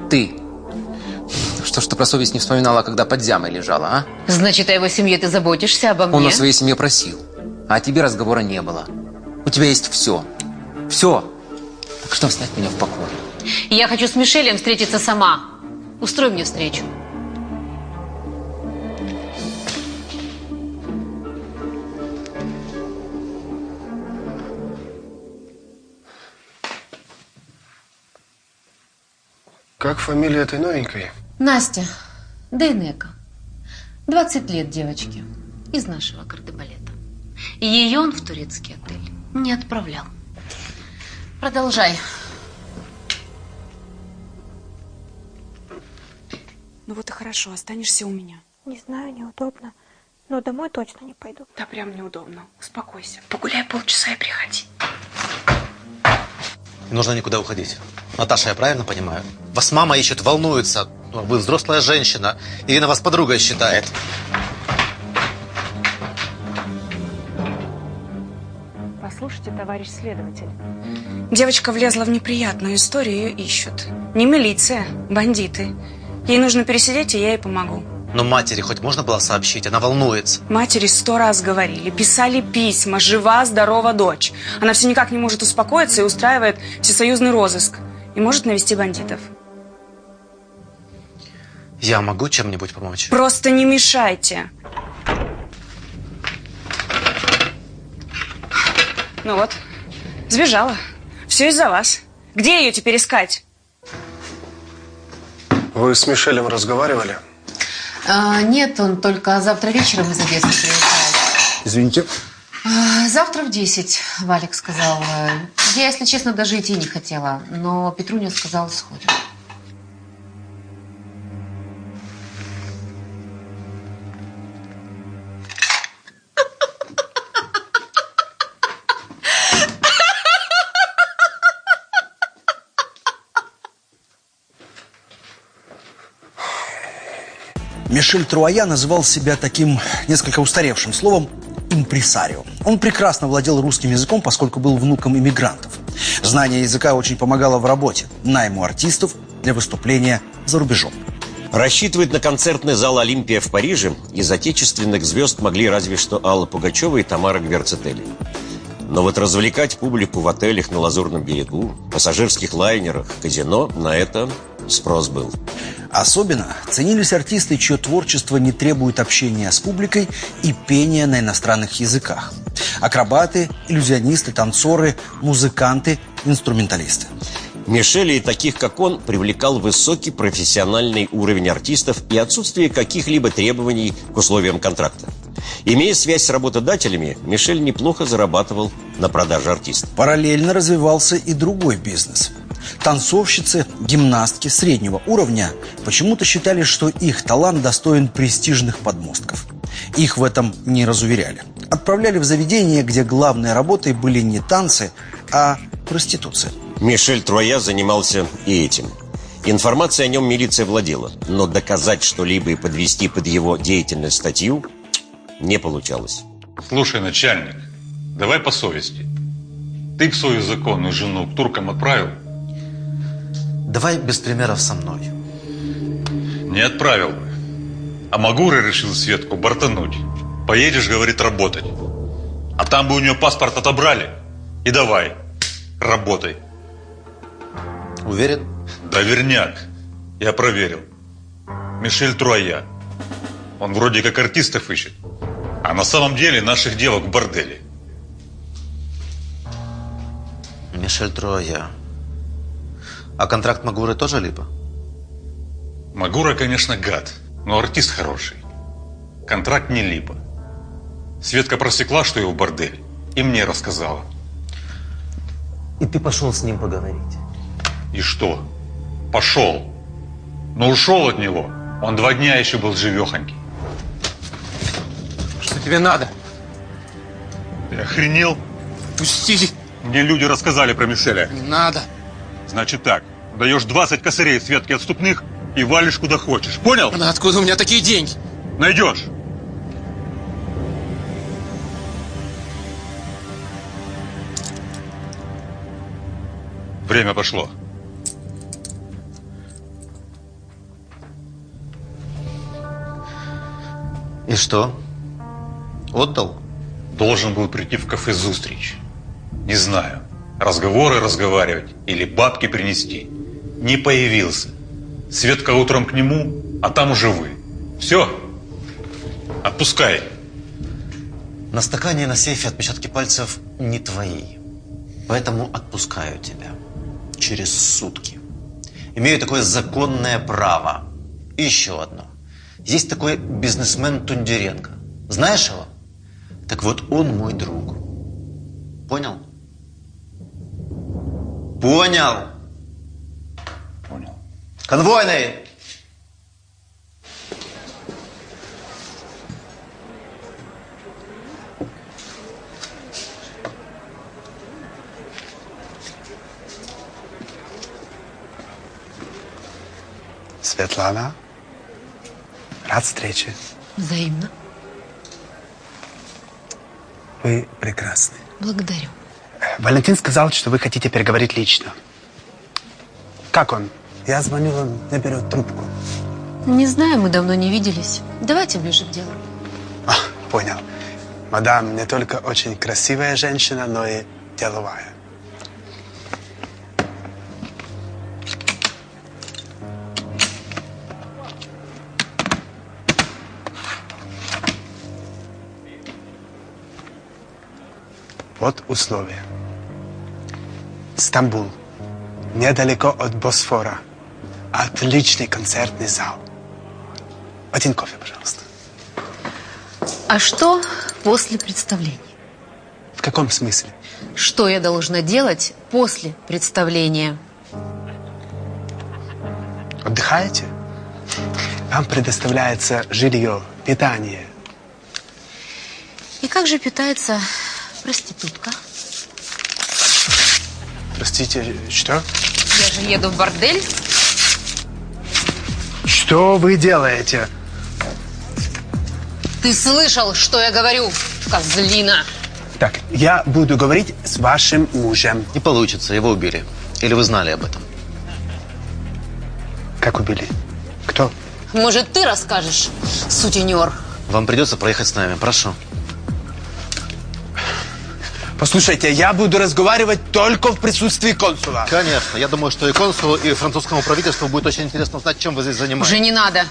Ты. Что ж ты про совесть не вспоминала, когда под зямой лежала, а? Значит, о его семье ты заботишься обо мне? Он о своей семье просил. А о тебе разговора не было. У тебя есть все. Все. Так что оставь меня в покое. Я хочу с Мишелем встретиться сама. Устрой мне встречу. Как фамилия этой новенькой? Настя, Дейнека. 20 лет девочке. Из нашего кардебалета. Ее он в турецкий отель не отправлял. Продолжай. Ну вот и хорошо, останешься у меня. Не знаю, неудобно. Но домой точно не пойду. Да прям неудобно. Успокойся. Погуляй полчаса и приходи. Не нужно никуда уходить. Наташа, я правильно понимаю? Вас мама ищет, волнуется. Ну, Вы взрослая женщина. Ирина вас подругой считает. Послушайте, товарищ следователь. Девочка влезла в неприятную историю, ее ищут. Не милиция, бандиты. Ей нужно пересидеть, и я ей помогу. Но матери хоть можно было сообщить? Она волнуется. Матери сто раз говорили, писали письма, жива, здорова дочь. Она все никак не может успокоиться и устраивает всесоюзный розыск. И может навести бандитов. Я могу чем-нибудь помочь? Просто не мешайте. Ну вот, сбежала. Все из-за вас. Где ее теперь искать? Вы с Мишелем разговаривали? А, нет, он только завтра вечером из Одессы приезжает. Извините. А, завтра в 10, Валик сказал. Я, если честно, даже идти не хотела. Но Петруня сказал, сходим. Мишель Труая называл себя таким несколько устаревшим словом импресарио. Он прекрасно владел русским языком, поскольку был внуком иммигрантов. Знание языка очень помогало в работе, найму артистов для выступления за рубежом. Рассчитывать на концертный зал «Олимпия» в Париже из отечественных звезд могли разве что Алла Пугачева и Тамара Гверцетели. Но вот развлекать публику в отелях на Лазурном берегу, пассажирских лайнерах, казино – на это спрос был. Особенно ценились артисты, чье творчество не требует общения с публикой и пения на иностранных языках. Акробаты, иллюзионисты, танцоры, музыканты, инструменталисты. Мишеля и таких, как он, привлекал высокий профессиональный уровень артистов и отсутствие каких-либо требований к условиям контракта. Имея связь с работодателями, Мишель неплохо зарабатывал на продаже артистов. Параллельно развивался и другой бизнес. Танцовщицы, гимнастки среднего уровня почему-то считали, что их талант достоин престижных подмостков. Их в этом не разуверяли. Отправляли в заведения, где главной работой были не танцы, а проституция. Мишель Троя занимался и этим. Информацией о нем милиция владела, но доказать что-либо и подвести под его деятельность статью не получалось. Слушай, начальник, давай по совести. Ты б свою законную жену к туркам отправил? Давай без примеров со мной. Не отправил бы. А Магура решил Светку бортануть. Поедешь, говорит, работать. А там бы у нее паспорт отобрали. И давай, работай. Уверен? Да верняк. Я проверил. Мишель Труая. Он вроде как артистов ищет. А на самом деле наших девок в борделе. Мишель Троя. А контракт Магуры тоже либо? Магура, конечно, гад, но артист хороший. Контракт не либо. Светка просекла, что его бордель, и мне рассказала. И ты пошел с ним поговорить? И что? Пошел. Но ушел от него. Он два дня еще был живехонький. Что тебе надо? Ты охренел? Пусти. Мне люди рассказали про Мишеля. Не надо. Значит так, даешь 20 косарей Светке отступных и валишь куда хочешь. Понял? А откуда у меня такие деньги? Найдешь. Время пошло. И что? Отдал? Должен был прийти в кафе «Зустрич». Не знаю, разговоры разговаривать или бабки принести. Не появился. Светка утром к нему, а там уже вы. Все, отпускай. На стакане на сейфе отпечатки пальцев не твои. Поэтому отпускаю тебя. Через сутки. Имею такое законное право. И еще одно. Есть такой бизнесмен Тундеренко. Знаешь его? Так вот он мой друг. Понял? Понял. Понял. Конвойный! Светлана, рад встрече. Взаимно. Вы прекрасны. Благодарю. Валентин сказал, что вы хотите переговорить лично. Как он? Я звоню, он не берет трубку. Не знаю, мы давно не виделись. Давайте ближе к делу. А, понял. Мадам не только очень красивая женщина, но и деловая. Вот условия. Стамбул. Недалеко от Босфора. Отличный концертный зал. Один кофе, пожалуйста. А что после представления? В каком смысле? Что я должна делать после представления? Отдыхаете? Вам предоставляется жилье, питание. И как же питается проститутка? Простите, что? Я же еду в бордель. Что вы делаете? Ты слышал, что я говорю, козлина? Так, я буду говорить с вашим мужем. Не получится, его убили. Или вы знали об этом? Как убили? Кто? Может, ты расскажешь, сутенер? Вам придется проехать с нами, прошу. Послушайте, я буду разговаривать только в присутствии консула. Конечно. Я думаю, что и консулу, и французскому правительству будет очень интересно узнать, чем вы здесь занимаетесь. Уже не надо.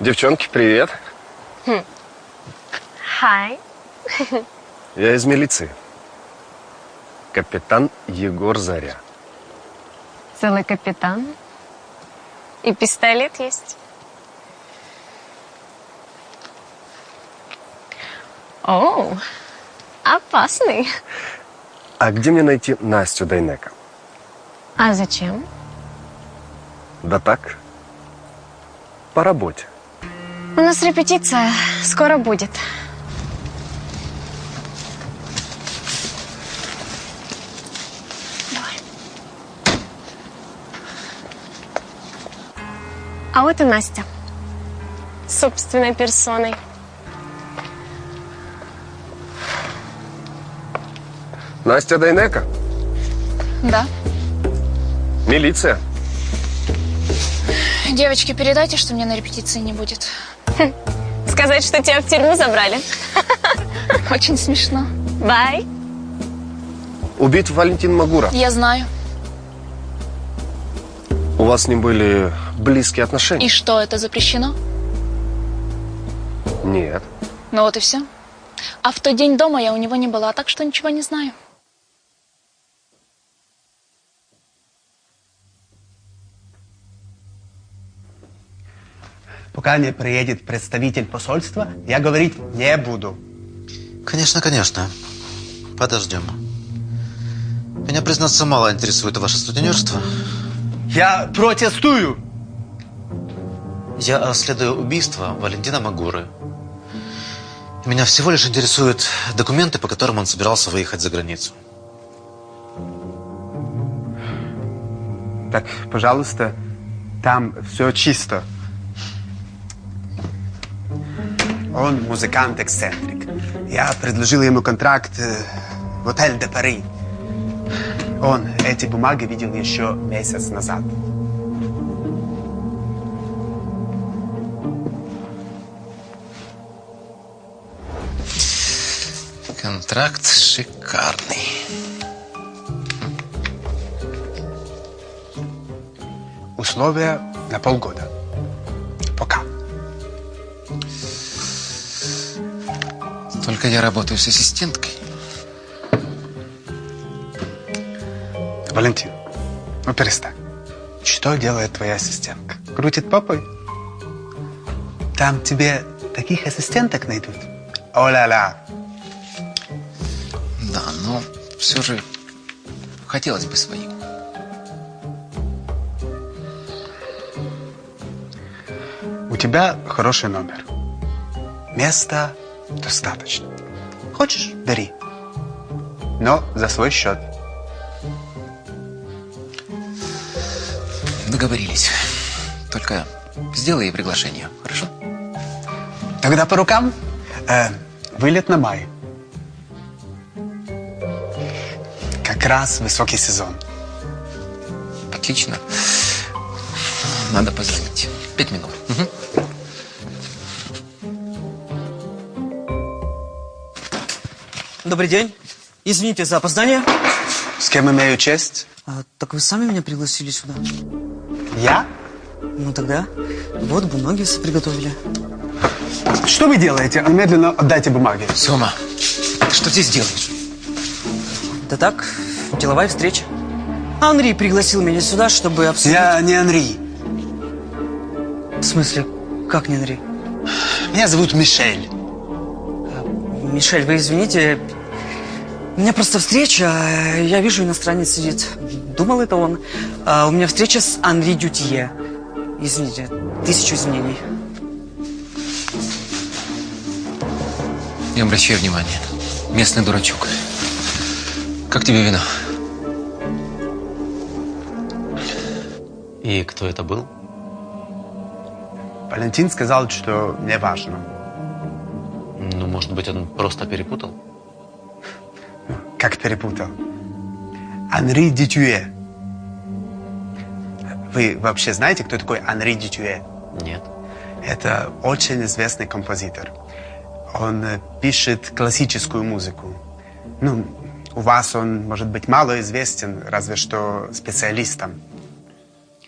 Девчонки, привет. Хай. Я из милиции. Капитан Егор Заря. Целый капитан. И пистолет есть. О, опасный. А где мне найти Настю Дайнека? А зачем? Да так, по работе. У нас репетиция скоро будет. А вот и Настя. Собственной персоной. Настя Дайнека? Да. Милиция. Девочки, передайте, что мне на репетиции не будет. Сказать, что тебя в тюрьму забрали. Очень смешно. Бай. Убит Валентин Магура. Я знаю. У вас с ним были близкие отношения? И что, это запрещено? Нет. Ну вот и все. А в тот день дома я у него не была, так что ничего не знаю. Пока не приедет представитель посольства, я говорить не буду. Конечно, конечно. Подождем. Меня, признаться, мало интересует ваше студенерство. Я протестую! Я расследую убийство Валентина Магуры. Меня всего лишь интересуют документы, по которым он собирался выехать за границу. Так, пожалуйста, там все чисто. Он музыкант-эксцентрик. Я предложил ему контракт э, в отель де Пари. Он эти бумаги видел еще месяц назад. Контракт шикарный. Условия на полгода. Пока. Только я работаю с ассистенткой. Валентин, ну перестань. Что делает твоя ассистентка? крутит попой. Там тебе таких ассистенток найдут. О-ля-ля. Да, но все же хотелось бы свою. У тебя хороший номер. Места достаточно. Хочешь, бери. Но за свой счет. Договорились. Только сделай ей приглашение, хорошо? Тогда по рукам. Э, вылет на май. Как раз высокий сезон. Отлично. Надо позвонить. Пять минут. Мгм. Добрый день. Извините за опоздание. С кем имею честь? А, так вы сами меня пригласили сюда. Я? Ну тогда вот бумаги все приготовили. Что вы делаете? Немедленно отдайте бумаги. Сома, ты что здесь делаешь? Да так, деловая встреча. Анри пригласил меня сюда, чтобы обсудить... Я не Анри. В смысле, как не Анри? Меня зовут Мишель. Мишель, вы извините, у меня просто встреча, я вижу, иностранец сидит. Думал, это он. А у меня встреча с Анри Дютье. Извините, тысячу извинений. Не обращай внимания. Местный дурачок. Как тебе вина? И кто это был? Валентин сказал, что не важно. Ну, может быть, он просто перепутал? Как перепутал? Анри Дитюэ. Вы вообще знаете, кто такой Анри Дитюэ? Нет. Это очень известный композитор. Он э, пишет классическую музыку. Ну, у вас он, может быть, мало известен, разве что специалистам.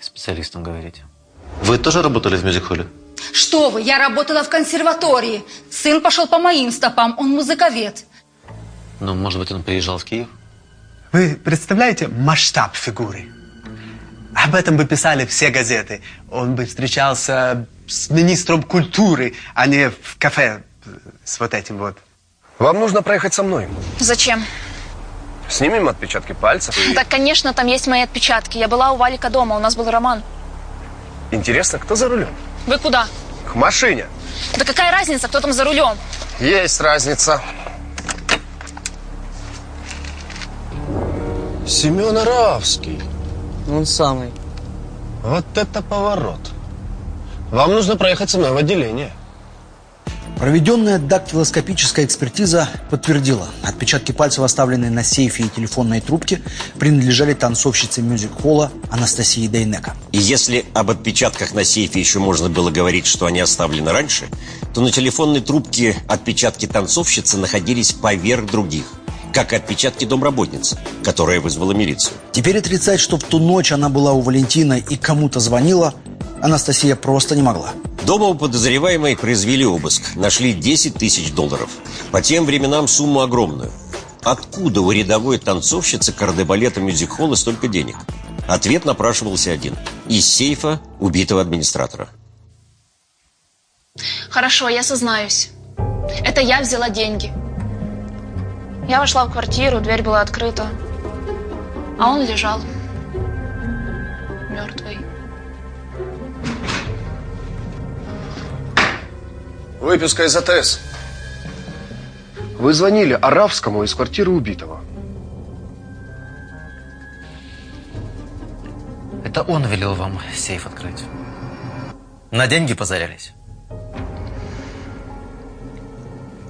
Специалистом говорите. Вы тоже работали в мюзик-холле? Что вы, я работала в консерватории. Сын пошел по моим стопам, он музыковед. Ну, может быть, он приезжал в Киев? Вы представляете масштаб фигуры? Об этом бы писали все газеты. Он бы встречался с министром культуры, а не в кафе с вот этим вот. Вам нужно проехать со мной. Зачем? Снимем отпечатки пальцев. и- Так, конечно, там есть мои отпечатки. Я была у Валика дома, у нас был роман. Интересно, кто за рулем? Вы куда? К машине. Да какая разница, кто там за рулем? Есть разница. Семен Аравский. Он самый. Вот это поворот. Вам нужно проехать со мной в отделение. Проведенная дактилоскопическая экспертиза подтвердила, отпечатки пальцев, оставленные на сейфе и телефонной трубке, принадлежали танцовщице мюзик-холла Анастасии Дейнека. И если об отпечатках на сейфе еще можно было говорить, что они оставлены раньше, то на телефонной трубке отпечатки танцовщицы находились поверх других, как и отпечатки домработницы, которая вызвала милицию. Теперь отрицать, что в ту ночь она была у Валентина и кому-то звонила, Анастасия просто не могла. Дома у подозреваемой произвели обыск. Нашли 10 тысяч долларов. По тем временам сумму огромную. Откуда у рядовой танцовщицы кардебалета мюзик-холла столько денег? Ответ напрашивался один. Из сейфа убитого администратора. Хорошо, я сознаюсь. Это я взяла деньги. Я вошла в квартиру, дверь была открыта. А он лежал. Мертвый. Выписка из АТС. Вы звонили Аравскому из квартиры убитого. Это он велел вам сейф открыть. На деньги позарялись?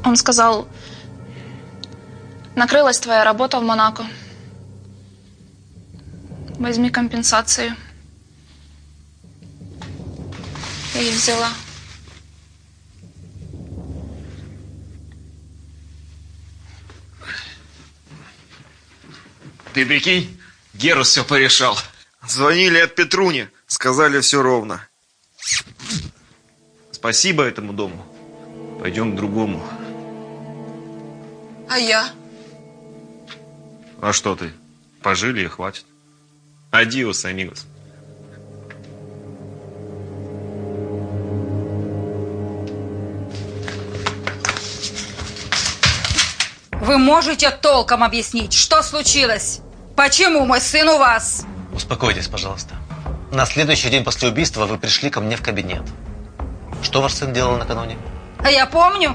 Он сказал, накрылась твоя работа в Монако. Возьми компенсацию. Я их взяла. Ты прикинь, Герус все порешал. Звонили от Петруни, сказали все ровно. Спасибо этому дому. Пойдем к другому. А я? А что ты? Пожили и хватит. Адиос, амигос. Вы можете толком объяснить, что случилось? Почему мой сын у вас? Успокойтесь, пожалуйста. На следующий день после убийства вы пришли ко мне в кабинет. Что ваш сын делал накануне? А я помню.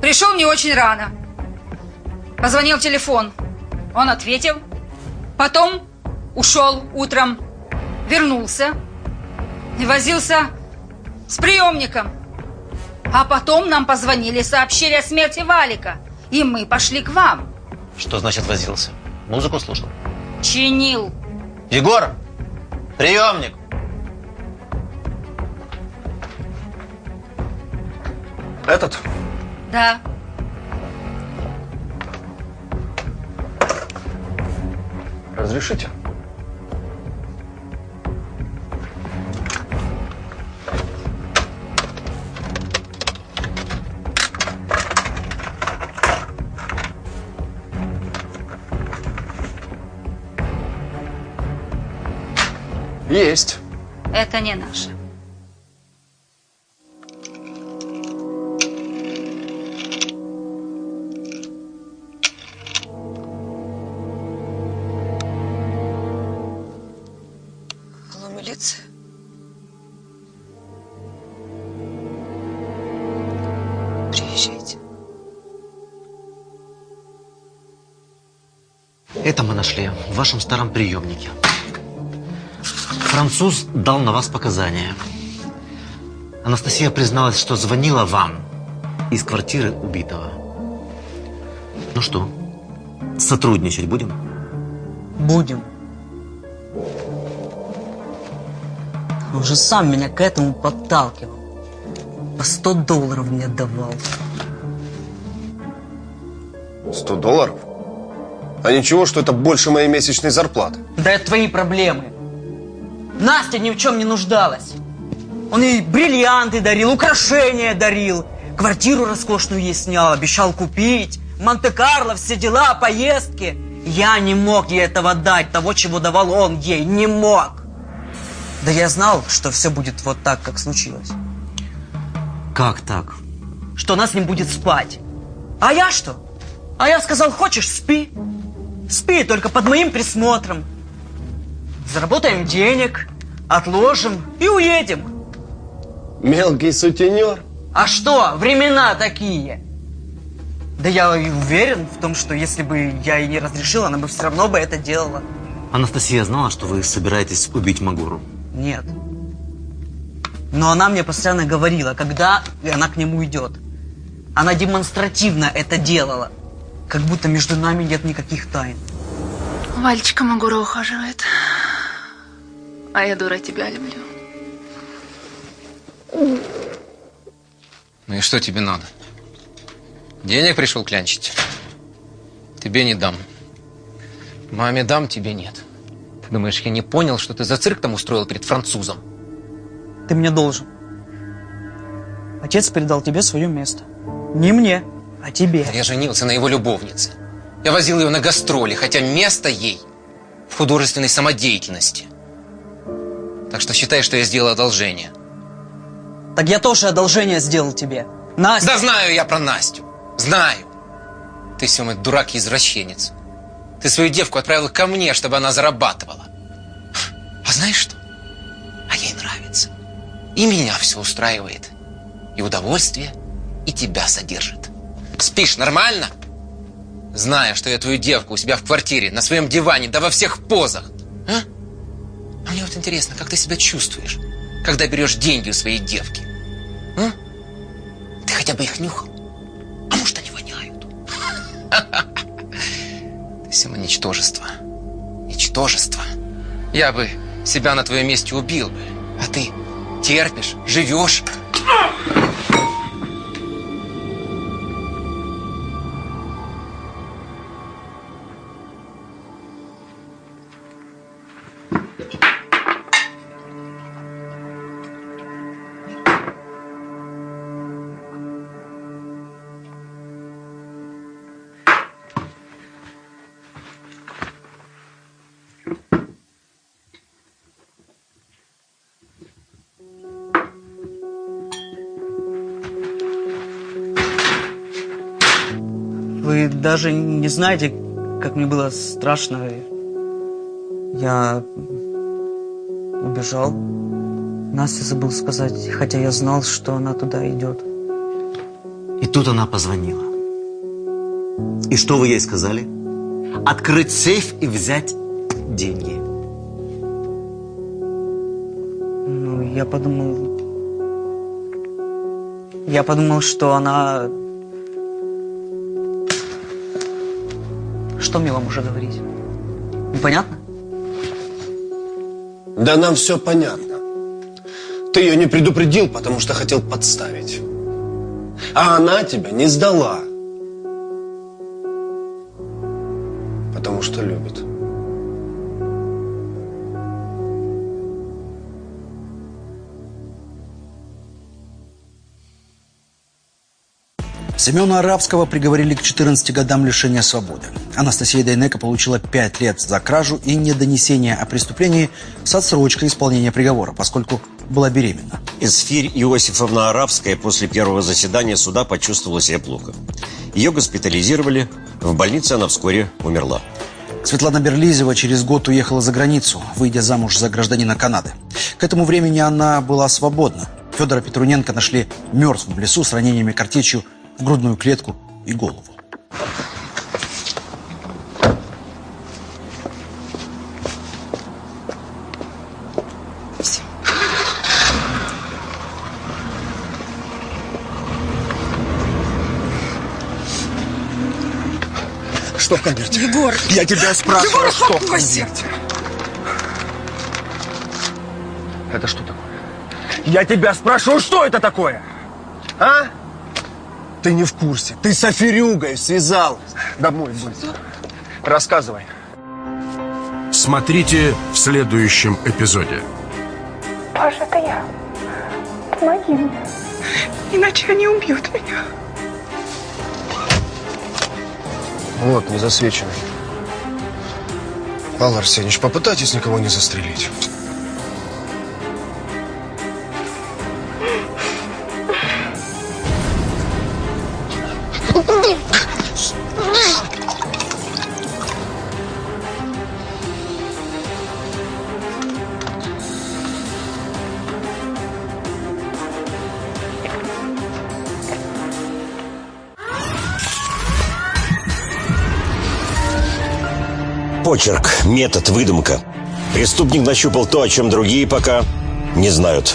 Пришел не очень рано. Позвонил телефон. Он ответил. Потом ушел утром. Вернулся. И возился с приемником. А потом нам позвонили, сообщили о смерти Валика. И мы пошли к вам. Что значит возился? Музыку слушал? Чинил. Егор! Приемник! Этот? Да. Разрешите? Есть. Это не наше. Это мы нашли в вашем старом приемнике. Француз дал на вас показания. Анастасия призналась, что звонила вам из квартиры убитого. Ну что, сотрудничать будем? Будем. Он же сам меня к этому подталкивал. По 100 долларов мне давал. 100 долларов? А ничего, что это больше моей месячной зарплаты. Да это твои проблемы. Настя ни в чем не нуждалась. Он ей бриллианты дарил, украшения дарил. Квартиру роскошную ей снял, обещал купить. Монте-Карло, все дела, поездки. Я не мог ей этого дать, того, чего давал он ей, не мог. Да я знал, что все будет вот так, как случилось. Как так? Что она с ним будет спать. А я что? А я сказал, хочешь, спи. Спи, только под моим присмотром. Заработаем денег, отложим и уедем. Мелкий сутенер. А что, времена такие. Да я и уверен в том, что если бы я ей не разрешил, она бы все равно бы это делала. Анастасия знала, что вы собираетесь убить Магуру? Нет. Но она мне постоянно говорила, когда она к нему идет. Она демонстративно это делала. Как будто между нами нет никаких тайн. Вальчика Магура ухаживает. А я, дура, тебя люблю. Ну и что тебе надо? Денег пришел клянчить? Тебе не дам. Маме дам, тебе нет. Ты думаешь, я не понял, что ты за цирк там устроил перед французом? Ты мне должен. Отец передал тебе свое место. Не мне, а тебе. Я женился на его любовнице. Я возил ее на гастроли, хотя место ей в художественной самодеятельности. Так что считай, что я сделал одолжение. Так я тоже одолжение сделал тебе. Настя! Да знаю я про Настю. Знаю. Ты, Сема, дурак и извращенец. Ты свою девку отправил ко мне, чтобы она зарабатывала. А знаешь что? А ей нравится. И меня все устраивает. И удовольствие, и тебя содержит. Спишь нормально? Зная, что я твою девку у себя в квартире, на своем диване, да во всех позах. А? А мне вот интересно, как ты себя чувствуешь, когда берешь деньги у своей девки? А? Ты хотя бы их нюхал? А может, они воняют? Ты, Сема, ничтожество. Ничтожество. Я бы себя на твоем месте убил бы. А ты терпишь, живешь. Даже не знаете, как мне было страшно. Я убежал. Настя забыл сказать, хотя я знал, что она туда идет. И тут она позвонила. И что вы ей сказали? Открыть сейф и взять деньги. Ну, я подумал... Я подумал, что она... Что мне вам уже говорить? Непонятно? Да нам все понятно. Ты ее не предупредил, потому что хотел подставить. А она тебя не сдала. Потому что любит. Семена Арабского приговорили к 14 годам лишения свободы. Анастасия Дайнека получила 5 лет за кражу и недонесение о преступлении с отсрочкой исполнения приговора, поскольку была беременна. Эсфирь Иосифовна Арабская после первого заседания суда почувствовала себя плохо. Ее госпитализировали. В больнице она вскоре умерла. Светлана Берлизева через год уехала за границу, выйдя замуж за гражданина Канады. К этому времени она была свободна. Федора Петруненко нашли мертвым в лесу с ранениями картечью в грудную клетку и голову. Что в конверте? Егор! Я тебя спрашиваю, Егор, что в конверте? Это что такое? Я тебя спрашиваю, что это такое? А? Ты не в курсе. Ты с Аферюгой связал. Домой будь. Рассказывай. Смотрите в следующем эпизоде. Паша, это я. Помоги мне. Иначе они убьют меня. Вот, не засвеченный. Павел Арсеньевич, попытайтесь никого не застрелить. Метод, выдумка. Преступник нащупал то, о чем другие пока не знают.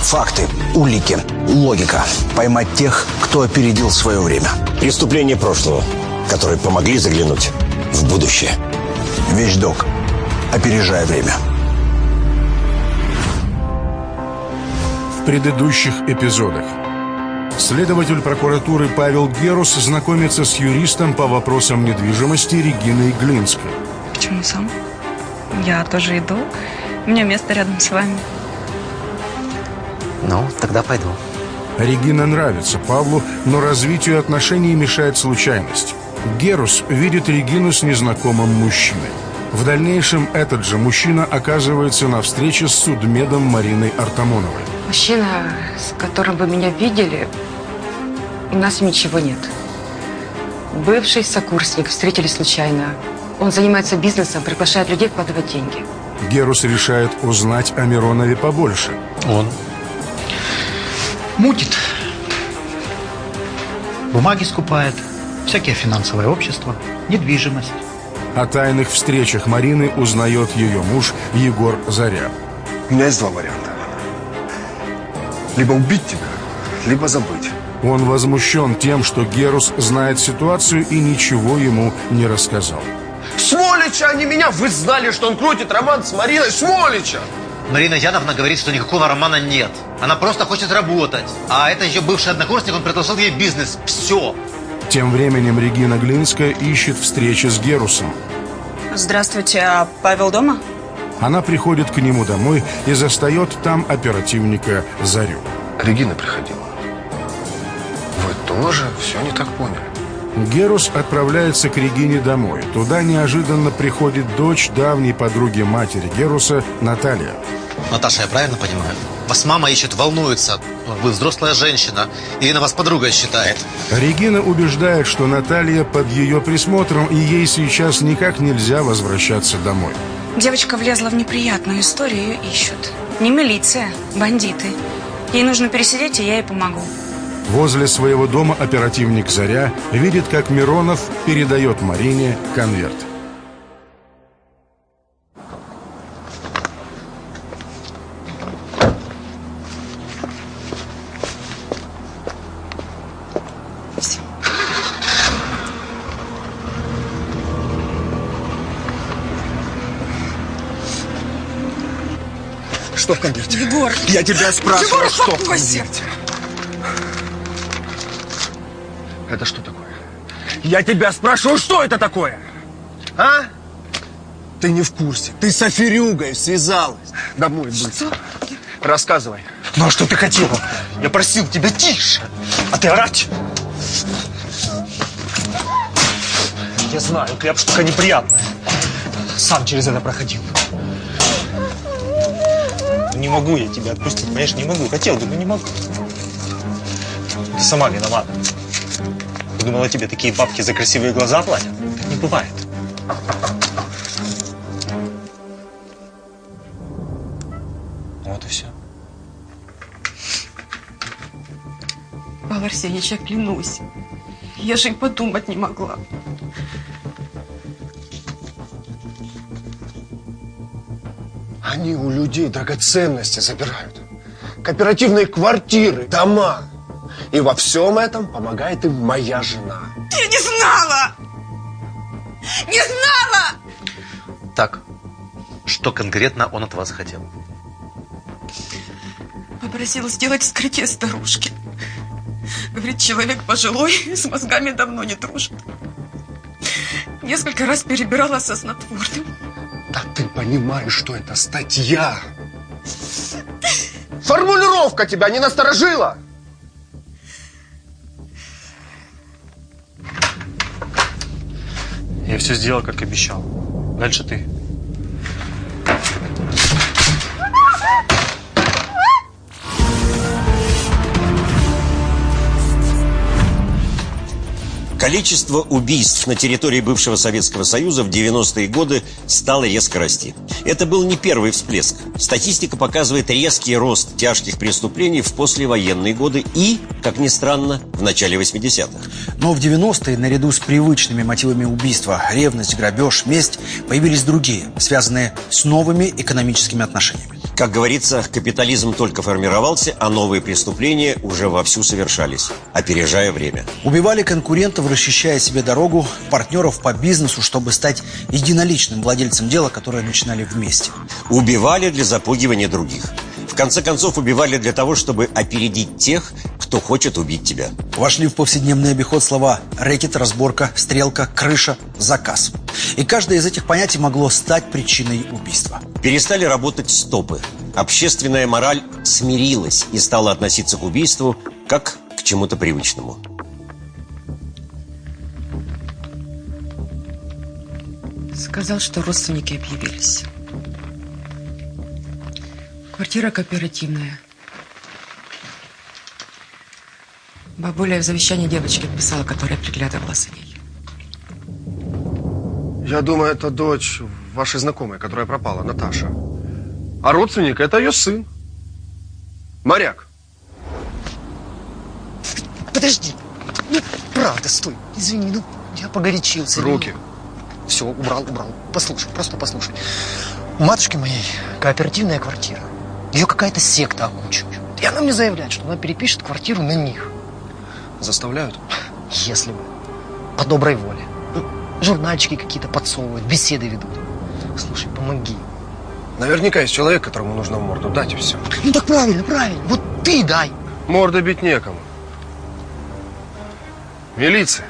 Факты, улики, логика. Поймать тех, кто опередил свое время. Преступления прошлого, которые помогли заглянуть в будущее. Вещдок. Опережая время. В предыдущих эпизодах. Следователь прокуратуры Павел Герус знакомится с юристом по вопросам недвижимости Региной Глинской. Почему сам? Я тоже иду. У меня место рядом с вами. Ну, тогда пойду. Регина нравится Павлу, но развитию отношений мешает случайность. Герус видит Регину с незнакомым мужчиной. В дальнейшем этот же мужчина оказывается на встрече с судмедом Мариной Артамоновой. Мужчина, с которым вы меня видели, у нас ничего нет. Бывший сокурсник, встретились случайно. Он занимается бизнесом, приглашает людей вкладывать деньги. Герус решает узнать о Миронове побольше. Он? Мутит. Бумаги скупает, всякие финансовые общества, недвижимость. О тайных встречах Марины узнает ее муж Егор Заря. У меня есть два варианта. Либо убить тебя, либо забыть. Он возмущен тем, что Герус знает ситуацию и ничего ему не рассказал. Сволича, а не меня! Вы знали, что он крутит роман с Мариной Сволича! Марина Яновна говорит, что никакого романа нет. Она просто хочет работать. А это ее бывший однокурсник, он предложил ей бизнес. Все. Тем временем Регина Глинская ищет встречи с Герусом. Здравствуйте, а Павел дома? Она приходит к нему домой и застает там оперативника Зарю. Регина приходила. Тоже все не так поняли. Герус отправляется к Регине домой. Туда неожиданно приходит дочь давней подруги матери Геруса Наталья. Наташа, я правильно понимаю? Вас мама ищет, волнуется. Ну, вы взрослая женщина. Ирина вас подругой считает. Регина убеждает, что Наталья под ее присмотром, и ей сейчас никак нельзя возвращаться домой. Девочка влезла в неприятную историю, ее ищут. Не милиция, бандиты. Ей нужно пересидеть, и я ей помогу. Возле своего дома оперативник «Заря» видит, как Миронов передает Марине конверт. Что в конверте? Егор! Я тебя спрашиваю, Егор, что в конверте? Это что такое? Я тебя спрашиваю, что это такое? А? Ты не в курсе. Ты с Аферюгой связалась. Домой быстро. Рассказывай. Ну а что ты хотела? Я просил тебя тише. А ты орать? Я знаю, Кляп, штука неприятная. Сам через это проходил. Не могу я тебя отпустить, понимаешь, не могу. Хотел бы, но не могу. Ты сама виновата. Ты думала, тебе такие бабки за красивые глаза платят? Так не бывает. Вот и все. Павел Арсеньевич, я клянусь. Я же и подумать не могла. Они у людей драгоценности забирают. Кооперативные квартиры, дома. И во всем этом помогает им моя жена. Я не знала! Не знала! Так, что конкретно он от вас хотел? Попросила сделать вскрытие старушки. Говорит, человек пожилой, с мозгами давно не дружит. Несколько раз перебирала со снотворным. Да ты понимаешь, что это статья. Формулировка тебя не насторожила? Я все сделал, как обещал. Дальше ты. Количество убийств на территории бывшего Советского Союза в 90-е годы стало резко расти. Это был не первый всплеск. Статистика показывает резкий рост тяжких преступлений в послевоенные годы и, как ни странно, в начале 80-х. Но в 90-е наряду с привычными мотивами убийства – ревность, грабеж, месть – появились другие, связанные с новыми экономическими отношениями. Как говорится, капитализм только формировался, а новые преступления уже вовсю совершались, опережая время. Убивали конкурентов, расчищая себе дорогу, партнеров по бизнесу, чтобы стать единоличным владельцем дела, которое начинали вместе. Убивали для запугивания других. В конце концов, убивали для того, чтобы опередить тех, кто хочет убить тебя. Вошли в повседневный обиход слова «рэкет», «разборка», «стрелка», «крыша», «заказ». И каждое из этих понятий могло стать причиной убийства. Перестали работать стопы. Общественная мораль смирилась и стала относиться к убийству как к чему-то привычному. Сказал, что родственники объявились. Квартира кооперативная. Бабуля в завещании девочки писала, которая приглядывала за ней. Я думаю, это дочь вашей знакомой, которая пропала, Наташа. А родственник – это ее сын. Моряк. Подожди. Ну, правда, стой. Извини, ну, я погорячился. Руки. Все, убрал, убрал. Послушай, просто послушай. У матушки моей кооперативная квартира. Ее какая-то секта окучивает. И она мне заявляет, что она перепишет квартиру на них. Заставляют? Если бы. По доброй воле. Ну, Журнальчики какие-то подсовывают, беседы ведут. Слушай, помоги. Наверняка есть человек, которому нужно в морду дать и все. Ну так правильно, правильно. Вот ты дай. Морды бить некому. Милиция.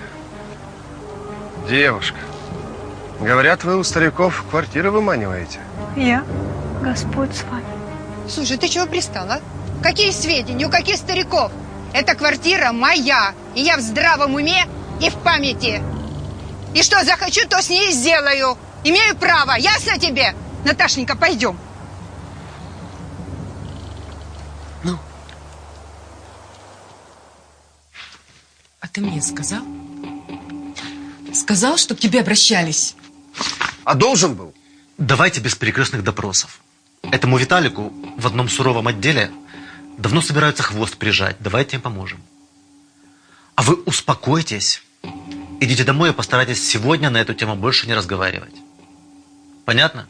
Девушка. Говорят, вы у стариков квартиры выманиваете. Я. Господь с вами. Слушай, ты чего пристала? Какие сведения? У каких стариков? Эта квартира моя. И я в здравом уме и в памяти. И что захочу, то с ней сделаю. Имею право. Ясно тебе? Наташенька, пойдем. ты мне сказал? Сказал, чтоб к тебе обращались. А должен был? Давайте без перекрестных допросов. Этому Виталику в одном суровом отделе давно собираются хвост прижать. Давайте им поможем. А вы успокойтесь, идите домой и постарайтесь сегодня на эту тему больше не разговаривать. Понятно?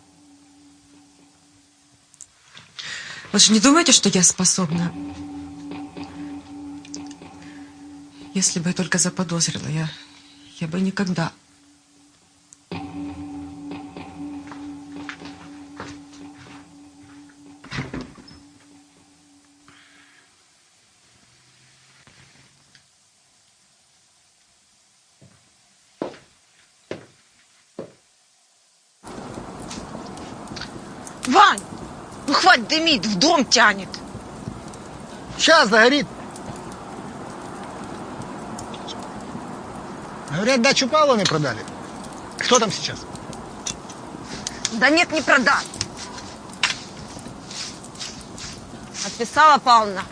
Вы же не думаете, что я способна? Если бы я только заподозрила, я, я бы никогда... дымить, в дом тянет. Сейчас догорит. Говорят, дачу Павловны продали. Кто там сейчас? Да нет, не продам. Отписала Павловна.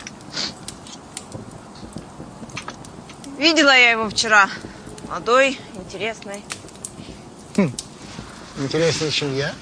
Видела я его вчера. Молодой, интересный. Хм. Интереснее, чем я.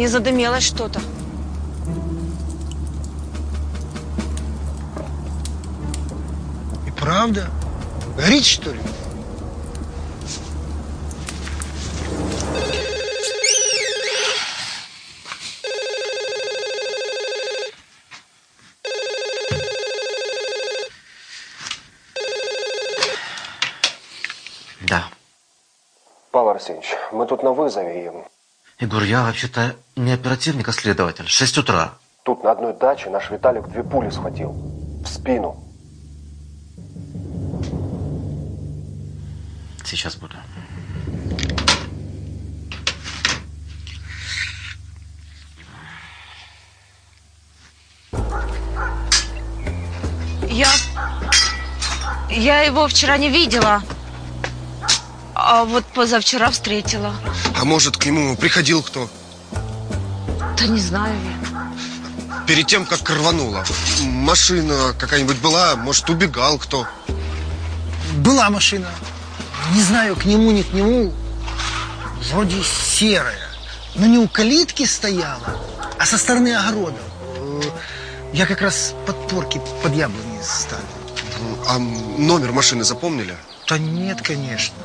Окне задымелось что-то. И правда? Горит, что ли? Да. Павел Арсеньевич, мы тут на вызове им. Егор, я вообще-то не оперативник, а следователь. Шесть утра. Тут на одной даче наш Виталик две пули схватил. В спину. Сейчас буду. Я... Я его вчера не видела. А вот позавчера встретила. А может, к нему приходил кто? Да не знаю я. Перед тем, как рвануло. Машина какая-нибудь была, может, убегал кто? Была машина. Не знаю, к нему, не к нему. Вроде серая. Но не у калитки стояла, а со стороны огорода. Э, Я как раз подпорки под яблони ставил. А номер машины запомнили? Да нет, конечно.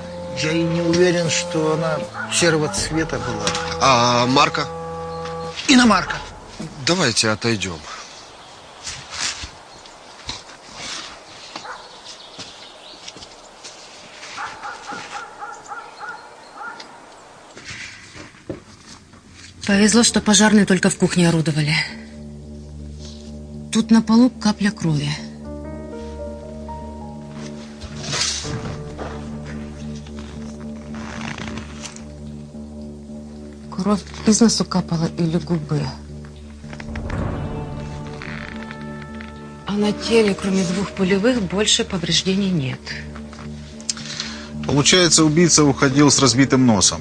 Я и не уверен, что она серого цвета была. А марка? Иномарка. Давайте отойдем. Повезло, что пожарные только в кухне орудовали. Тут на полу капля крови. Кровь из носу капала или губы. А на теле, кроме двух пулевых, больше повреждений нет. Получается, убийца уходил с разбитым носом.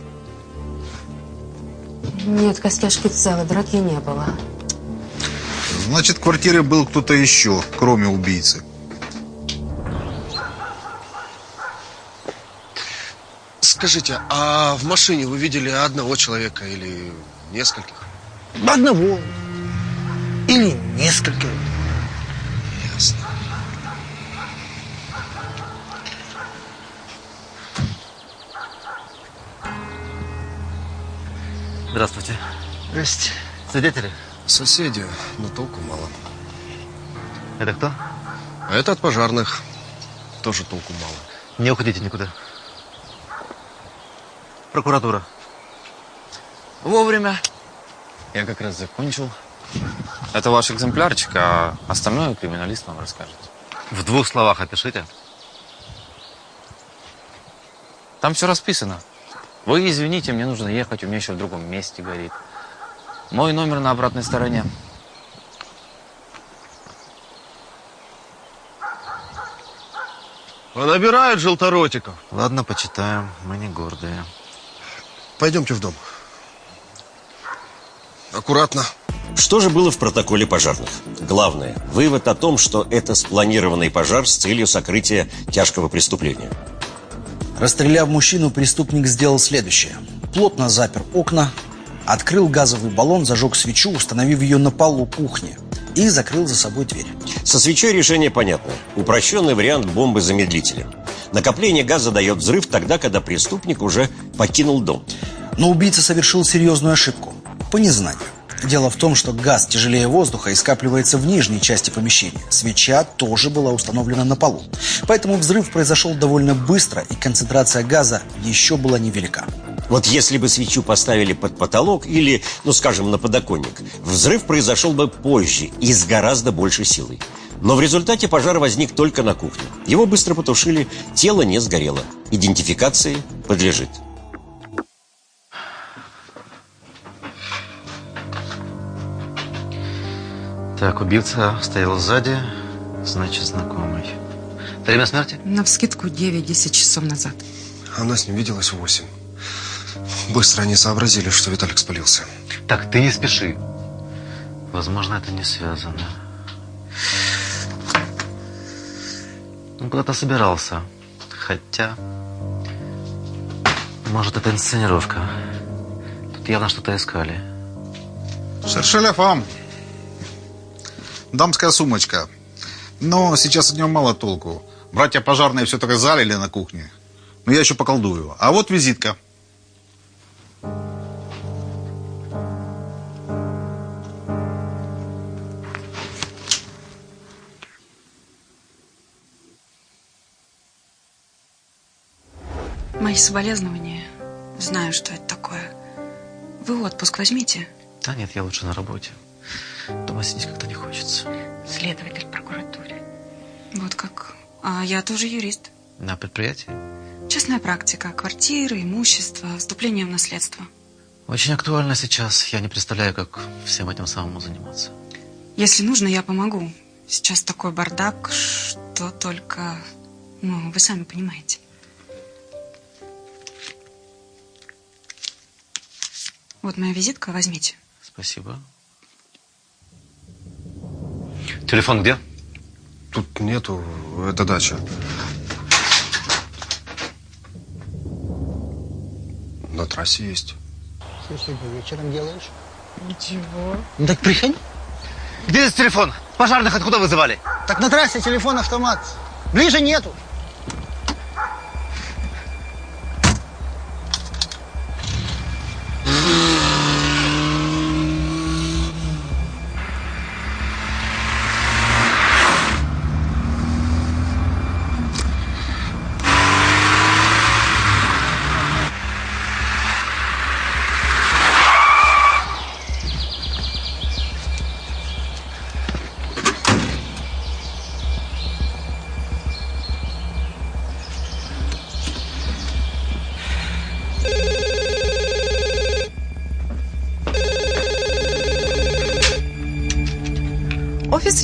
Нет, костяшки целы, драки не было. Значит, в квартире был кто-то еще, кроме убийцы. Скажите, а в машине вы видели одного человека или нескольких? Одного. Или несколько. Ясно. Здравствуйте. Здрасте. Свидетели? Соседи, но толку мало. Это кто? А это от пожарных. Тоже толку мало. Не уходите никуда. Прокуратура. Вовремя. Я как раз закончил. Это ваш экземплярчик, а остальное криминалист вам расскажет. В двух словах опишите. Там все расписано. Вы извините, мне нужно ехать, у меня еще в другом месте горит. Мой номер на обратной стороне. Понабирают желторотиков. Ладно, почитаем. Мы не гордые. Пойдемте в дом. Аккуратно. Что же было в протоколе пожарных? Главное, вывод о том, что это спланированный пожар с целью сокрытия тяжкого преступления. Расстреляв мужчину, преступник сделал следующее. Плотно запер окна, открыл газовый баллон, зажег свечу, установив ее на полу кухни и закрыл за собой дверь. Со свечой решение понятно. Упрощенный вариант бомбы замедлителя. Накопление газа дает взрыв тогда, когда преступник уже покинул дом. Но убийца совершил серьезную ошибку. По незнанию. Дело в том, что газ тяжелее воздуха и скапливается в нижней части помещения. Свеча тоже была установлена на полу. Поэтому взрыв произошел довольно быстро, и концентрация газа еще была невелика. Вот если бы свечу поставили под потолок или, ну скажем, на подоконник, взрыв произошел бы позже и с гораздо большей силой. Но в результате пожар возник только на кухне. Его быстро потушили, тело не сгорело. Идентификации подлежит. Так, убийца стоял сзади, значит, знакомый. Время смерти? На вскидку 9-10 часов назад. Она с ним виделась в 8. Быстро они сообразили, что Виталик спалился. Так, ты не спеши. Возможно, это не связано. Он куда-то собирался. Хотя... Может, это инсценировка. Тут явно что-то искали. Шершеля фам. Дамская сумочка. Но сейчас от нее мало толку. Братья пожарные все только залили на кухне. Но я еще поколдую. А вот визитка. Мои соболезнования. Знаю, что это такое. Вы отпуск возьмите. Да нет, я лучше на работе. Дома сидеть как-то не хочется. Следователь в прокуратуре. Вот как. А я тоже юрист. На предприятии? Частная практика. Квартиры, имущество, вступление в наследство. Очень актуально сейчас. Я не представляю, как всем этим самому заниматься. Если нужно, я помогу. Сейчас такой бардак, что только... Ну, вы сами понимаете. Вот моя визитка, возьмите. Спасибо. Телефон где? Тут нету, это дача. На трассе есть. Что сегодня вечером делаешь? Ничего. Ну так приходи. Где здесь телефон? Пожарных откуда вызывали? Так на трассе телефон-автомат. Ближе нету.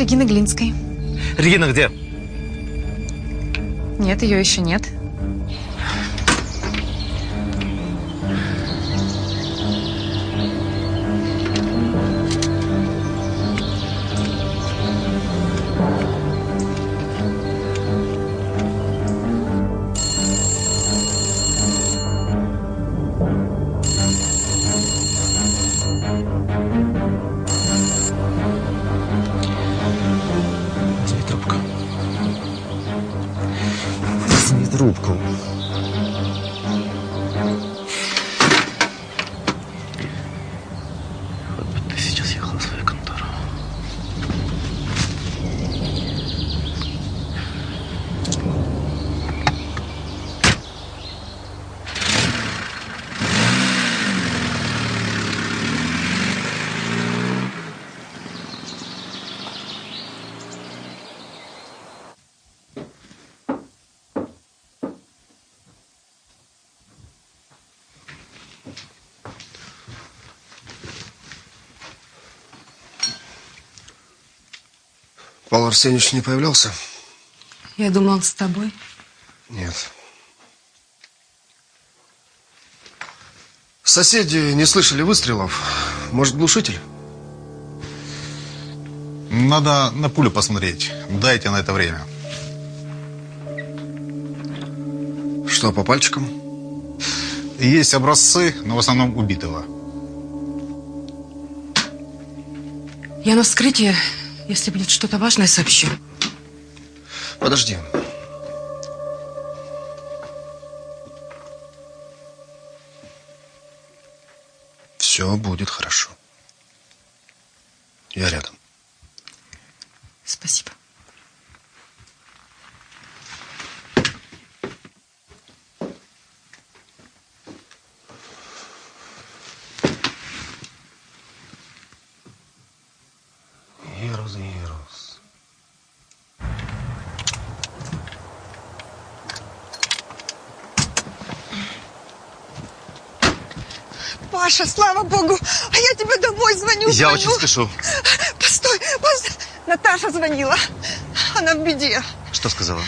Регины Глинской. Регина где? Нет, ее еще нет. Арсеньевич не появлялся? Я думал, он с тобой. Нет. Соседи не слышали выстрелов. Может, глушитель? Надо на пулю посмотреть. Дайте на это время. Что, по пальчикам? Есть образцы, но в основном убитого. Я на вскрытие. Если будет что-то важное, сообщу. Подожди. Все будет хорошо. Я рядом. Спасибо. Герус, Герус. Паша, слава богу, а я тебе домой звоню. Я звоню. очень спешу. Постой, постой. Наташа звонила. Она в беде. Что сказала?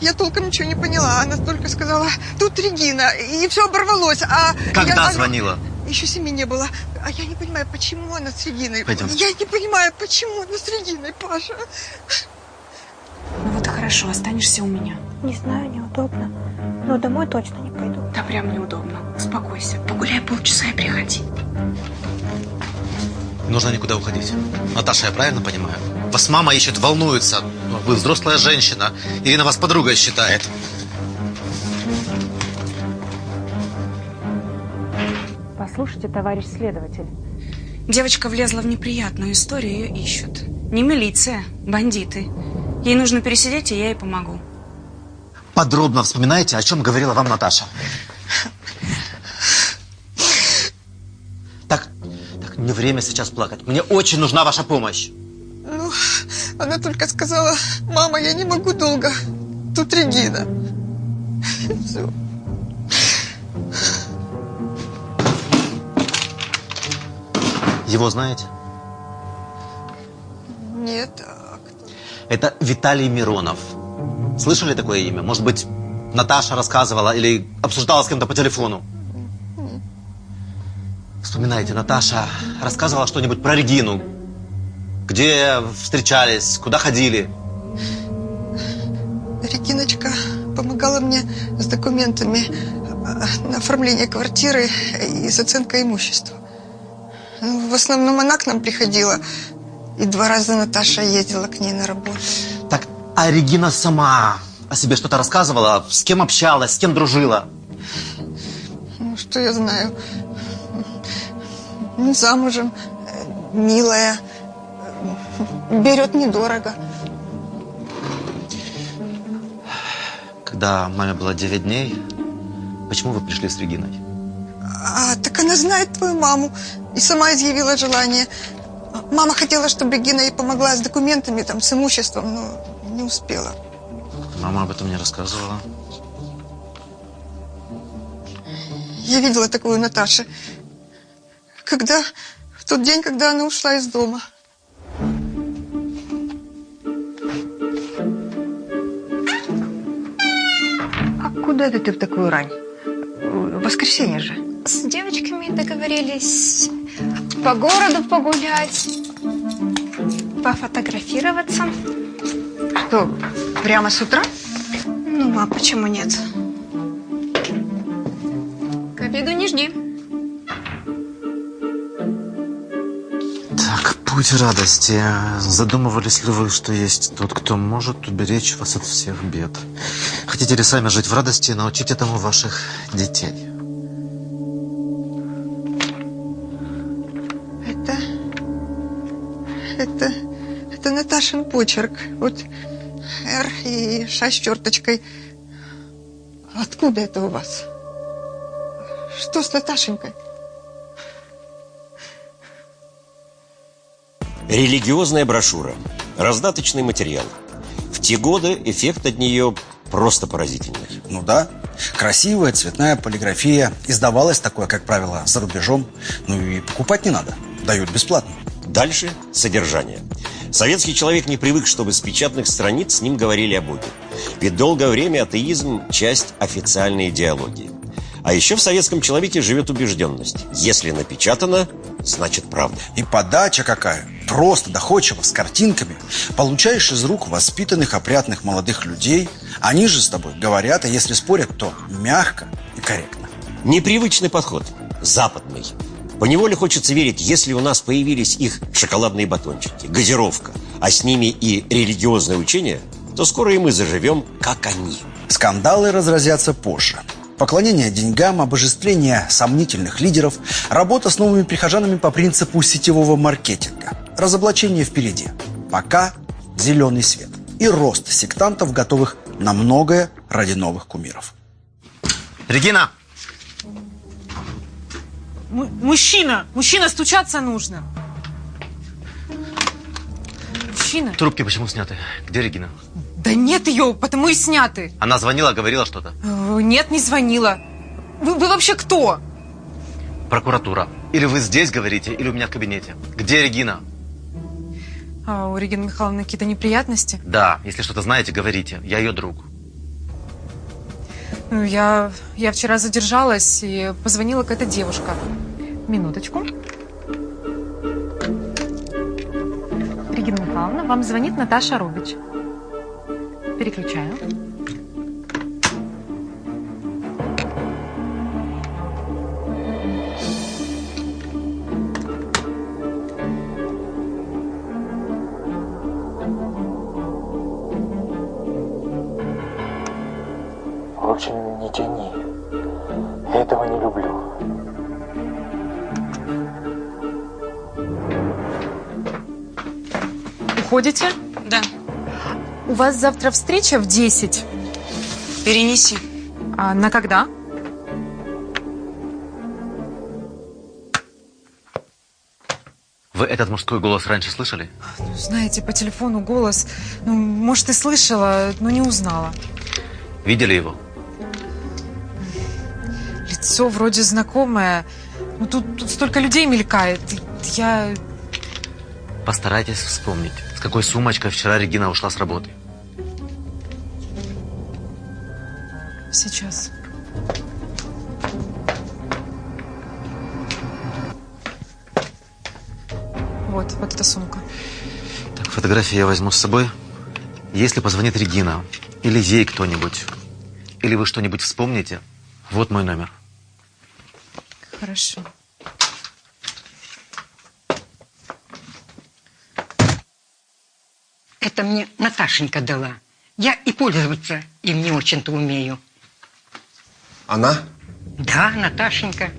Я толком ничего не поняла. Она только сказала, тут Регина, и все оборвалось. А Когда я- звонила? Еще семи не было. А я не понимаю, почему она с Региной. Пойдем. Я не понимаю, почему она с Региной, Паша. Ну вот и хорошо, останешься у меня. Не знаю, неудобно. Но домой точно не пойду. Прям неудобно. Успокойся. Погуляй полчаса и приходи. Не нужно никуда уходить. Наташа, я правильно понимаю? Вас мама ищет, волнуется. Вы взрослая женщина. Ирина вас подругой считает. Послушайте, товарищ следователь. Девочка влезла в неприятную историю, ее ищут. Не милиция, бандиты. Ей нужно пересидеть, и я ей помогу. Подробно вспоминайте, о чем говорила вам Наташа. Так, так, не время сейчас плакать. Мне очень нужна ваша помощь. Ну, она только сказала, мама, я не могу долго. Тут Регина. Все. Его знаете? Нет, а Это Виталий Миронов. Слышали такое имя? Может быть, Наташа рассказывала или обсуждала с кем-то по телефону? Вспоминайте, Наташа рассказывала что-нибудь про Регину. Где встречались, куда ходили? Региночка помогала мне с документами на оформление квартиры и с оценкой имущества. В основном она к нам приходила. И два раза Наташа ездила к ней на работу. Так, а Регина сама о себе что-то рассказывала? С кем общалась, с кем дружила? Ну, что я знаю? Замужем, э, милая, э, берет недорого. Когда маме было 9 дней, почему вы пришли с Региной? А, так она знает твою маму и сама изъявила желание. Мама хотела, чтобы Регина ей помогла с документами, там, с имуществом, но не успела. Мама об этом не рассказывала. Я видела такую Наташу. Когда, в тот день, когда она ушла из дома. А куда это ты в такую рань? Воскресенье же. С девочками договорились по городу погулять, пофотографироваться. Что, прямо с утра? Ну, а почему нет? К обеду не жди. Путь радости. Задумывались ли вы, что есть тот, кто может уберечь вас от всех бед? Хотите ли сами жить в радости и научить этому ваших детей? Это... Это... Это Наташин почерк. Вот «Р» и «Ш» с черточкой. Откуда это у вас? Что с Наташенькой? Религиозная брошюра. Раздаточный материал. В те годы эффект от нее просто поразительный. Ну да, красивая цветная полиграфия. Издавалась такое, как правило, за рубежом. Ну и покупать не надо. Дают бесплатно. Дальше содержание. Советский человек не привык, чтобы с печатных страниц с ним говорили о Боге. Ведь долгое время атеизм – часть официальной идеологии. А еще в советском человеке живет убежденность. Если напечатано, значит правда. И подача какая. Просто, доходчиво, с картинками. Получаешь из рук воспитанных, опрятных молодых людей. Они же с тобой говорят, а если спорят, то мягко и корректно. Непривычный подход. Западный. Поневоле хочется верить, если у нас появились их шоколадные батончики, газировка, а с ними и религиозное учение, то скоро и мы заживем, как они. Скандалы разразятся позже. Поклонение деньгам, обожествление сомнительных лидеров, работа с новыми прихожанами по принципу сетевого маркетинга. Разоблачение впереди. Пока зеленый свет. И рост сектантов, готовых на многое ради новых кумиров. Регина! М- мужчина! Мужчина, стучаться нужно. Мужчина? Трубки почему сняты? Где Регина? Да нет ее, потому и сняты. Она звонила, говорила что-то. Э, Нет, не звонила. Вы, вы вообще кто? Прокуратура. Или вы здесь говорите, или у меня в кабинете. Где Регина? А у Регины Михайловны какие-то неприятности? Да, если что-то знаете, говорите. Я ее друг. Ну, Я, я вчера задержалась и позвонила какая-то девушка. Минуточку. Регина Михайловна, вам звонит Наташа Рубич. Переключаю. В общем, не тяни. Я этого не люблю. Уходите? Да. У вас завтра встреча в 10. Перенеси. А на когда? Вы этот мужской голос раньше слышали? Ну, знаете, по телефону голос, ну, может, и слышала, но не узнала. Видели его? Лицо вроде знакомое. Ну, тут, тут столько людей мелькает. Я... Постарайтесь вспомнить, с какой сумочкой вчера Регина ушла с работы. Сейчас. Вот, вот эта сумка. Так, фотографии я возьму с собой. Если позвонит Регина, или ей кто-нибудь, или вы что-нибудь вспомните, вот мой номер. Хорошо. Это мне Наташенька дала. Я и пользоваться им не очень-то умею. Она? Да, Наташенька.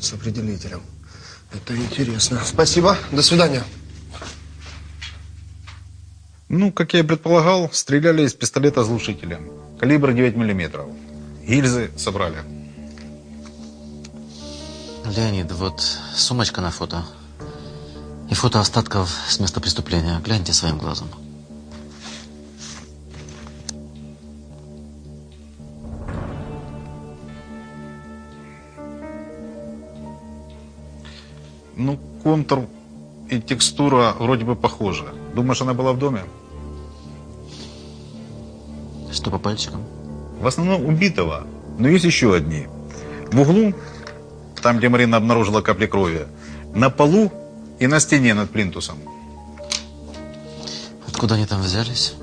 С определителем. Это интересно. Спасибо. До свидания. Ну, как я и предполагал, стреляли из пистолета с глушителем. Калибр 9 миллиметров. Гильзы собрали. Леонид, вот сумочка на фото. И фото остатков с места преступления. Гляньте своим глазом. Ну, контур и текстура вроде бы похожи. Думаешь, она была в доме? Что по пальчикам? В основном убитого. Но есть еще одни. В углу, там, где Марина обнаружила капли крови, на полу и на стене над плинтусом. Откуда они там взялись?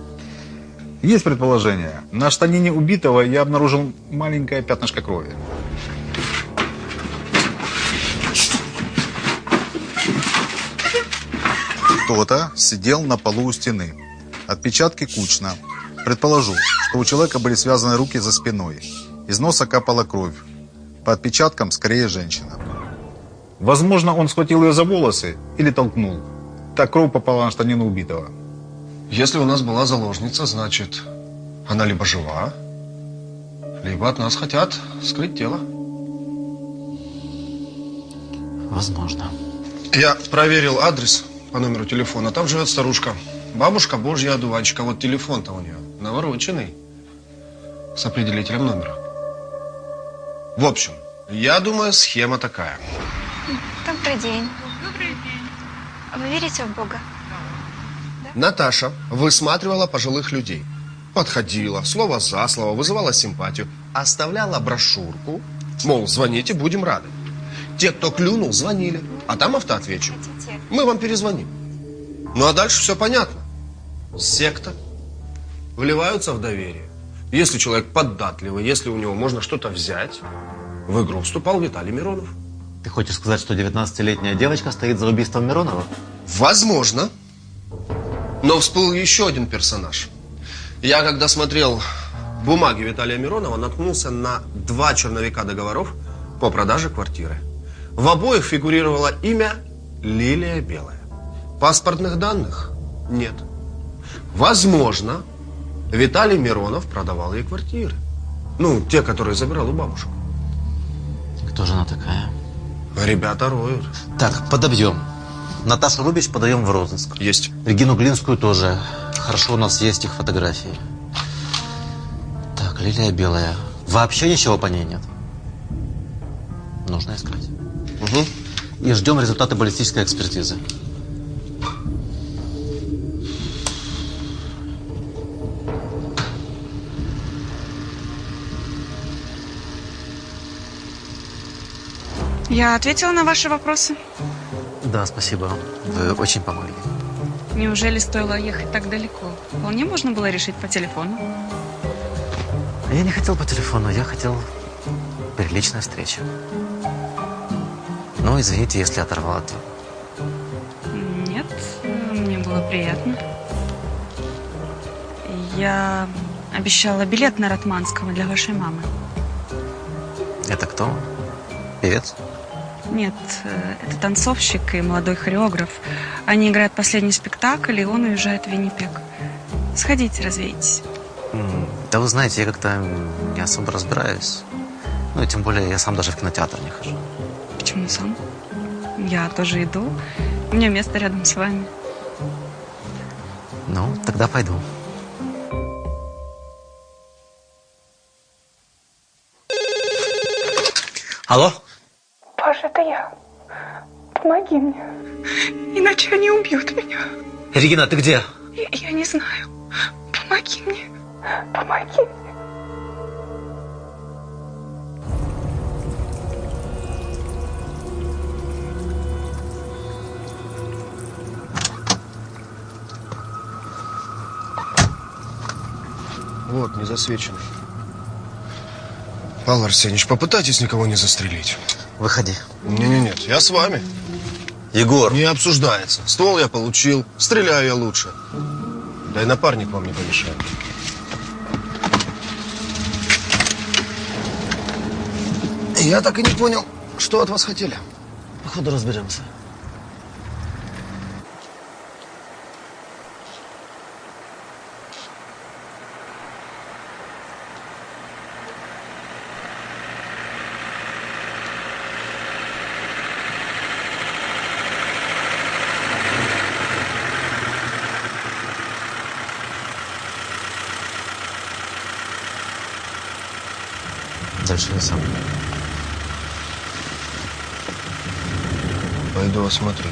Есть предположение. На штанине убитого я обнаружил маленькое пятнышко крови. Кто-то сидел на полу у стены. Отпечатки кучно. Предположу, что у человека были связаны руки за спиной. Из носа капала кровь. По отпечаткам скорее женщина. Возможно, он схватил ее за волосы или толкнул. Так кровь попала на штанину убитого. Если у нас была заложница, значит, она либо жива, либо от нас хотят скрыть тело. Возможно. Я проверил адрес по номеру телефона. Там живет старушка. Бабушка Божья одуванчика. Вот телефон-то у нее навороченный. С определителем номера. В общем, я думаю, схема такая. Добрый день. Вы верите в Бога? Наташа высматривала пожилых людей. Подходила, слово за слово, вызывала симпатию. Оставляла брошюрку, мол, звоните, будем рады. Те, кто клюнул, звонили, а там автоответчик. Мы вам перезвоним. Ну а дальше все понятно. Секта. Вливаются в доверие. Если человек податливый, если у него можно что-то взять, в игру вступал Виталий Миронов. Ты хочешь сказать, что 19-летняя девочка стоит за убийством Миронова? Возможно. Но всплыл еще один персонаж. Я, когда смотрел бумаги Виталия Миронова, наткнулся на два черновика договоров по продаже квартиры. В обоих фигурировало имя Лилия Белая. Паспортных данных нет. Возможно, Виталий Миронов продавал ей квартиры. Ну, те, которые забирал у бабушек. Кто же она такая? Ребята роют. Так, подобьем. Наташу Рубич подаем в розыск. Есть. Регину Глинскую тоже. Хорошо, у нас есть их фотографии. Так, Лилия Белая. Вообще ничего по ней нет. Нужно искать. Угу. И ждем результаты баллистической экспертизы. Я ответила на ваши вопросы. Да, спасибо. Вы очень помогли. Неужели стоило ехать так далеко? Вполне можно было решить по телефону. Я не хотел по телефону, я хотел приличной встречи. Ну, извините, если оторвал от... Нет, мне было приятно. Я обещала билет на Ратманского для вашей мамы. Это кто? Певец? Нет, э, это танцовщик и молодой хореограф. Они играют последний спектакль, и он уезжает в Виннипег. Сходите, развейтесь. Да вы знаете, я как-то не особо разбираюсь. Ну, и тем более я сам даже в кинотеатр не хожу. Почему сам? Я тоже иду. У меня место рядом с вами. Ну, тогда пойду. Алло? Паша, это я. Помоги мне. Иначе они убьют меня. Регина, ты где? Я, я не знаю. Помоги мне. Помоги мне. Вот, не засвеченный. Павел Арсеньевич, попытайтесь никого не застрелить. Выходи. Не-не-нет, я с вами. Егор. Не обсуждается. Ствол я получил, стреляю я лучше. Да и напарник вам не помешает. Я так и не понял, что от вас хотели. Походу разберемся. Дальше я сам. Пойду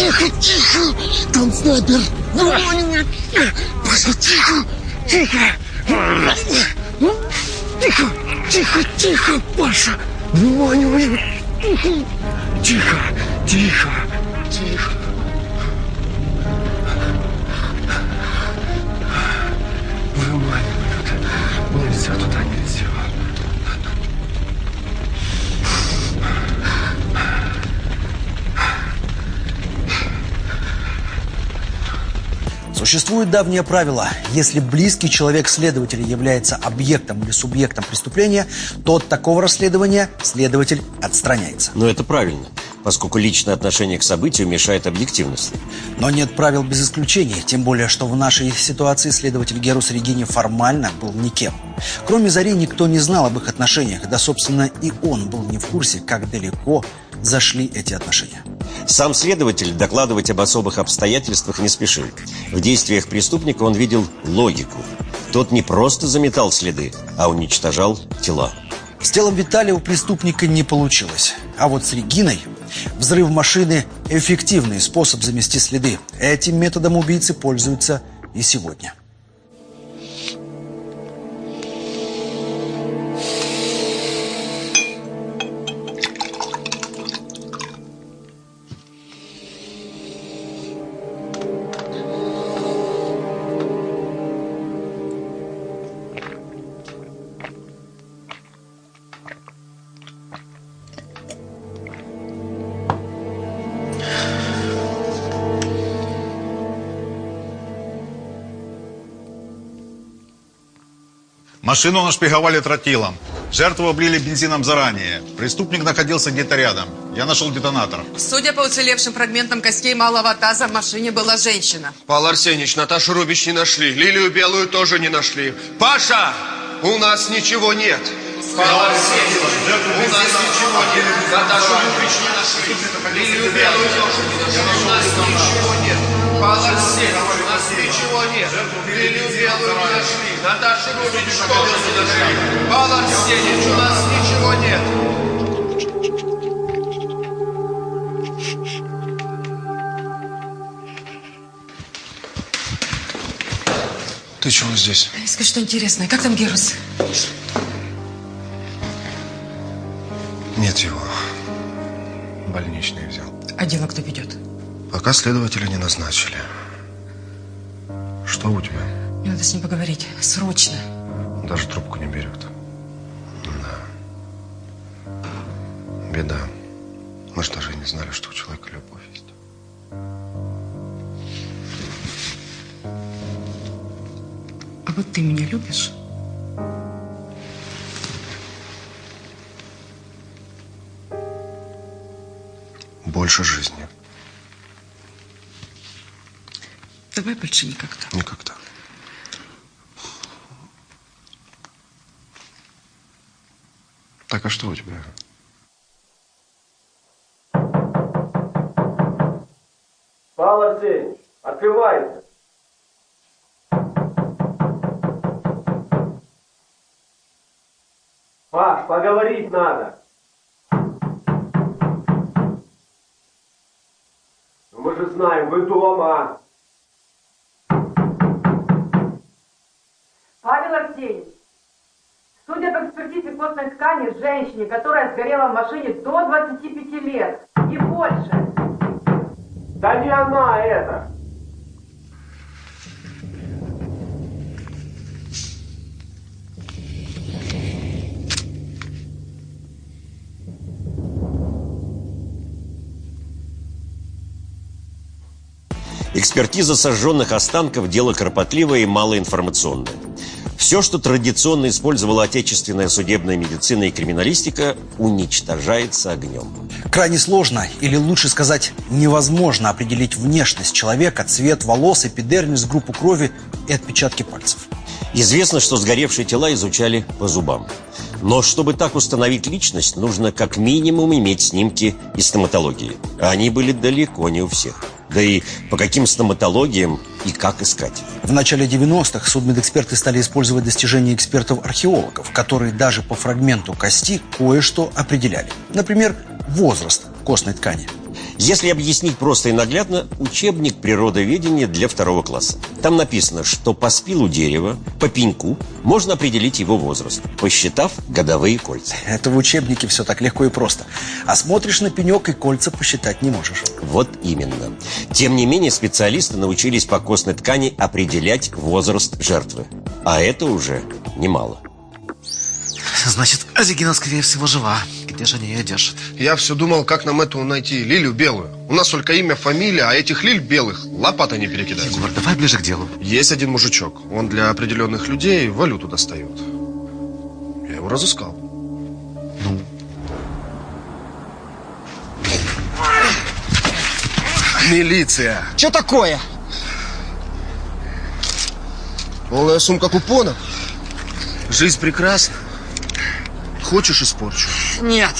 тихо, тихо! Там снайпер! Паша, тихо! Тихо! Тихо! Тихо, тихо, Паша! Внимание! Тихо! Тихо! Тихо! Существует давнее правило. Если близкий человек следователя является объектом или субъектом преступления, то от такого расследования следователь отстраняется. Но это правильно, поскольку личное отношение к событию мешает объективности. Но нет правил без исключений, тем более, что в нашей ситуации следователь Герус Регини формально был никем. Кроме Зари, никто не знал об их отношениях, да, собственно, и он был не в курсе, как далеко зашли эти отношения. Сам следователь докладывать об особых обстоятельствах не спешил. В действиях преступника он видел логику. Тот не просто заметал следы, а уничтожал тела. С телом Виталия у преступника не получилось. А вот с Региной взрыв машины – эффективный способ замести следы. Этим методом убийцы пользуются и сегодня. Машину нашпиговали тротилом. Жертву облили бензином заранее. Преступник находился где-то рядом. Я нашел детонатор. Судя по уцелевшим фрагментам костей малого таза, в машине была женщина. Павел Арсеньевич, Наташу Рубич не нашли. Лилию Белую тоже не нашли. Паша! У нас ничего нет. Павел Арсеньевич, у нас ничего нет. Наташу Рубич не нашли. Лилию Белую Арсеньевич, у нас ничего нет. Лилию Белую не нашли. Наташу Рубич тоже не нашли. Павел Арсеньевич, у нас ничего нет. Ты чего здесь? Скажи, что интересное. Как там Герус? Нет его. Больничный взял. А дело кто ведет? Пока следователя не назначили. Что у тебя? Мне надо с ним поговорить. Срочно. Даже трубку не берет. Да. Беда. Мы же даже не знали, что у человека любовь есть. А вот ты меня любишь? Больше жизни. Давай больше никогда. Никогда. Так, а что у тебя? Павел Арсеньевич, открывайте. Паш, поговорить надо. Мы же знаем, вы дома. Павел Арсеньевич, судя по экспертизе костной ткани, женщине, которая сгорела в машине до 25 лет и больше. Да не она это. Экспертиза сожженных останков – дело кропотливое и малоинформационное. Все, что традиционно использовала отечественная судебная медицина и криминалистика, уничтожается огнем. Крайне сложно, или лучше сказать, невозможно определить внешность человека, цвет волос, эпидермис, группу крови и отпечатки пальцев. Известно, что сгоревшие тела изучали по зубам. Но чтобы так установить личность, нужно как минимум иметь снимки из стоматологии. А они были далеко не у всех. Да и по каким стоматологиям и как искать. В начале 90-х судмедэксперты стали использовать достижения экспертов-археологов, которые даже по фрагменту кости кое-что определяли. Например, возраст костной ткани. Если объяснить просто и наглядно, учебник природоведения для второго класса. Там написано, что по спилу дерева, по пеньку, можно определить его возраст, посчитав годовые кольца. Это в учебнике все так легко и просто. А смотришь на пенек и кольца посчитать не можешь. Вот именно. Тем не менее, специалисты научились по костной ткани определять возраст жертвы. А это уже немало. Значит, Азигина, скорее всего, жива. Где же они ее держат? Я все думал, как нам эту найти, Лилю белую. У нас только имя, фамилия, а этих лиль белых лопата не перекидать. Егор, давай ближе к делу. Есть один мужичок. Он для определенных людей валюту достает. Я его разыскал. Ну? Милиция. Что такое? Полная сумка купонов. Жизнь прекрасна. Хочешь испорчу? Нет.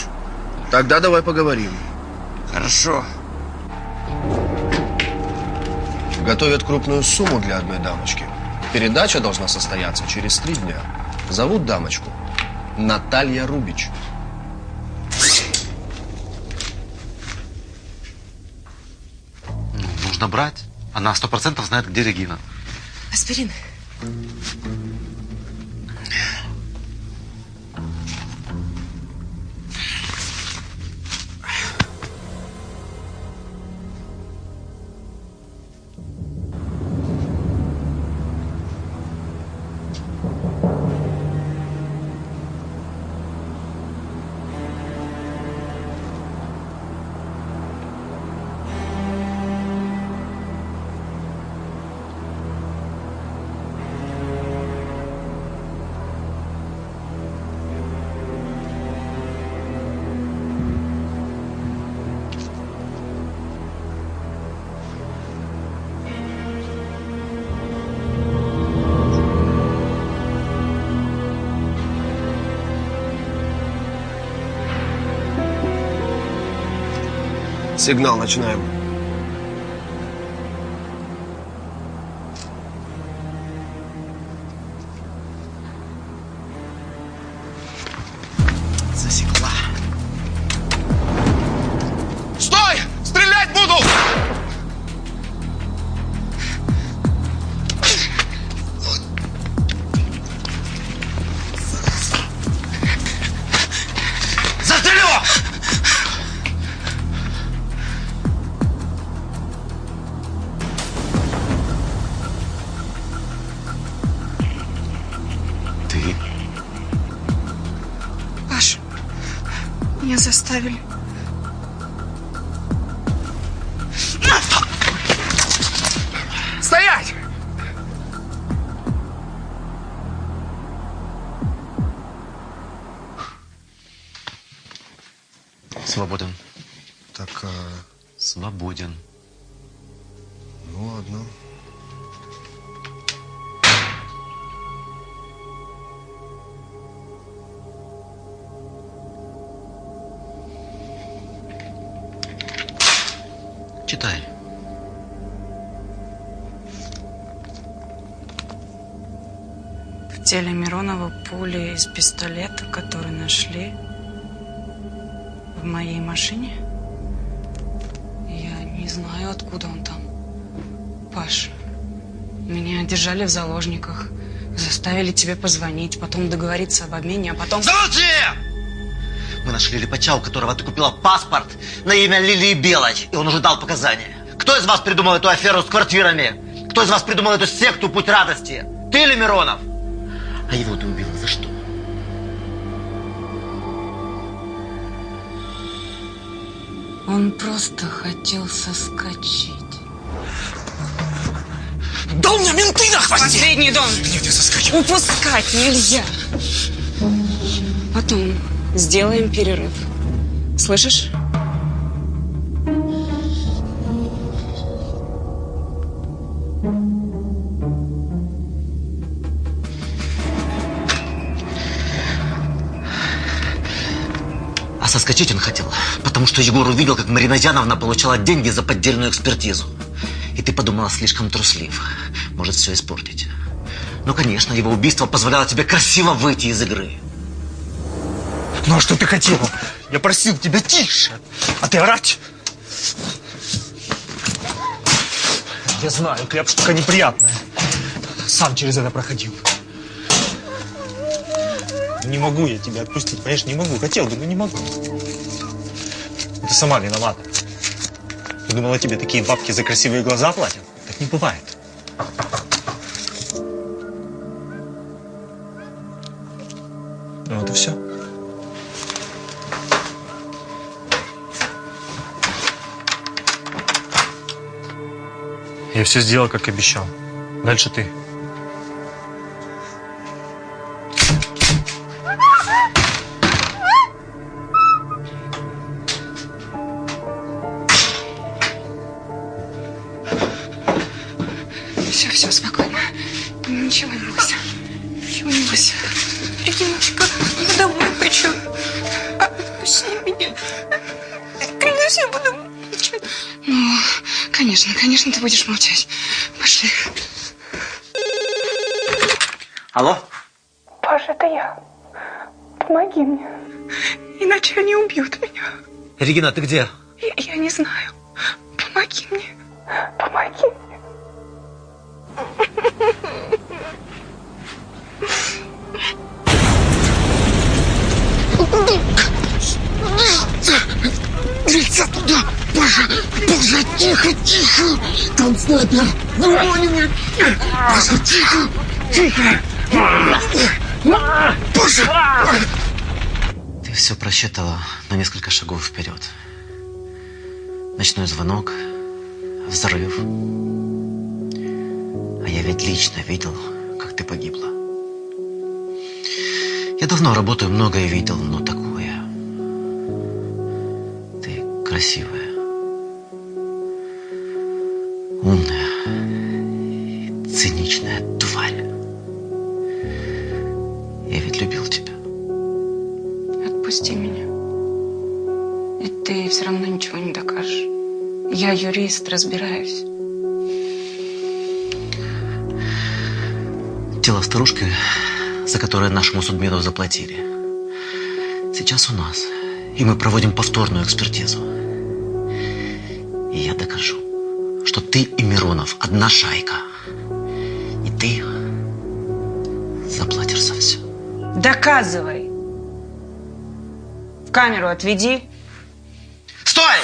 Тогда давай поговорим. Хорошо. Готовят крупную сумму для одной дамочки. Передача должна состояться через три дня. Зовут дамочку Наталья Рубич. Ну, нужно брать. Она сто процентов знает, где Регина. Аспирин. Сигнал начинаем. Теле Миронова пули из пистолета, который нашли в моей машине. Я не знаю, откуда он там. Паш, меня держали в заложниках. Заставили тебе позвонить, потом договориться об обмене, а потом... Замолчи! Мы нашли Липача, у которого ты купила паспорт на имя Лилии Белой, и он уже дал показания. Кто из вас придумал эту аферу с квартирами? Кто из вас придумал эту секту «Путь радости»? Ты или Миронов? А его ты убила за что? Он просто хотел соскочить. Да у меня менты на хвосте! Последний дом. Нет, я соскочу. Упускать нельзя. Потом сделаем перерыв. Слышишь? Соскочить он хотел, потому что Егор увидел, как Марина Яновна получала деньги за поддельную экспертизу. И ты подумала, слишком труслив. Может все испортить. Ну, конечно, его убийство позволяло тебе красиво выйти из игры. Ну а что ты хотела? Я просил тебя тише, а ты орать. Я знаю, Кляп, штука неприятная. Сам через это проходил. Не могу я тебя отпустить, понимаешь, не могу. Хотел бы, но не могу. Ты сама виновата. Я думала, тебе такие бабки за красивые глаза платят? Так не бывает. Ну вот и все. Я все сделал, как обещал. Дальше ты. Регина, ты где? Я, я не знаю. Помоги мне. Помоги мне. Нельзя туда! Паша! Паша, тихо, тихо! Там снайпер! Внимание! Паша, тихо! Тихо! Паша! Ты все просчитала на несколько шагов вперед. Ночной звонок, взрыв. А я ведь лично видел, как ты погибла. Я давно работаю, многое видел, но такое. Ты красивая, умная, циничная равно ничего не докажешь. Я юрист, разбираюсь. Тело старушки, за которое нашему судмеду заплатили, сейчас у нас. И мы проводим повторную экспертизу. И я докажу, что ты и Миронов одна шайка. И ты заплатишь за все. Доказывай. В камеру отведи. Стой!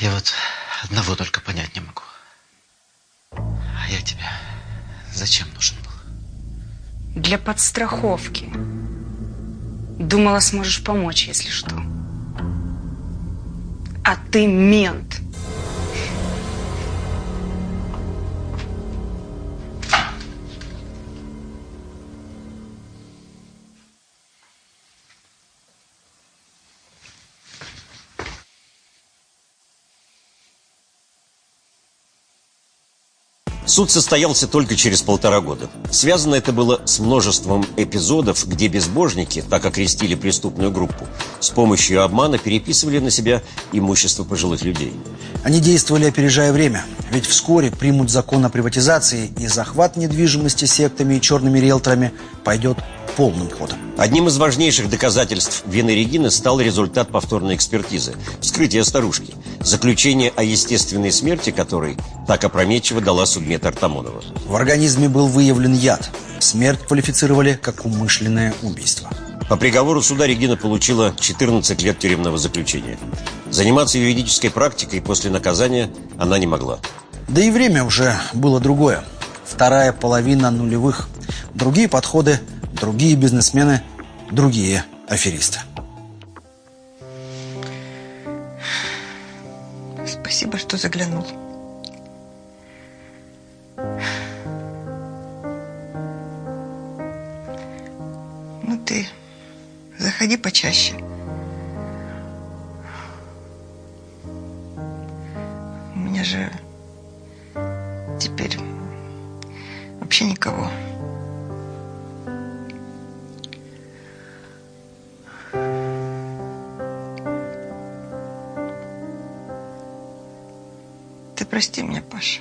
Я вот одного только понять не могу. А я тебе зачем нужен был? Для подстраховки. Думала, сможешь помочь, если что. А ты мент. Суд состоялся только через полтора года. Связано это было с множеством эпизодов, где безбожники, так окрестили преступную группу, с помощью обмана переписывали на себя имущество пожилых людей. Они действовали опережая время, ведь вскоре примут закон о приватизации, и захват недвижимости сектами и черными риэлторами пойдет полным ходом. Одним из важнейших доказательств вины Регины стал результат повторной экспертизы – вскрытие старушки, заключение о естественной смерти которой так опрометчиво дала судмед Артамонова. В организме был выявлен яд. Смерть квалифицировали как умышленное убийство. По приговору суда Регина получила 14 лет тюремного заключения. Заниматься юридической практикой после наказания она не могла. Да и время уже было другое. Вторая половина нулевых. Другие подходы, другие бизнесмены, другие аферисты. Спасибо, что заглянул. Ну ты заходи почаще. У меня же теперь вообще никого. Ты прости меня, Паша.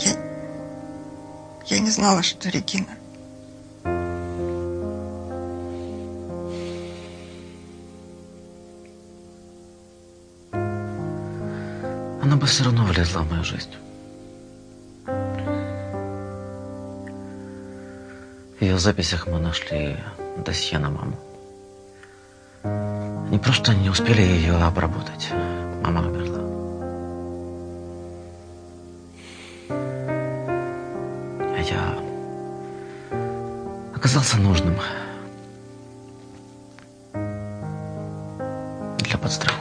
Я, я не знала, что Регина. Она бы все равно влезла в мою жизнь. В ее записях мы нашли досье на маму. Они просто не успели ее обработать. Мама умерла. А я оказался нужным для подстраховки.